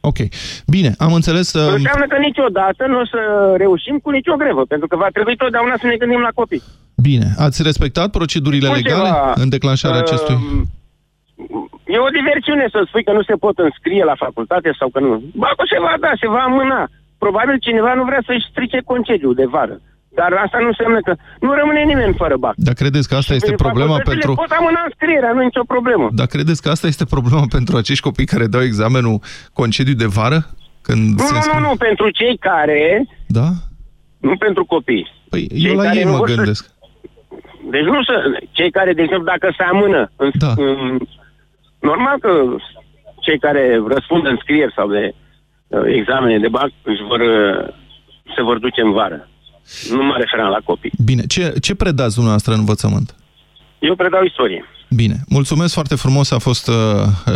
Ok. Bine, am înțeles. Uh, Înseamnă că niciodată nu o să reușim cu nicio grevă, pentru că va trebui totdeauna să ne gândim la copii. Bine, ați respectat procedurile Spun legale ceva, în declanșarea uh, acestui... E o diversiune să spui că nu se pot înscrie la facultate sau că nu. Ba, că se va da, se va amâna. Probabil cineva nu vrea să-și strice concediul de vară. Dar asta nu înseamnă că nu rămâne nimeni fără bac. Dar credeți că asta este Pentru problema facultățile pentru... Pot amâna înscrierea, nu e nicio problemă. Dar credeți că asta este problema pentru acești copii care dau examenul concediu de vară? Când Nu, se nu, înscriu? nu, nu, pentru cei care... Da? Nu pentru copii. Păi Cei eu la care ei nu mă vor să- gândesc. Deci nu să... Cei care, de exemplu, dacă se amână... În, Da. în, normal că cei care răspund în scrieri sau de uh, examene de bac își vor, uh, se vor duce în vară. Nu mă referam la copii. Bine, ce, ce predați dumneavoastră în învățământ? Eu predau istorie. Bine, mulțumesc foarte frumos. A fost uh,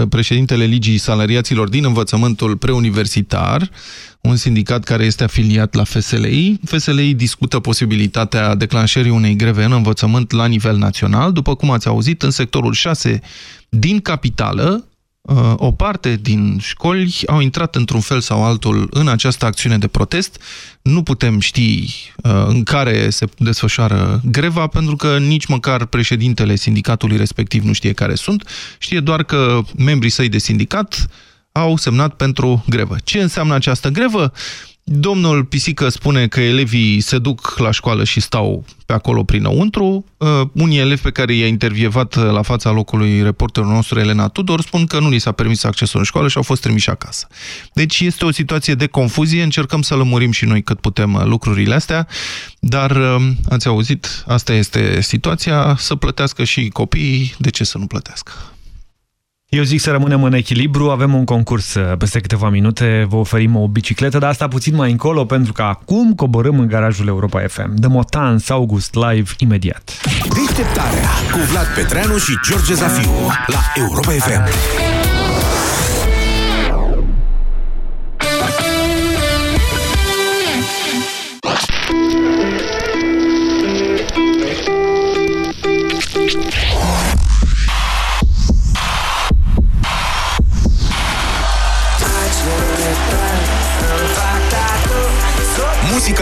președintele Ligii Salariaților din învățământul preuniversitar, un sindicat care este afiliat la FSLI. FSLI discută posibilitatea declanșării unei greve în învățământ la nivel național. După cum ați auzit, în sectorul 6 din capitală, uh, o parte din școli au intrat într-un fel sau altul în această acțiune de protest. Nu putem ști uh, în care se desfășoară greva, pentru că nici măcar președintele sindicatului respectiv nu știe care sunt. Știe doar că membrii săi de sindicat au semnat pentru grevă. Ce înseamnă această grevă? Domnul Pisică spune că elevii se duc la școală și stau pe acolo prinăuntru. Uh, unii elevi pe care i-a intervievat uh, la fața locului reporterul nostru Elena Tudor spun că nu li s-a permis accesul în școală și au fost trimiși acasă. Deci este o situație de confuzie, încercăm să lămurim și noi cât putem uh, lucrurile astea, dar uh, ați auzit, asta este situația, să plătească și copiii, de ce să nu plătească? Eu zic să rămânem în echilibru, avem un concurs uh, peste câteva minute, vă oferim o bicicletă, dar asta puțin mai încolo, pentru că acum coborâm în garajul Europa FM. De Motans August live imediat. Deșteptarea cu Vlad Petreanu și George Zafiu la Europa FM.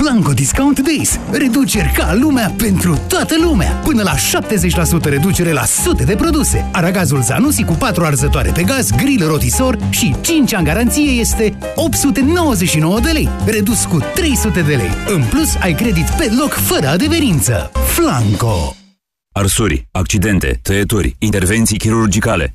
Flanco Discount Days. Reduceri ca lumea pentru toată lumea. Până la 70% reducere la sute de produse. Aragazul Zanussi cu 4 arzătoare pe gaz, grill rotisor și 5 ani garanție este 899 de lei. Redus cu 300 de lei. În plus, ai credit pe loc fără adeverință. Flanco. Arsuri, accidente, tăieturi, intervenții chirurgicale.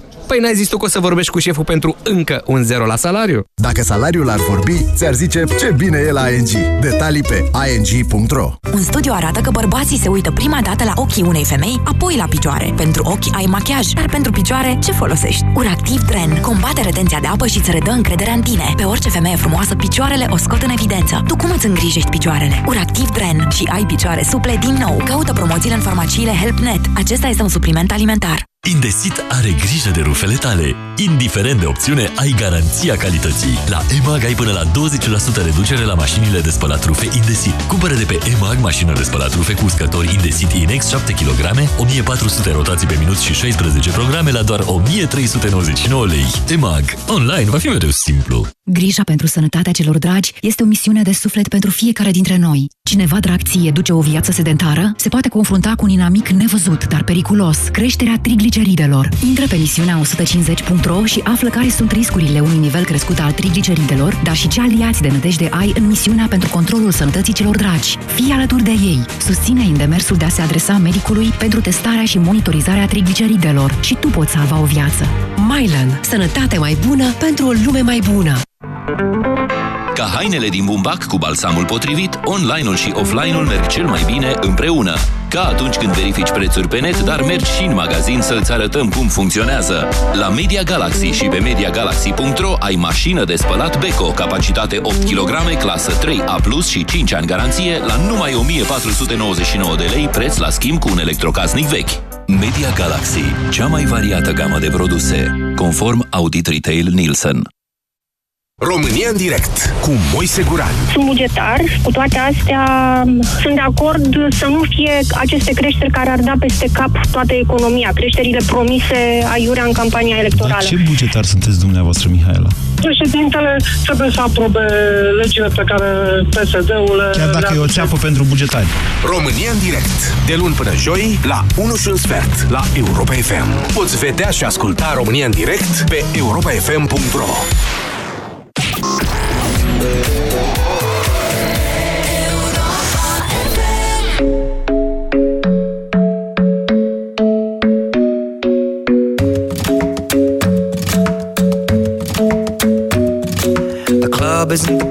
Păi n-ai zis tu că o să vorbești cu șeful pentru încă un zero la salariu? Dacă salariul ar vorbi, ți-ar zice ce bine e la ING. Detalii pe ing.ro Un studiu arată că bărbații se uită prima dată la ochii unei femei, apoi la picioare. Pentru ochi ai machiaj, dar pentru picioare ce folosești? Uractiv Dren combate retenția de apă și îți redă încrederea în tine. Pe orice femeie frumoasă, picioarele o scot în evidență. Tu cum îți îngrijești picioarele? Uractiv Dren și ai picioare suple din nou. Caută promoțiile în farmaciile HelpNet. Acesta este un supliment alimentar. Indesit are grijă de rufele tale. Indiferent de opțiune, ai garanția calității. La EMAG ai până la 20% reducere la mașinile de spălat rufe Indesit. Cumpără de pe EMAG mașină de spălat rufe cu uscători Indesit Inex 7 kg, 1400 rotații pe minut și 16 programe la doar 1399 lei. EMAG. Online va fi mereu simplu. Grija pentru sănătatea celor dragi este o misiune de suflet pentru fiecare dintre noi. Cineva drag ție duce o viață sedentară, se poate confrunta cu un inamic nevăzut, dar periculos, creșterea trigliceridelor. Intră pe misiunea 150.ro și află care sunt riscurile unui nivel crescut al trigliceridelor, dar și ce aliați de nădejde ai în misiunea pentru controlul sănătății celor dragi. Fii alături de ei. Susține în demersul de a se adresa medicului pentru testarea și monitorizarea trigliceridelor și tu poți salva o viață. Mylan. Sănătate mai bună pentru o lume mai bună. Ca hainele din bumbac cu balsamul potrivit, online-ul și offline-ul merg cel mai bine împreună. Ca atunci când verifici prețuri pe net, dar mergi și în magazin să-ți arătăm cum funcționează. La Media Galaxy și pe MediaGalaxy.ro ai mașină de spălat Beko, capacitate 8 kg, clasă 3A+, și 5 ani garanție, la numai 1499 de lei, preț la schimb cu un electrocasnic vechi. Media Galaxy, cea mai variată gamă de produse, conform Audit Retail Nielsen. România în direct cu Moise Guran. Sunt bugetar, cu toate astea sunt de acord să nu fie aceste creșteri care ar da peste cap toată economia, creșterile promise aiurea în campania electorală. Ce bugetar sunteți dumneavoastră, Mihaela? Președintele trebuie să aprobe legile pe care PSD-ul Chiar dacă e o țeapă pentru bugetari. România în direct, de luni până joi, la 1 și un sfert, la Europa FM. Poți vedea și asculta România în direct pe europafm.ro club isn't the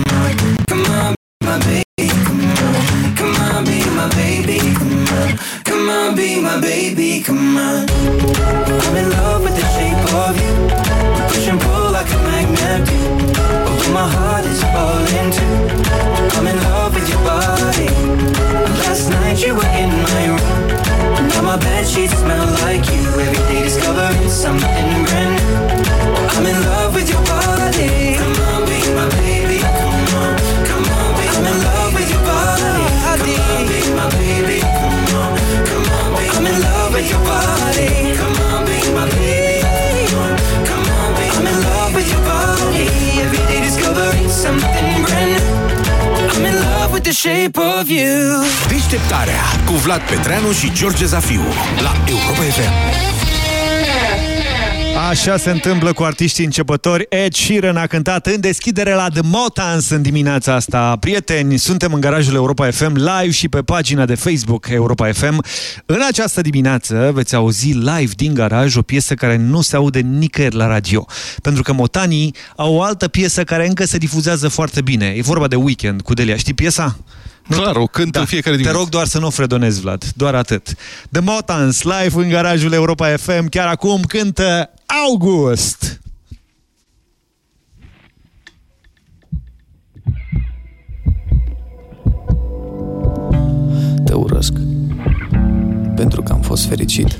The shape of you. Deșteptarea cu Vlad Petreanu și George Zafiu la Europa FM. Așa se întâmplă cu artiștii începători. Ed Sheeran a cântat în deschidere la The Motans în dimineața asta. Prieteni, suntem în garajul Europa FM live și pe pagina de Facebook Europa FM. În această dimineață veți auzi live din garaj o piesă care nu se aude nicăieri la radio. Pentru că motanii au o altă piesă care încă se difuzează foarte bine. E vorba de Weekend cu Delia. Știi piesa? Clar, o cântă da. fiecare Te dimineață. rog doar să nu fredonezi, Vlad. Doar atât. The Motans, live în garajul Europa FM. Chiar acum cântă August. Te urăsc. Pentru că am fost fericit.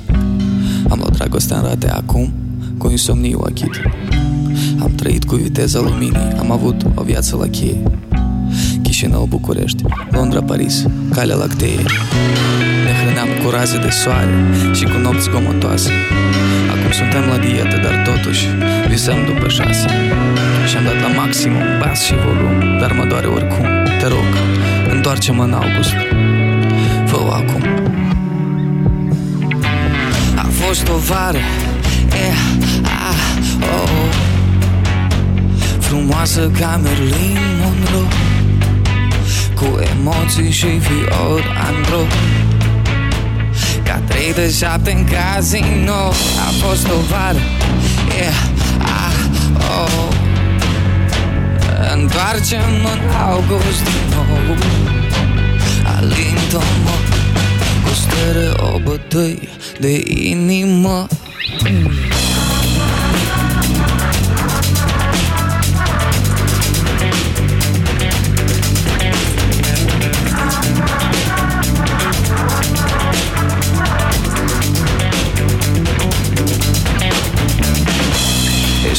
Am luat dragostea în rate acum Cu insomniu achit. Am trăit cu viteza luminii. Am avut o viață la cheie. Chișinău, București, Londra, Paris Calea Lactee. Ne hrăneam cu raze de soare Și cu nopți zgomotoase Acum suntem la dietă, dar totuși Visăm după șase. Și-am dat la maximum bas și volum Dar mă doare oricum. Te rog, întoarce-mă în august. Fă acum. A fost o vară eh, ah, oh. Frumoasă ca Marilyn Monroe Cu emoții și fior andro Ca 37 în casino. A fost o vară. Eh, ah, oh. Întoarce-mă în august din nou. Alintă-mă Cu stare o bătăie de inimă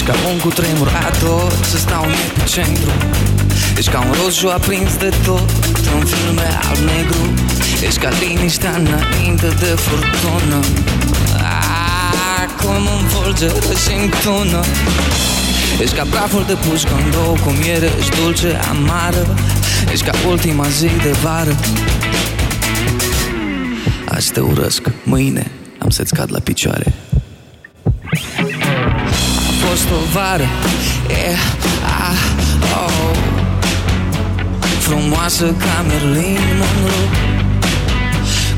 Ești ca un cutremur ador Să stau în epicentru. Ești ca un roșu aprins de tot În filme alb-negru Ești ca liniștea înainte de furtună. Acum un fulger și în tună Ești ca praful de pușcă în două cu miere Ești dulce, amară. Ești ca ultima zi de vară. Azi te urăsc, mâine am să-ți cad la picioare. A fost o vară. Yeah, ah, oh. Frumoasă ca Marilyn Monroe.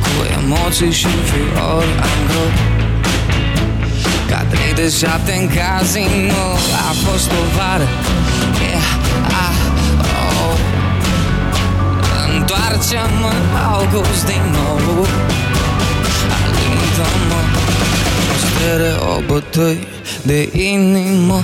Cu Cu emoții și fiori am greu Ca trei de șapte în casino. A fost o vară. Yeah, ah, oh. Întoarce-mă în august din nou. Alintă-mă O stereo bătăi de inimă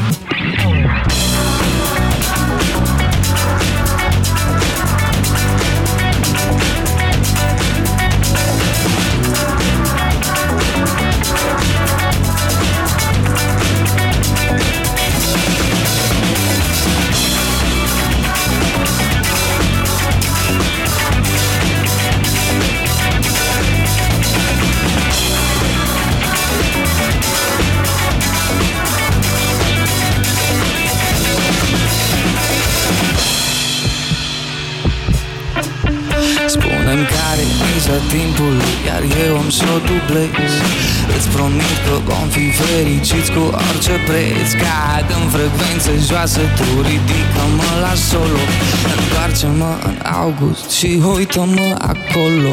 miza timpului Iar eu am să o dublez. Îți promit că vom fi fericiți cu orice preț. Cad în frecvențe joasă Tu ridică-mă la solo. Întoarce-mă în august Și uită-mă acolo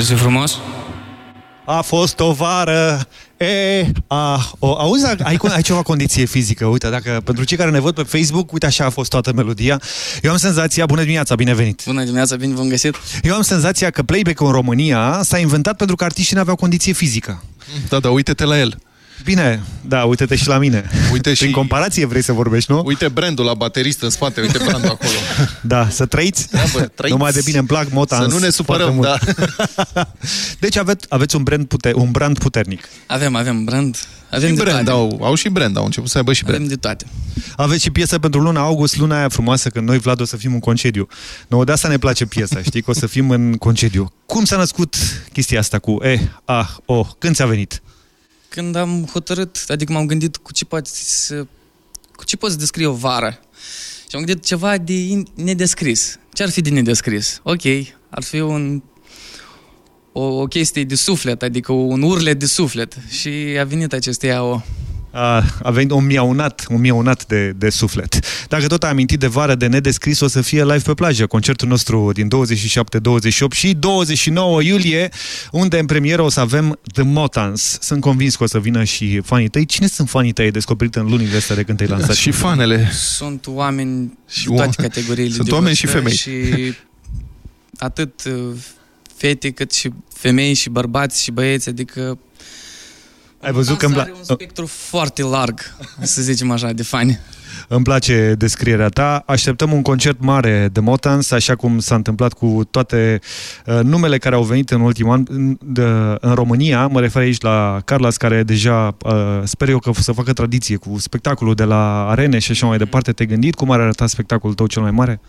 Mersi frumos A fost o vară E, a, o, auzi, ai, ai ceva condiție fizică, uite, dacă pentru cei care ne văd pe Facebook, uite așa a fost toată melodia. Eu am senzația, bună dimineața, bine venit! Bună dimineața, bine v-am găsit! Eu am senzația că playback în România s-a inventat pentru că artiștii nu aveau condiție fizică. Da, da, uite-te la el. Bine, da, uite-te și la mine. Uite și... Prin comparație vrei să vorbești, nu? Uite brandul la baterist în spate, uite brandul acolo. Da, să trăiți? Da, bă, trăiți. Numai de bine îmi plac mota. Să nu ne supărăm, da. deci aveți, aveți un, brand puter, un brand puternic. Avem, avem brand. Avem și de brand, toate. au, au și brand, au început să aibă și brand. Avem de toate. Aveți și piesă pentru luna august, luna aia frumoasă, când noi, Vlad, o să fim în concediu. Nouă de asta ne place piesa, știi, că o să fim în concediu. Cum s-a născut chestia asta cu E, A, O? Când ți-a venit? Când am hotărât, adică m-am gândit cu ce poate să, cu ce poți descrie o vară. Și am gândit ceva de in- nedescris. Ce ar fi de nedescris? Ok, ar fi un o, o chestie de suflet, adică un urlet de suflet. Și a venit acestea o... A, a venit un miaunat, un miaunat de, de suflet. Dacă tot ai amintit de vară de nedescris, o să fie live pe plajă. Concertul nostru din 27, 28 și 29 iulie, unde în premieră o să avem The Motans. Sunt convins că o să vină și fanii tăi. Cine sunt fanii tăi descoperit în lunile astea de când te-ai lansat? Și fanele. Sunt oameni Și și toate oameni. categoriile Sunt de oameni și vârstă femei. Și atât uh, fete cât și femei și bărbați și băieți, adică Ai văzut că îmi, are pla- un spectru foarte larg, să zicem așa, de fani. îmi place descrierea ta. Așteptăm un concert mare de Motans, așa cum s-a întâmplat cu toate uh, numele care au venit în ultimul an în, de, în România. Mă refer aici la Carlos, care deja uh, sper eu că o să facă tradiție cu spectacolul de la arene și așa mai departe. Te-ai gândit cum ar arăta spectacolul tău cel mai mare?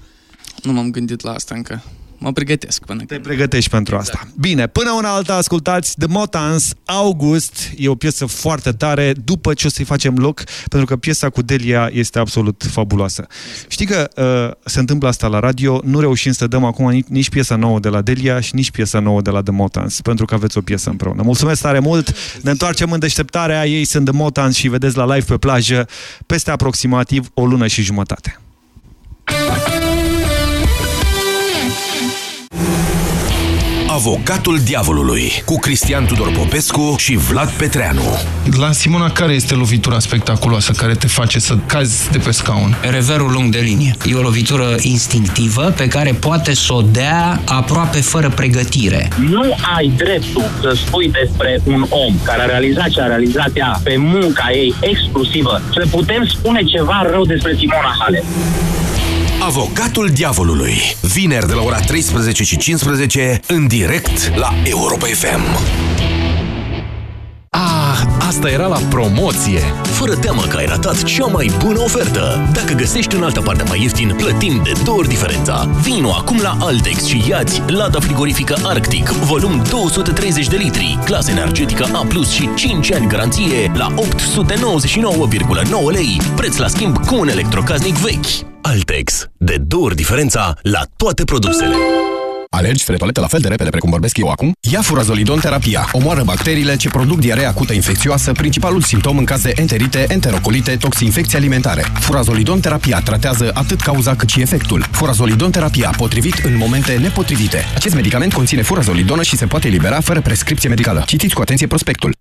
Nu m-am gândit la asta încă. Mă pregătesc până Te pregătești pentru asta. Bine, până una alta ascultați The Motans, August, e o piesă foarte tare, după ce o să-i facem loc, pentru că piesa cu Delia este absolut fabuloasă. Știi că uh, se întâmplă asta la radio, nu reușim să dăm acum nici, nici piesa nouă de la Delia și nici piesa nouă de la The Motans, pentru că aveți o piesă împreună. Mulțumesc tare mult, ne întoarcem în deșteptarea, ei sunt The Motans și vedeți la live pe plajă peste aproximativ o lună și jumătate. Avocatul diavolului cu Cristian Tudor Popescu și Vlad Petreanu. La Simona, care este lovitura spectaculoasă care te face să cazi de pe scaun? Reverul lung de linie. E o lovitură instinctivă pe care poate să o dea aproape fără pregătire. Nu ai dreptul să spui despre un om care a realizat ce a realizat ea pe munca ei exclusivă, să putem spune ceva rău despre Simona Halep. Avocatul diavolului. Vineri de la ora 13 și 15 în direct la Europa FM. Ah, Ah, asta era la promoție! Fără teamă că ai ratat cea mai bună ofertă. Dacă găsești în altă parte mai ieftin, plătim de două ori diferența. Vino acum la Altex și iați lada frigorifică Arctic, volum 230 de litri, clasă energetică A+, și 5 ani garanție la 899,9 lei, preț la schimb cu un electrocasnic vechi. Altex. De două ori diferența la toate produsele. Alergi spre toaletă la fel de repede precum vorbesc eu acum? Ia furazolidon terapia. Omoară bacteriile ce produc diaree acută infecțioasă, principalul simptom în caz de enterite, enterocolite, toxinfecții alimentare. Furazolidon terapia tratează atât cauza cât și efectul. Furazolidon terapia, potrivit în momente nepotrivite. Acest medicament conține furazolidonă și se poate elibera fără prescripție medicală. Citiți cu atenție prospectul.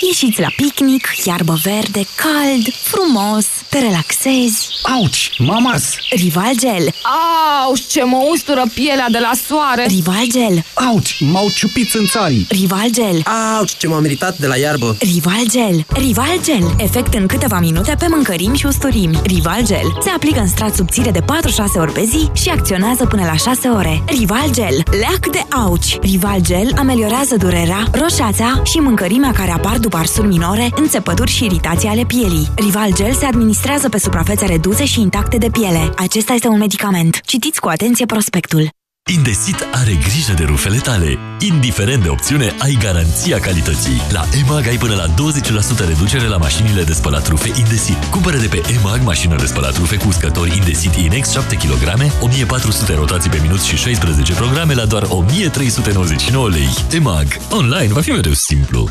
Ieșiți la picnic, iarbă verde, cald, frumos, te relaxezi. Auci, mamas! Rival Gel. Auci, ce mă ustură pielea de la soare! Rival Gel. Auci, m-au ciupit în țarii! Rival Gel. Auci, ce m-am meritat de la iarbă! Rival Gel. Rival Gel. Efect în câteva minute pe mâncărimi și usturimi. Rival Gel. Se aplică în strat subțire de 4-6 ori pe zi și acționează până la 6 ore. Rival Gel. Leac de auci. Rival Gel ameliorează durerea, roșața și mâncărimea care apar după arsuri minore, înțepături și iritații ale pielii. Rival Gel se administrează pe suprafețe reduse și intacte de piele. Acesta este un medicament. Citiți cu atenție prospectul. Indesit are grijă de rufele tale. Indiferent de opțiune, ai garanția calității. La EMAG ai până la 20% reducere la mașinile de spălat rufe Indesit. Cumpără de pe EMAG mașină de spălat rufe cu uscători Indesit Inex 7 kg, 1400 rotații pe minut și 16 programe la doar 1399 lei. EMAG. Online va fi mereu simplu.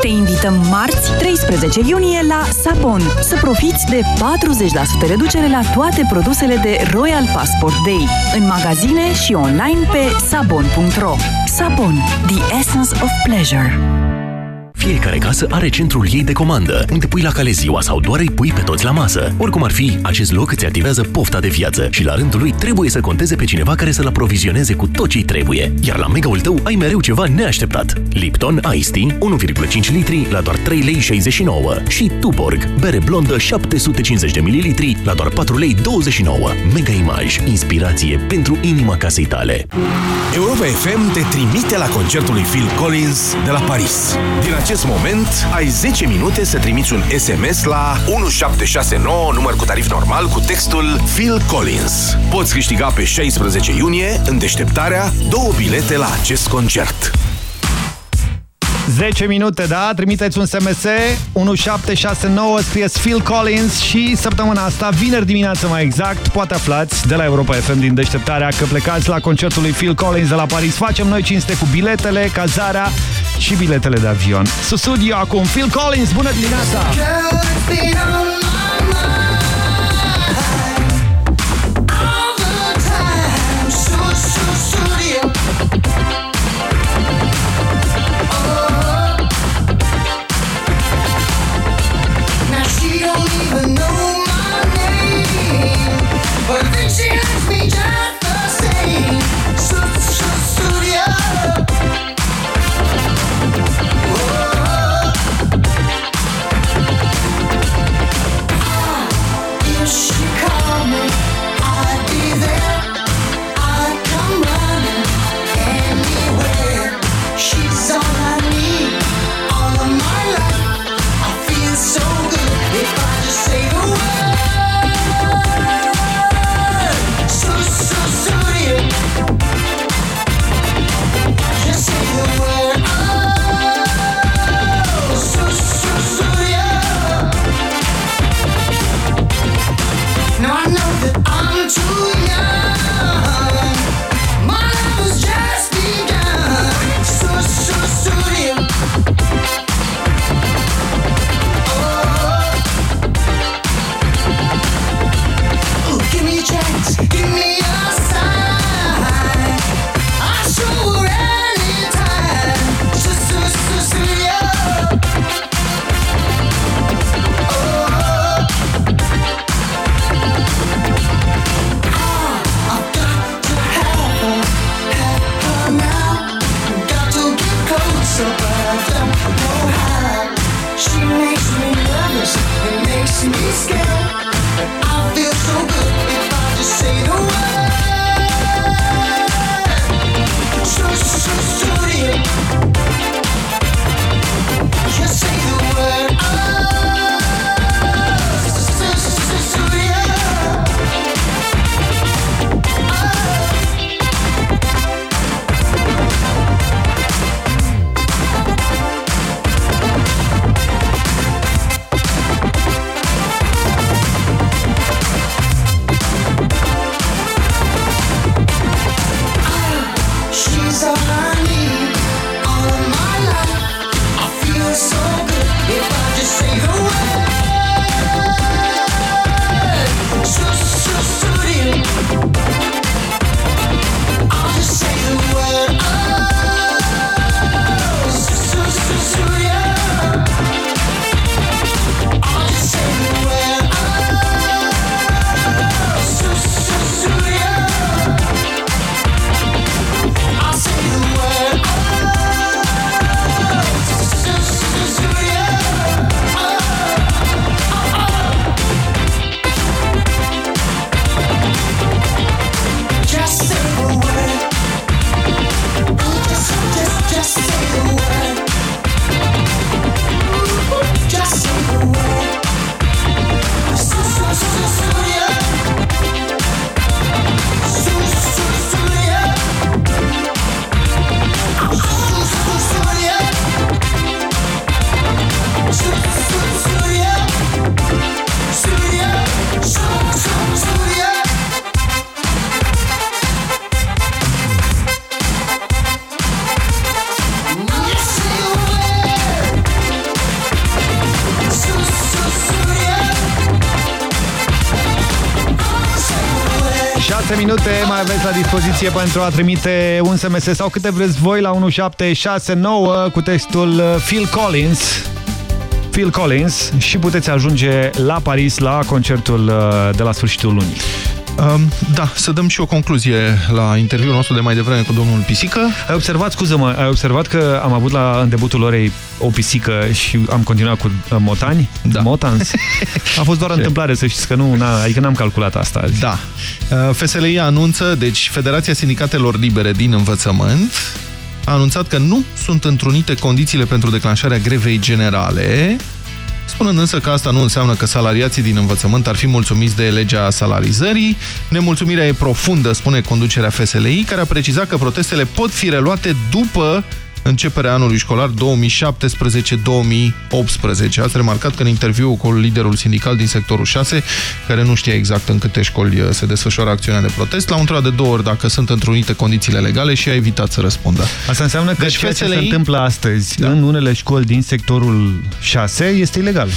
Te invităm marți, 13 iunie, la Sapon să profiți de 40% reducere la toate produsele de Royal Passport Day, în magazine și online pe sabon.ro. Sapon, the essence of pleasure. Fiecare casă are centrul ei de comandă, unde pui la cale ziua sau doar îi pui pe toți la masă. Oricum ar fi, acest loc îți activează pofta de viață și la rândul lui trebuie să conteze pe cineva care să-l aprovizioneze cu tot ce trebuie. Iar la mega-ul tău ai mereu ceva neașteptat. Lipton Ice Tea, 1,5 litri la doar 3 lei 69 și Tuborg, bere blondă 750 de mililitri la doar 4 lei 29. Mega Image, inspirație pentru inima casei tale. Europa FM te trimite la concertul lui Phil Collins de la Paris. Din acest moment ai 10 minute să trimiți un SMS la 1769, număr cu tarif normal, cu textul Phil Collins. Poți câștiga pe 16 iunie, în deșteptarea, două bilete la acest concert. 10 minute, da? Trimiteți un SMS 1769, scrieți Phil Collins și săptămâna asta, vineri dimineață mai exact, poate aflați de la Europa FM din deșteptarea că plecați la concertul lui Phil Collins de la Paris. Facem noi cinste cu biletele, cazarea și biletele de avion. Susudio acum, Phil Collins, bună dimineața! Dispoziție pentru a trimite un SMS sau câte vreți voi la 1769 cu textul uh, Phil Collins. Phil Collins și puteți ajunge la Paris la concertul uh, de la sfârșitul lunii. Um, da, să dăm și o concluzie la interviul nostru de mai devreme cu domnul Pisică. Ai observat, scuză-mă, ai observat că am avut la în debutul orei o pisică și am continuat cu uh, motani? Da. Motans. A fost doar o întâmplare, să știți că nu, na, adică n-am calculat asta azi. Da. Uh, FSLI anunță, deci Federația Sindicatelor Libere din Învățământ a anunțat că nu sunt întrunite condițiile pentru declanșarea grevei generale, spunând însă că asta nu înseamnă că salariații din învățământ ar fi mulțumiți de legea salarizării. Nemulțumirea e profundă, spune conducerea FSLI, care a precizat că protestele pot fi reluate după începerea anului școlar 2017-2018. Ați remarcat că în interviu cu liderul sindical din sectorul 6, care nu știa exact în câte școli uh, se desfășoară acțiunea de protest, l-a întrebat de două ori dacă sunt întrunite condițiile legale și a evitat să răspundă. Asta înseamnă că Deci ceea ce FSLI se întâmplă astăzi da. în unele școli din sectorul 6 este ilegal.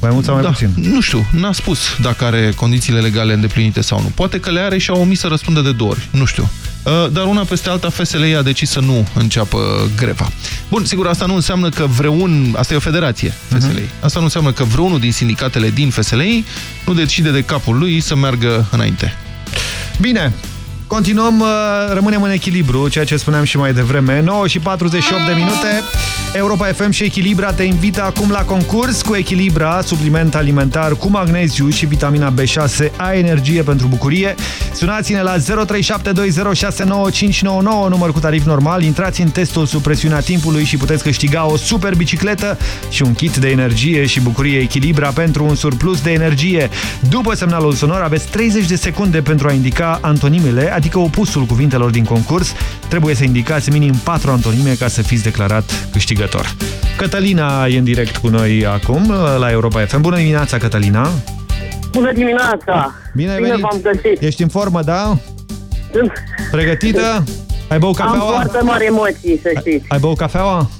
Mai mult sau mai da, puțin? Nu știu, n-a spus dacă are condițiile legale îndeplinite sau nu. Poate că le are și a omis să răspundă de două ori. Nu știu. Uh, Dar una peste alta, FSLI a decis să nu înceapă greva. Bun, sigur, asta nu înseamnă că vreun... Asta e o federație, FSLI. Asta nu înseamnă că vreunul din sindicatele din FSLI nu decide de capul lui să meargă înainte. Bine, continuăm, uh, rămânem în echilibru, ceea ce spuneam și mai devreme. 9 și 48 de minute, Europa FM și Echilibra te invită acum la concurs cu Echilibra, supliment alimentar cu magneziu și vitamina B6, ai energie pentru bucurie. Sunați-ne la 0372069599, număr cu tarif normal, intrați în testul sub presiunea timpului și puteți câștiga o super bicicletă și un kit de energie și bucurie Echilibra pentru un surplus de energie. După semnalul sonor aveți 30 de secunde pentru a indica antonimele, adică opusul cuvintelor din concurs. Trebuie să indicați minim 4 antonime ca să fiți declarat câștigător. Cătălina e în direct cu noi acum la Europa FM. Bună dimineața, Cătălina! Bună dimineața! Bine, ai Bine venit. v-am găsit! Ești în formă, da? Pregătită? Ai băut Am cafeaua? foarte mari emoții, să știți. Ai băut cafeaua?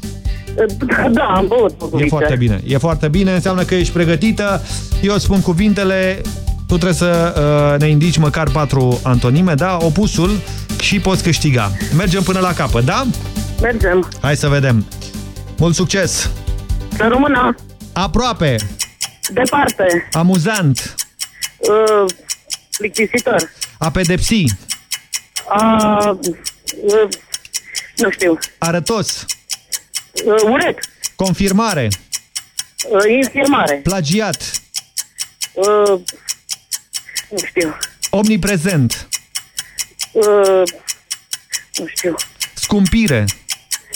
Da, am băut o E cuviță. foarte bine. E foarte bine, înseamnă că ești pregătită. Eu spun cuvintele, tu trebuie să uh, ne indici măcar patru antonime, da? Opusul și poți câștiga. Mergem până la capăt, da? Mergem. Hai să vedem. Mult succes! Să rămână Aproape! departe. Amuzant! Uh, plictisitor. A pedepsi! Uh, uh, nu știu. Arătos! Uh, urât. Confirmare! Uh, infirmare. Plagiat! Uh, nu știu. Omniprezent. Uh, nu știu. Scumpire.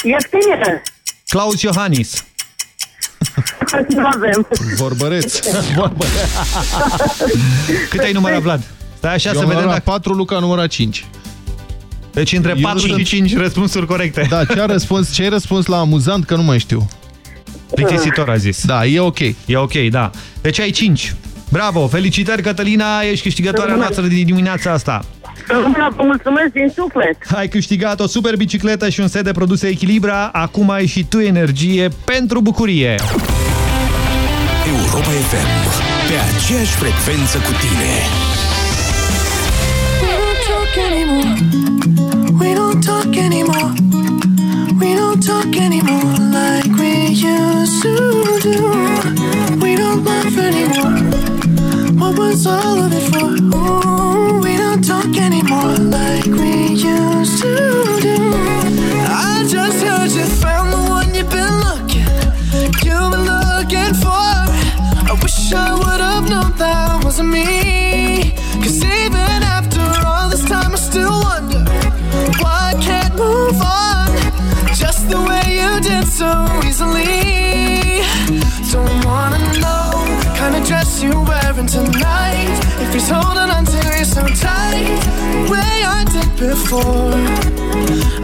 Ieftinire. Claus Iohannis. Nu avem. Vorbăreț. Cât ai numărat, Vlad? Stai așa Eu să am vedem numărat dacă... 4, Luca numărat 5. Deci între Eu 4 sunt- și 5 răspunsuri corecte. Da, ce a răspuns, ce ai răspuns la amuzant, că nu mai știu. Plictisitor a zis. Da, e ok. E ok, da. Deci ai 5. Bravo, felicitări Cătălina, ești câștigătoarea noastră din dimineața asta. Româna, vă mulțumesc din suflet. Ai câștigat o super bicicletă și un set de produse Echilibra, acum ai și tu energie pentru bucurie. Europa FM. Pe aceeași frecvență cu tine. We don't talk anymore. We don't talk anymore like we used to do. We don't laugh anymore. What was all of it for? Ooh, we don't talk anymore like we used to do. I just heard you found the one you've been looking, you've been looking for. I wish I would have known that wasn't me. Cause even after all this time, I still wonder why I can't move on just the way you did so easily. Don't wanna know kind of dress you're wearing tonight. He's holding on to you so tight, way I did before.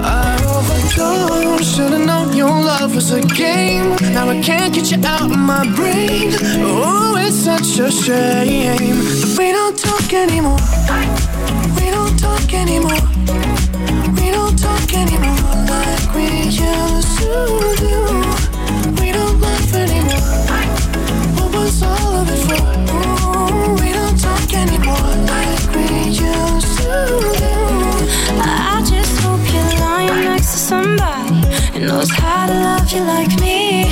I overdosed. Should've known your love was a game. Now I can't get you out of my brain. Oh, it's such a shame that we don't talk anymore. We don't talk anymore. We don't talk anymore like we used to do. We don't laugh anymore. What was all I just hope you're lying next to somebody who knows how to love you like me.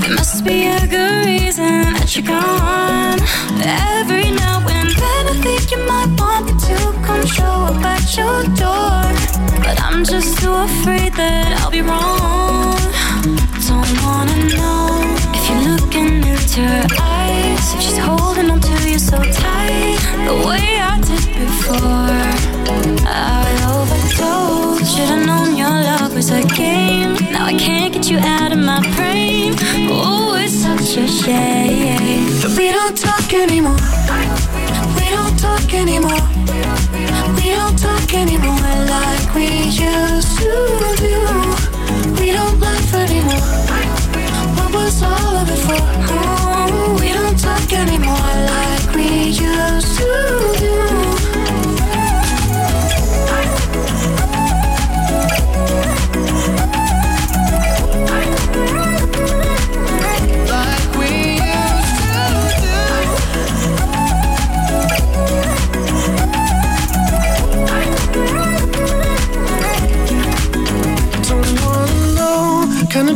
There must be a good reason that you're gone. Every now and then I think you might want me to come show up at your door. But I'm just too afraid that I'll be wrong. Don't wanna know if you're looking into her eyes. She's holding on to you so tight, the way I did before. I overdosed. Should've known your love was a game. Now I can't get you out of my brain. Oh, it's such a shame. That we don't talk anymore. We don't talk anymore. We don't talk anymore like we used to do. We don't laugh anymore. What was all of it? Oh, we don't talk anymore like we used to do.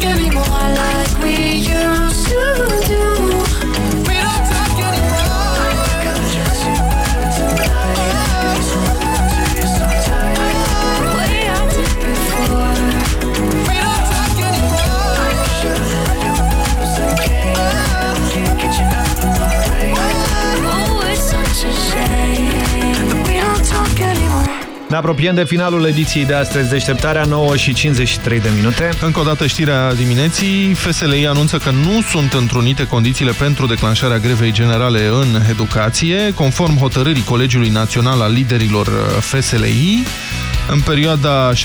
don't talk anymore like Ne apropiem de finalul ediției de astăzi, deșteptarea 9 și 53 de minute. Încă o dată știrea dimineții, FSLI anunță că nu sunt întrunite condițiile pentru declanșarea grevei generale în educație, conform hotărârii Colegiului Național al Liderilor uh, FSLI. În perioada 6-9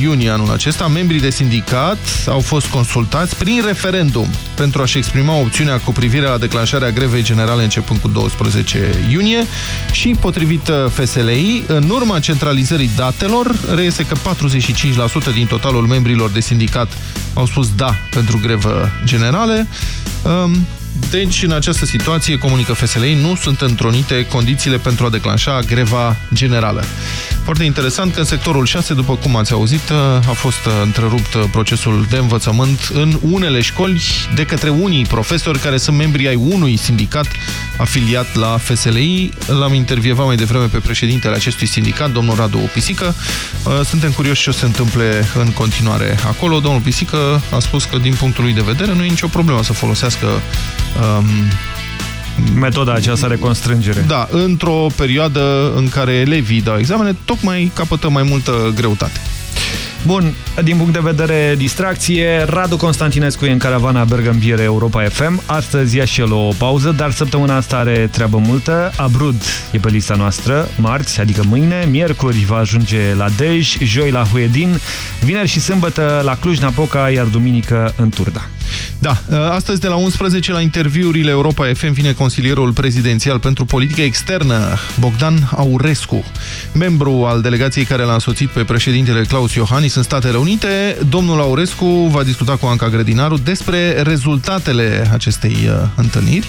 iunie anul acesta, membrii de sindicat au fost consultați prin referendum pentru a-și exprima opțiunea cu privire la declanșarea grevei generale începând cu 12 iunie și, potrivit uh, FSLI, în urma centralizării datelor, reiese că 45% din totalul membrilor de sindicat au spus da pentru grevă generale. Um, Deci, în această situație, comunică FSLI, nu sunt întronite condițiile pentru a declanșa greva generală. Foarte interesant că în sectorul 6, după cum ați auzit, a fost întrerupt procesul de învățământ în unele școli de către unii profesori care sunt membri ai unui sindicat afiliat la FSLI. L-am intervievat mai devreme pe președintele acestui sindicat, domnul Radu Pisică. Suntem curioși ce o se întâmple în continuare acolo. Domnul Pisică a spus că, din punctul lui de vedere, nu e nicio problemă să folosească um, metoda aceasta de constrângere. Da, într-o perioadă în care elevii dau examene, tocmai capătă mai multă greutate. Bun, din punct de vedere distracție, Radu Constantinescu e în caravana Bergambire Europa FM. Astăzi ia și el o pauză, dar săptămâna asta are treabă multă. Abrud e pe lista noastră, marți, adică mâine, miercuri va ajunge la Dej, joi la Huedin, vineri și sâmbătă la Cluj-Napoca, iar duminică în Turda. Da, astăzi de la 11 la interviurile Europa FM vine consilierul prezidențial pentru politică externă, Bogdan Aurescu, membru al delegației care l-a însoțit pe președintele Claus Iohannis în Statele Unite. Domnul Aurescu va discuta cu Anca Grădinaru despre rezultatele acestei uh, întâlniri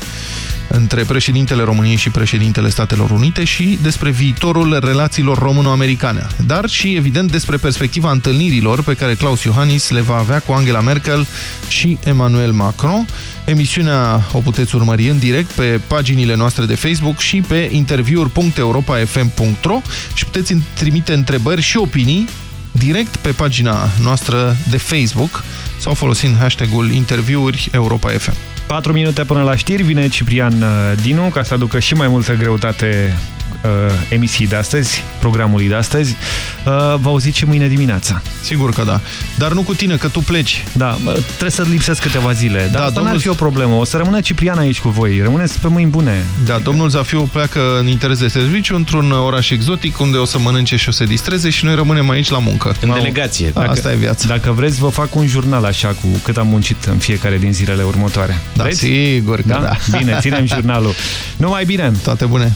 între președintele României și președintele Statelor Unite și despre viitorul relațiilor româno-americane, dar și, evident, despre perspectiva întâlnirilor pe care Claus Iohannis le va avea cu Angela Merkel și Emmanuel Macron. Emisiunea o puteți urmări în direct pe paginile noastre de Facebook și pe interviuri.europafm.ro și puteți trimite întrebări și opinii direct pe pagina noastră de Facebook sau folosind hashtagul interviuri Europa FM. 4 minute până la știri, vine Ciprian uh, Dinu ca să aducă și mai multă greutate uh, emisii de astăzi, programului de astăzi. Uh, vă auziți și mâine dimineața. Sigur că da. Dar nu cu tine, că tu pleci. Da, trebuie să lipsesc câteva zile. Dar da, asta domnul... n-ar fi o problemă. O să rămână Ciprian aici cu voi. Rămâneți pe mâini bune. Da, domnul Zafiu pleacă în interes de serviciu într-un oraș exotic unde o să mănânce și o să distreze și noi rămânem aici la muncă. În delegație. Dacă, Asta e viața. Dacă vreți, vă fac un jurnal așa cu cât am muncit în fiecare din zilele următoare. Da, vreți? sigur că da. da. Bine, ținem jurnalul. Numai bine! Toate bune!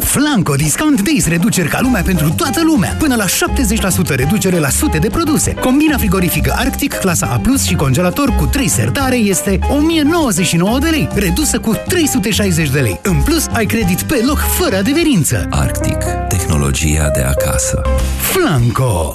Flanco Discount Days reduceri ca lumea pentru toată lumea. Până la 70% reducere la sute de produse. Combina frigorifică Arctic, clasa A+, și congelator cu 3 sertare este 1099 de lei, redusă cu 360 de lei. În plus, ai credit pe loc fără adeverință. Arctic. Tehnologia de acasă. Flanco.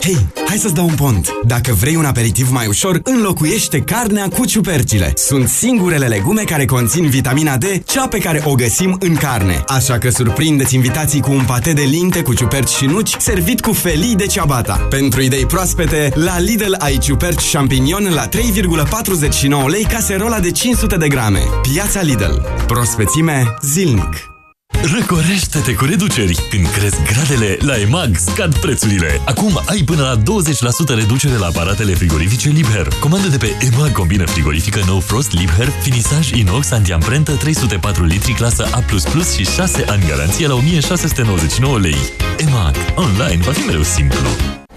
Hei, hai să-ți dau un pont! Dacă vrei un aperitiv mai ușor, înlocuiește carnea cu ciupercile. Sunt singurele legume care conțin vitamina D, cea pe care o găsim în carne. Așa că surprindeți invitații cu un pate de linte cu ciuperci și nuci, servit cu felii de ciabata. Pentru idei proaspete, la Lidl ai ciuperci champignon la 3,49 lei caserola de 500 de grame. Piața Lidl. Prospețime zilnic. Răcorește-te cu reduceri! Când cresc gradele, la EMAG scad prețurile. Acum ai până la 20% reducere la aparatele frigorifice Liebherr. Comandă de pe EMAG combină frigorifică No Frost Liebherr, finisaj inox antiamprentă 304 litri clasă A++ și 6 ani garanție la 1699 lei. EMAG. Online va fi mereu simplu.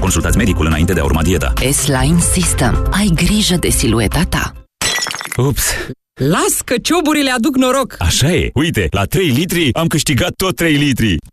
Consultați medicul înainte de a urma dieta. S-Line System. Ai grijă de silueta ta. Ups! Las că cioburile aduc noroc! Așa e! Uite, la 3 litri am câștigat tot 3 litri!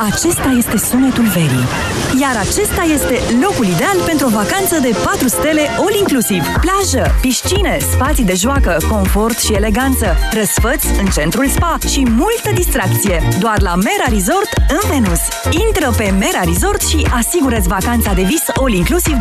Acesta este sunetul verii. Iar acesta este locul ideal pentru o vacanță de 4 stele all-inclusiv. Plajă, piscine, spații de joacă, confort și eleganță, răsfăți în centrul spa și multă distracție. Doar la Mera Resort în Venus. Intră pe Mera Resort și asigură-ți vacanța de vis all-inclusiv de